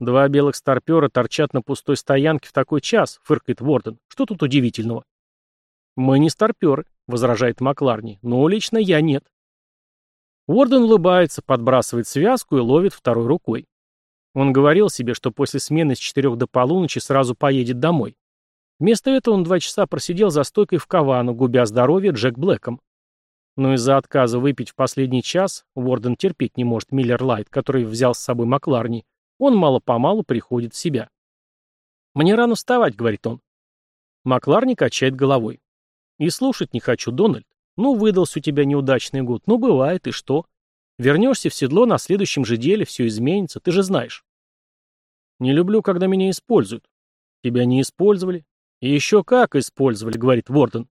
«Два белых старпера торчат на пустой стоянке в такой час», — фыркает Ворден. «Что тут удивительного?» «Мы не старперы», — возражает Макларни. «Но лично я нет». Уорден улыбается, подбрасывает связку и ловит второй рукой. Он говорил себе, что после смены с четырех до полуночи сразу поедет домой. Вместо этого он два часа просидел за стойкой в Кавану, губя здоровье Джек Блэком. Но из-за отказа выпить в последний час, Уорден терпеть не может Миллер Лайт, который взял с собой Макларни, он мало-помалу приходит в себя. «Мне рано вставать», — говорит он. Макларни качает головой. «И слушать не хочу, Дональд. Ну, выдался у тебя неудачный год. Ну, бывает, и что? Вернешься в седло на следующем же деле, все изменится, ты же знаешь. Не люблю, когда меня используют. Тебя не использовали. И еще как использовали, говорит Ворден.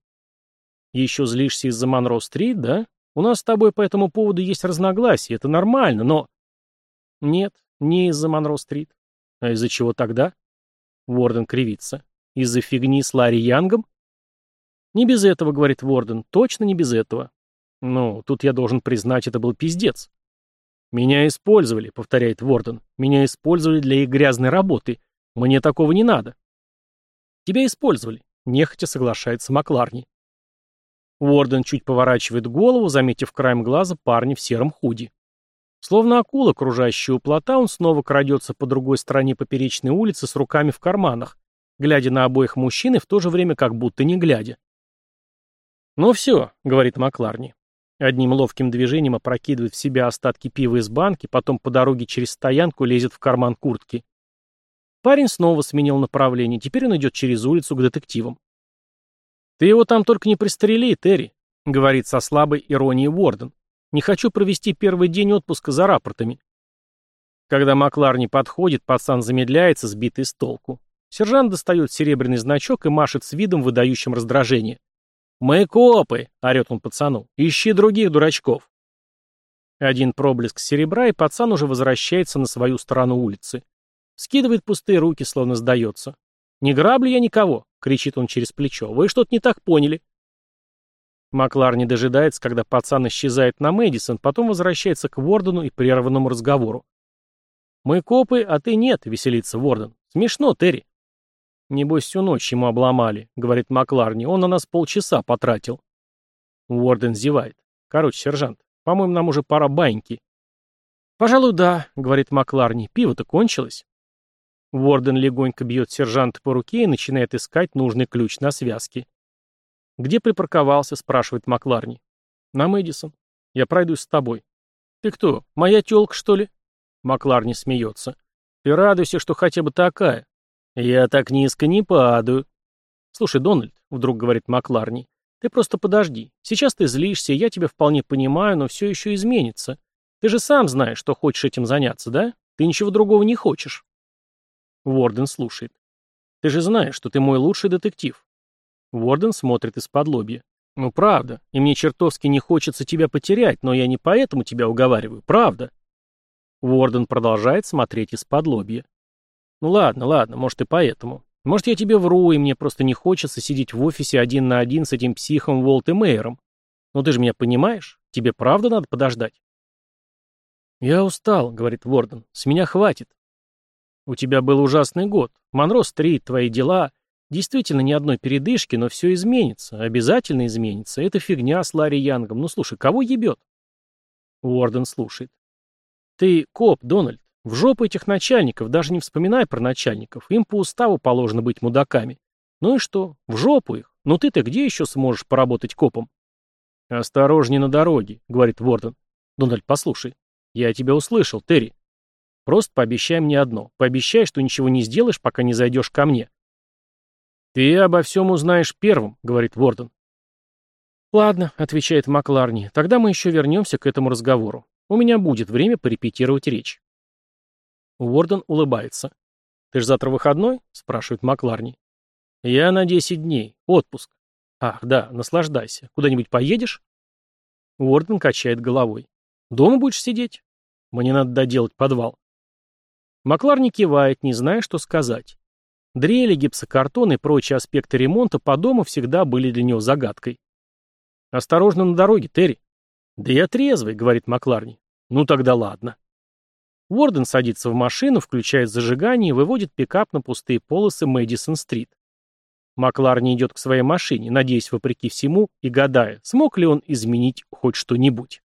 Еще злишься из-за Монро-стрит, да? У нас с тобой по этому поводу есть разногласия, это нормально, но... Нет, не из-за Монро-стрит. А из-за чего тогда? Ворден кривится. Из-за фигни с Ларри Янгом? Не без этого, говорит Ворден, точно не без этого. Ну, тут я должен признать, это был пиздец. «Меня использовали», — повторяет Ворден. «Меня использовали для их грязной работы. Мне такого не надо». «Тебя использовали», — нехотя соглашается Макларни. Уорден чуть поворачивает голову, заметив краем глаза парня в сером худи. Словно акула, кружащая у плота, он снова крадется по другой стороне поперечной улицы с руками в карманах, глядя на обоих мужчин и в то же время как будто не глядя. «Ну все», — говорит Макларни, Одним ловким движением опрокидывает в себя остатки пива из банки, потом по дороге через стоянку лезет в карман куртки. Парень снова сменил направление, теперь он идет через улицу к детективам. «Ты его там только не пристрели, Терри», — говорит со слабой иронией Уорден. «Не хочу провести первый день отпуска за рапортами». Когда Маклар подходит, пацан замедляется, сбитый с толку. Сержант достает серебряный значок и машет с видом, выдающим раздражение. «Мы копы!» — орет он пацану. «Ищи других дурачков!» Один проблеск серебра, и пацан уже возвращается на свою сторону улицы. Скидывает пустые руки, словно сдается. «Не граблю я никого!» — кричит он через плечо. «Вы что-то не так поняли!» Маклар не дожидается, когда пацан исчезает на Мэдисон, потом возвращается к Вордену и прерванному разговору. «Мы копы, а ты нет», — веселится Ворден. «Смешно, Терри». «Небось, всю ночь ему обломали», — говорит Макларни. «Он на нас полчаса потратил». Уорден зевает. «Короче, сержант, по-моему, нам уже пора баньки». «Пожалуй, да», — говорит Макларни. «Пиво-то кончилось». Уорден легонько бьет сержанта по руке и начинает искать нужный ключ на связке. «Где припарковался?» — спрашивает Макларни. «На Мэдисон. Я пройдусь с тобой». «Ты кто, моя тёлка, что ли?» Макларни смеется. «Ты радуйся, что хотя бы такая. «Я так низко не падаю». «Слушай, Дональд», — вдруг говорит Макларни, — «ты просто подожди. Сейчас ты злишься, я тебя вполне понимаю, но все еще изменится. Ты же сам знаешь, что хочешь этим заняться, да? Ты ничего другого не хочешь». Уорден слушает. «Ты же знаешь, что ты мой лучший детектив». Уорден смотрит из-под лобья. «Ну, правда. И мне чертовски не хочется тебя потерять, но я не поэтому тебя уговариваю. Правда». Уорден продолжает смотреть из-под лобья. Ну ладно, ладно, может и поэтому. Может я тебе вру, и мне просто не хочется сидеть в офисе один на один с этим психом Волт и Мейером. Но ты же меня понимаешь? Тебе правда надо подождать? Я устал, говорит Ворден. С меня хватит. У тебя был ужасный год. Монро-стрит, твои дела. Действительно, ни одной передышки, но все изменится. Обязательно изменится. Это фигня с Ларри Янгом. Ну слушай, кого ебет? Уорден слушает. Ты коп, Дональд. В жопу этих начальников, даже не вспоминай про начальников, им по уставу положено быть мудаками. Ну и что? В жопу их. Ну ты-то где еще сможешь поработать копом? Осторожней на дороге, говорит Ворден. Дональд, послушай. Я тебя услышал, Терри. Просто пообещай мне одно. Пообещай, что ничего не сделаешь, пока не зайдешь ко мне. Ты обо всем узнаешь первым, говорит Ворден. Ладно, отвечает Макларни. Тогда мы еще вернемся к этому разговору. У меня будет время порепетировать речь. Уорден улыбается. «Ты ж завтра выходной?» — спрашивает Макларни. «Я на десять дней. Отпуск». «Ах, да, наслаждайся. Куда-нибудь поедешь?» Уорден качает головой. «Дома будешь сидеть?» «Мне надо доделать подвал». Макларни кивает, не зная, что сказать. Дрели, гипсокартон и прочие аспекты ремонта по дому всегда были для него загадкой. «Осторожно на дороге, Терри». «Да я трезвый», — говорит Макларни. «Ну тогда ладно». Уорден садится в машину, включает зажигание и выводит пикап на пустые полосы Мэдисон-стрит. Макларни идет к своей машине, надеясь вопреки всему и гадая, смог ли он изменить хоть что-нибудь.